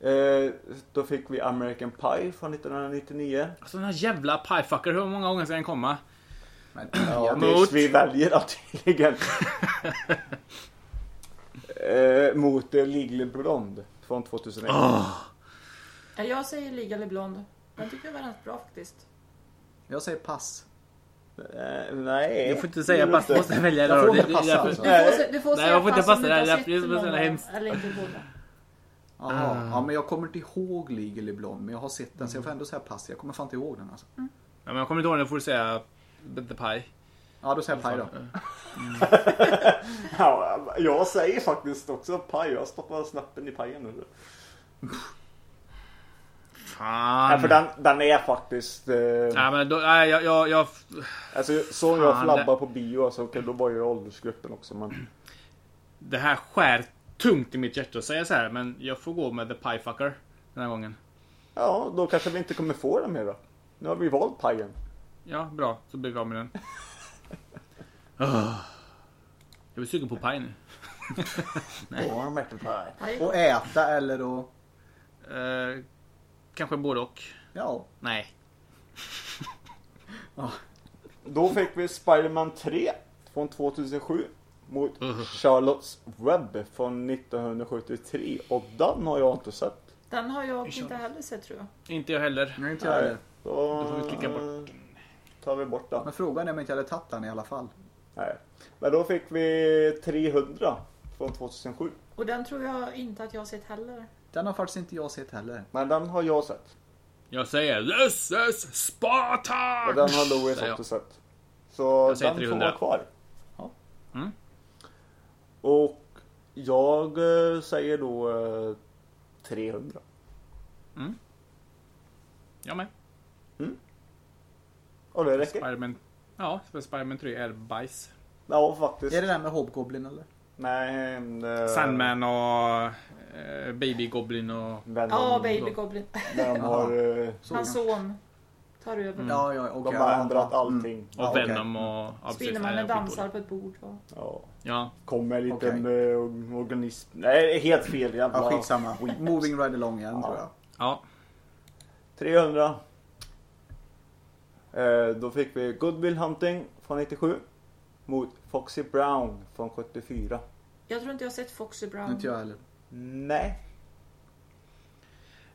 Eh, då fick vi American Pie från 1999. Alltså den här jävla piefucker, hur många gånger ska den komma? Men, Ja, ja, det Mot- vi väljer då tydligen. eh, mot Legally Blonde från 2001. Ja, Jag säger Legally Blonde. Den tycker jag var rätt bra faktiskt. jag säger pass. Eh, nej. Du får inte säga det pass, du måste välja. Jag får det. inte Det- passa, alltså. Du Nej. får, du får Nej, säga jag får inte pass om passa du där. inte har Det sett är så jävla hemskt. Eller inte båda. Jaha, ja, men jag kommer inte ihåg Legally Blonde, men jag har sett den så jag får ändå säga pass. Jag kommer fan inte ihåg den alltså. Ja, men jag kommer inte ihåg den, får du säga The Pie. Ja, då säger jag paj då. Ja, jag säger faktiskt också paj. Jag stoppar snappen i pajen nu. Fan. Nej, för den, den är faktiskt... Eh, Ja, men då, nej, jag, jag, jag, alltså, så jag Fan, flabbar på bio, alltså, okej, då var ju åldersgruppen också. Men, det här skär tungt i mitt hjärta att säga så här, men jag får gå med The Piefucker den här gången. ja, då kanske vi inte kommer få den mer då. Nu har vi valt pajen. Ja, bra. Så blir vi av med den. Ah. Jag blir sugen på paj nu. Warm apple pie. Nej. Och äta eller att... Eh, kanske både och. Ja. Nej. Då fick vi Spider-Man 3 från 2007 mot Uh. Charlottes Web från 1973 och den har jag inte sett. Den har jag inte heller sett tror jag. Inte jag heller. Nej, inte jag heller. Då, Då får vi klicka bort. tar vi bort den. Men frågan är om jag inte hade tagit den i alla fall. Nej. Men då fick vi 300 från 2007. Och den tror jag inte att jag har sett heller. Den har faktiskt inte jag sett heller. Men den har jag sett. Jag säger This is Sparta! Och den har Louis också sett. Så den 300. får vara kvar. Ja. Mm. Och jag eh, säger då eh, 300. Jag med. Och det räcker. Spiderman. Ja, för Spiderman 3 är bajs. Ja, faktiskt. Är det den med Hobgoblin eller? Nej. eh, Sandman och eh, Baby Goblin och... Venom, Ja, Baby Goblin. När de har, eh, Hans son tar över. Ja, ja, okej. de har ändrat. Mm. allting. Och Ja, okej. Venom och... Ja, Spindelmannen dansar på ett bord. Och... Ja. Ja. Kommer en Okej. liten eh, organism. Nej, helt fel jävla Ja, skitsamma. skit. Moving right along igen Ja. tror jag. Ja. 300. Eh, då fick vi Goodwill Hunting från 97 mot Foxy Brown från 74. Jag tror inte jag har sett Foxy Brown. Inte jag heller. Nej.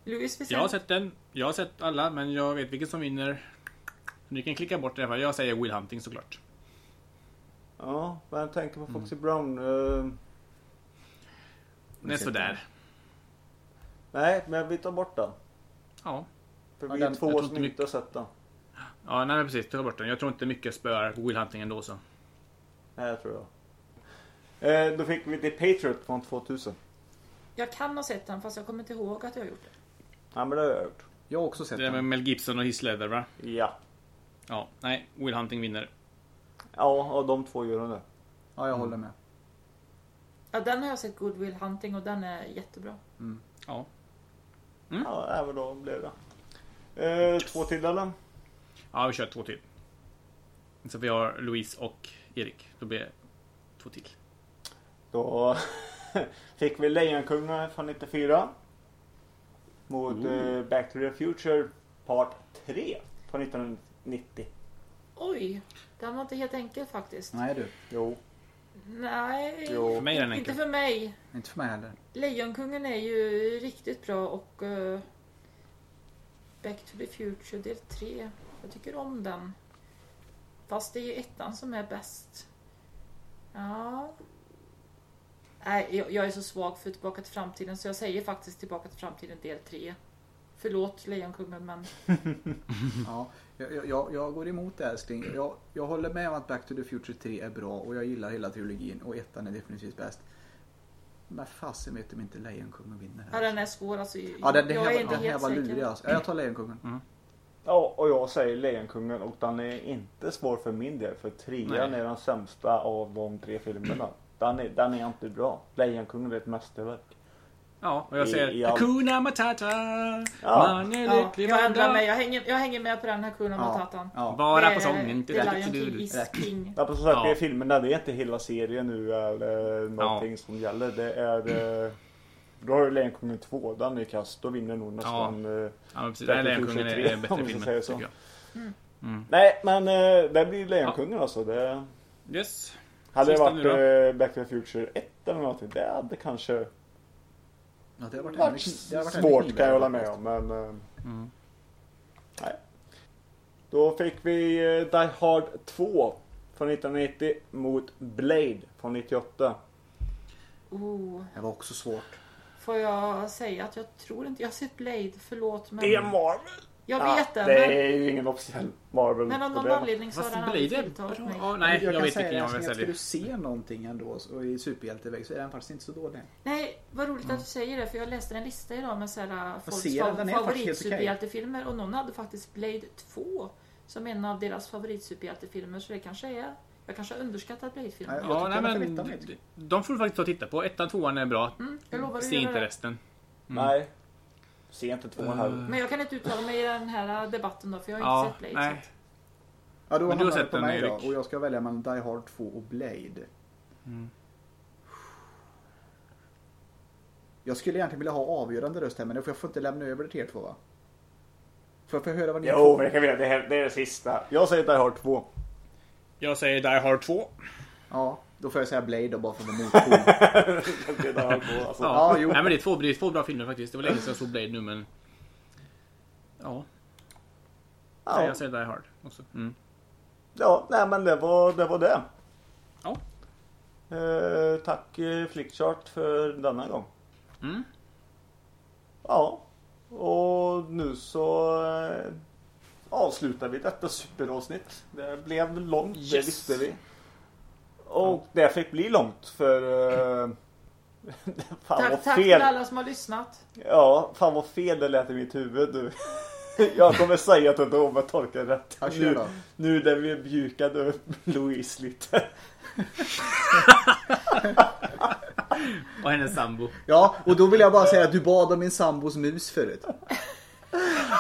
Louis, vi Jag har sett den. Jag har sett alla, men jag vet vilken som vinner. Ni kan klicka bort det här. Jag säger Will Hunting såklart. Ja, men jag tänker på Foxy Mm. Brown. Eh, Den är sådär. nej, men vi tar bort den. Ja. För Ja, vi den- är två jag tror som inte har sett den. Ja, nej men precis. Ta bort den. Jag tror inte mycket spöar Will Hunting ändå så. Nej, jag tror jag. Eh, då fick vi The Patriot från 2000. Jag kan ha sett den fast jag kommer inte ihåg att jag har gjort det. Ja, men det har jag gjort. Jag har också sett Det är med den. Mel Gibson och Heath Ledger va? Ja. Ja. Nej, Will Hunting vinner. Ja, och de två gör de det. Ja, jag håller med. Ja, den har jag sett Good Will Hunting och den är jättebra. Ja. Ja, även då blev det. Eh, två till eller? Ja, vi kör två till. Så vi har Louise och Erik. Då blir det två till. Då fick vi Lejonkungen från 94. Mot eh, Back to the Future Part 3 från 1990. Oj, den var inte helt enkel faktiskt. Nej du. Jo. Nej, Jo. För mig är den inte för mig. Inte för mig heller. Lejonkungen är ju riktigt bra och... eh, Back to the Future del 3. Jag tycker om den. Fast det är ju ettan som är bäst. Ja. Nej, jag, är så svag för Tillbaka till framtiden så jag säger faktiskt Tillbaka till framtiden del 3. Förlåt Lejonkungen men Ja, jag, jag, jag går emot det älskling. Jag, jag håller med om att Back to the Future 3 är bra och jag gillar hela trilogin och ettan är definitivt bäst. Men fasen vet om inte Lejonkungen vinner ja, här. den är svår alltså. Ja, den, det jag här, är var- inte den här helt var säker. lurig alltså. Ja, Jag tar Lejonkungen. Ja, och jag säger Lejonkungen och den är inte svår för min del. För trean Nej. är den sämsta av de tre filmerna. Den är, den är inte bra. Lejonkungen är ett mästerverk. Ja, och jag säger i all- Hakuna Matata. Ja. Man är Ja, lycklig jag ändrar mig. Jag hänger, jag hänger med på den Hakuna Ja, Matatan. ja. Bara Det på sången. The Lion King is king. Ja, på Ja. det är filmerna. Det är inte hela serien nu eller någonting som gäller. Det är... eh, Då har du Lejonkungen 2. Den är kass. Då vinner nog nästan... eh, Ja, precis. Nej, Lejonkungen är, är 3, bättre om man film, säger så. tycker jag. Nej, men eh, det blir Lejonkungen alltså. Det... Yes. Hade det Sista varit nu då? eh, Back to the Future 1 eller någonting. Det hade kanske Ja, det har varit, varit kni- det har varit svårt kan jag hålla med om. Men, eh, Mm. nej. Då fick vi eh, Die Hard 2 från 1990 mot Blade från 98. Oh, Det var också svårt. får jag säga att jag tror inte jag har sett Blade. Förlåt men... Det är Marvel! Jag Ja, vet det. Det Men, är ju ingen officiell Marvel. men av någon det. anledning så har den blir det mig. bra? Nej, jag, kan vet vilken jag älskling, vill att Ska du se någonting ändå och i superhjälteväg så är den faktiskt inte så dålig. Nej, vad roligt att du säger det för jag läste en lista idag med så här, folks favoritsuperhjältefilmer och någon hade faktiskt Blade 2 som en av deras favoritsuperhjältefilmer så det kanske är Jag kanske har underskattat Mm, jag Ja, nej, men de, får du faktiskt ta och titta på. Ettan, tvåan är bra. Mm, jag Se inte det. resten. Nej. Se inte tvåan heller. Men jag kan inte uttala mig i den här debatten då för jag har Ja, inte sett Blade. nej. så Ja, då Men du har sett på den, mig då. Erik. Och jag ska välja mellan Die Hard 2 och Blade. Mm. Jag skulle egentligen vilja ha avgörande röst här men jag får inte lämna över det till er två va? Får jag få höra vad ni Jo, två- men det kan vi göra. Det, här, det är det sista. Jag säger Die Hard 2. Jag säger Die Hard 2. Ja, då får jag säga Blade då bara för att vara motpol. Jag säger Die Hard 2 alltså. Ja, jo. Nej, men det är, två, det är två bra filmer faktiskt. Det var länge sedan jag såg Blade nu men... Ja, Ja, jag säger Die Hard också. Mm. ja nej men det var det. Var det. Ja. Eh, tack eh, Flickchart för denna gång. Mm. Ja, och nu så eh, avslutar vi detta superavsnitt. Det blev långt, det Yes. visste vi. Och det fick bli långt för... Eh, fan Tack, tack till alla som har lyssnat. Ja, fan vad fel det lät i mitt huvud nu. Jag kommer säga att det då med tolkar rätt. Ja, Nu, nu när vi mjukade upp Louise lite. Och hennes sambo. Ja, och då vill jag bara säga att du bad om min sambos mus förut.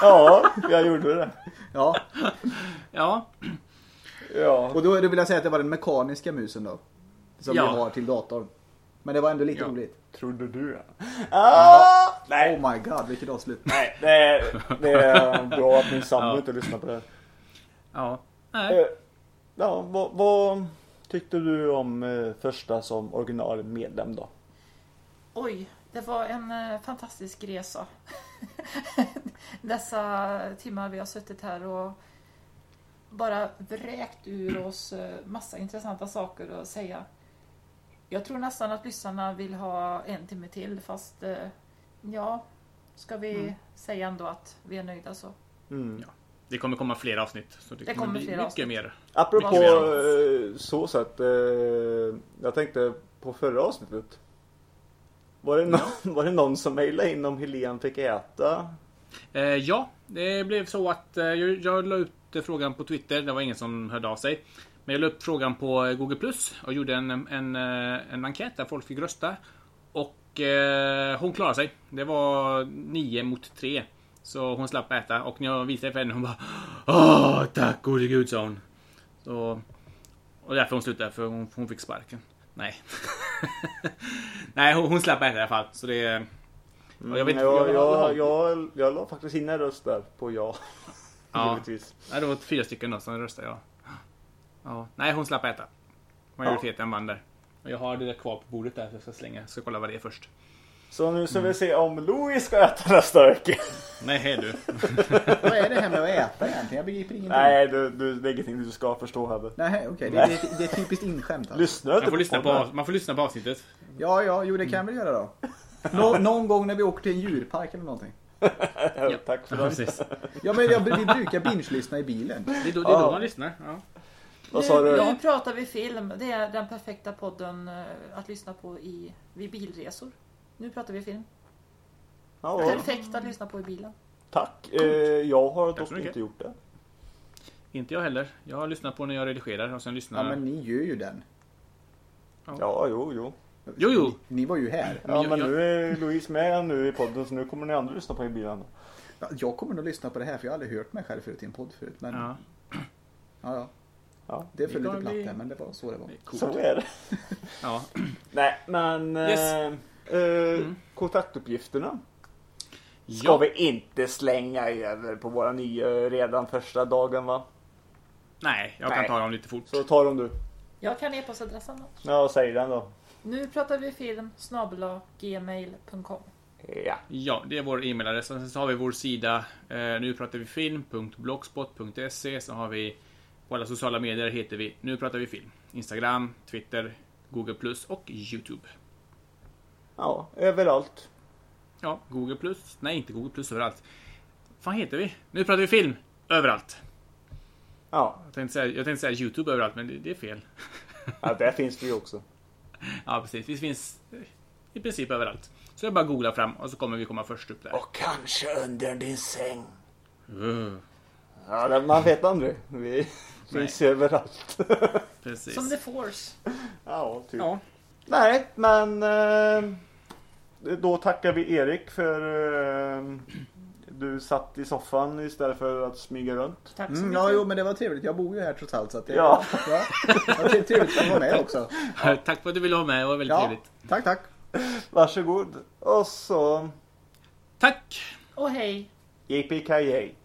Ja, jag gjorde det. Ja, Ja, Ja. och då vill jag säga att det var den mekaniska musen då. Som Ja. vi har till datorn. Men det var ändå lite Ja. roligt. Trodde du ja. Ah, nej. Oh my god, vilket avslut. Nej, det är, det är bra att min sambo Ja. inte lyssnar på det. ja. Nej. Eh, Ja, vad, vad tyckte du om eh, första som original medlem då? Oj, det var en eh, fantastisk resa. Dessa timmar vi har suttit här och bara vräkt ur oss eh, massa intressanta saker att säga. Jag tror nästan att lyssnarna vill ha en timme till fast eh, ja, ska vi Mm. säga ändå att vi är nöjda så. Mm. Det kommer komma fler avsnitt. Så det, Det kommer kommer bli mycket avsnitt. mer. Apropå Varsågod. eh, så sätt. Jag tänkte på förra avsnittet. Var det, någon, var det någon som mejlade in om Helen fick äta? Eh, ja, det blev så att jag, jag la ut eh, frågan på Twitter. Det var ingen som hörde av sig. Men jag la upp frågan på eh, Google Plus och gjorde en, en, eh, en enkät där folk fick rösta. Och eh, hon klarade sig. Det var 9 mot 3. Så hon slapp äta och när jag visade för henne hon bara Åh, tack gode gud sa hon. Så, och därför hon slutade för hon, hon fick sparken. Nej. Nej, hon, hon slapp äta i alla fall. Så det... Jag vet inte, jag, jag, jag, jag la faktiskt in en röst där på ja. Ja. Givetvis. Nej, det var fyra stycken då som röstade ja. ja. Nej, hon slapp äta. Majoriteten vann där. Och jag har det där kvar på bordet där så jag ska slänga. Så kolla vad det är först. Så nu ska vi se om Louis ska äta nästa vecka. Nej, hej du. Vad är det här med att äta egentligen? Jag begriper ingenting. Nej, du, du, det är ingenting du ska förstå heller. Nej, okej. Det, det, det är typiskt inskämt alltså. Man får, lyssna på, man får lyssna på avsnittet. Ja, ja, jo det kan jag väl göra då. Nå, någon gång när vi åker till en djurpark eller någonting. Ja, Tack för Ja, det. precis. Ja, men jag, vi brukar binge-lyssna i bilen. Det är då, det är då man lyssnar. Ja. Vad sa nu, du? nu pratar vi film. Det är den perfekta podden eh, att lyssna på i, vid bilresor. Nu pratar vi film. Ja, Perfekt att lyssna på i bilen. tack. Eh, jag har dock inte gjort det. Inte jag heller. Jag har lyssnat på när jag redigerar och sen lyssnar... Ja, men ni gör ju den. Ja, jo, jo. Jo, jo. Ni, ni var ju här. Ja, jag- men jag- nu är Louise med nu i podden så nu kommer ni andra lyssna på i bilen. Ja, Jag kommer nog lyssna på det här för jag har aldrig hört mig själv förut i en podd förut. Men ja, Ja, ja. Ja, Det föll lite platt där men det var så det var. coolt. så är det. Ja. Nej, men Yes. Mm. eh, eh, kontaktuppgifterna ska ja. vi inte slänga över på våra nya redan första dagen va? Nej, jag kan Nej. ta dem lite fort. Så tar de du. Jag kan e-postadressen då. Ja, säg den då. Nu pratar vi film snabel-a gmail.com. Ja. Ja, det är vår e-mailadress. Sen så har vi vår sida eh, nu pratar vi film.blogspot.se. Så har vi på alla sociala medier heter vi Nu pratar vi film. Instagram, Twitter, Google Plus och Youtube. Ja, överallt. Ja, Google Plus. Nej, inte Google Plus överallt. Vad fan heter vi? Nu pratar vi film överallt. Ja, Jag tänkte säga, jag tänkte säga Youtube överallt, men det, det är fel. ja där finns vi också. Ja, precis. Vi finns i princip överallt. Så jag bara googla fram och så kommer vi komma först upp där. Och kanske under din säng. Uh, Ja, det- man vet aldrig. Vi finns överallt. precis. Som The Force. ja, typ. Ja, Nej, men eh, då tackar vi Erik för eh, du satt i soffan istället för att smyga runt. Tack så Mm, mycket. ja, jo men det var trevligt. Jag bor ju här trots allt så att det, Ja. ja. ja. det är trevligt att vara med också. tack för att du ville ha med. Det var väldigt Ja, trevligt. tack tack. Varsågod. Och så Tack! Och hej! JPKJ.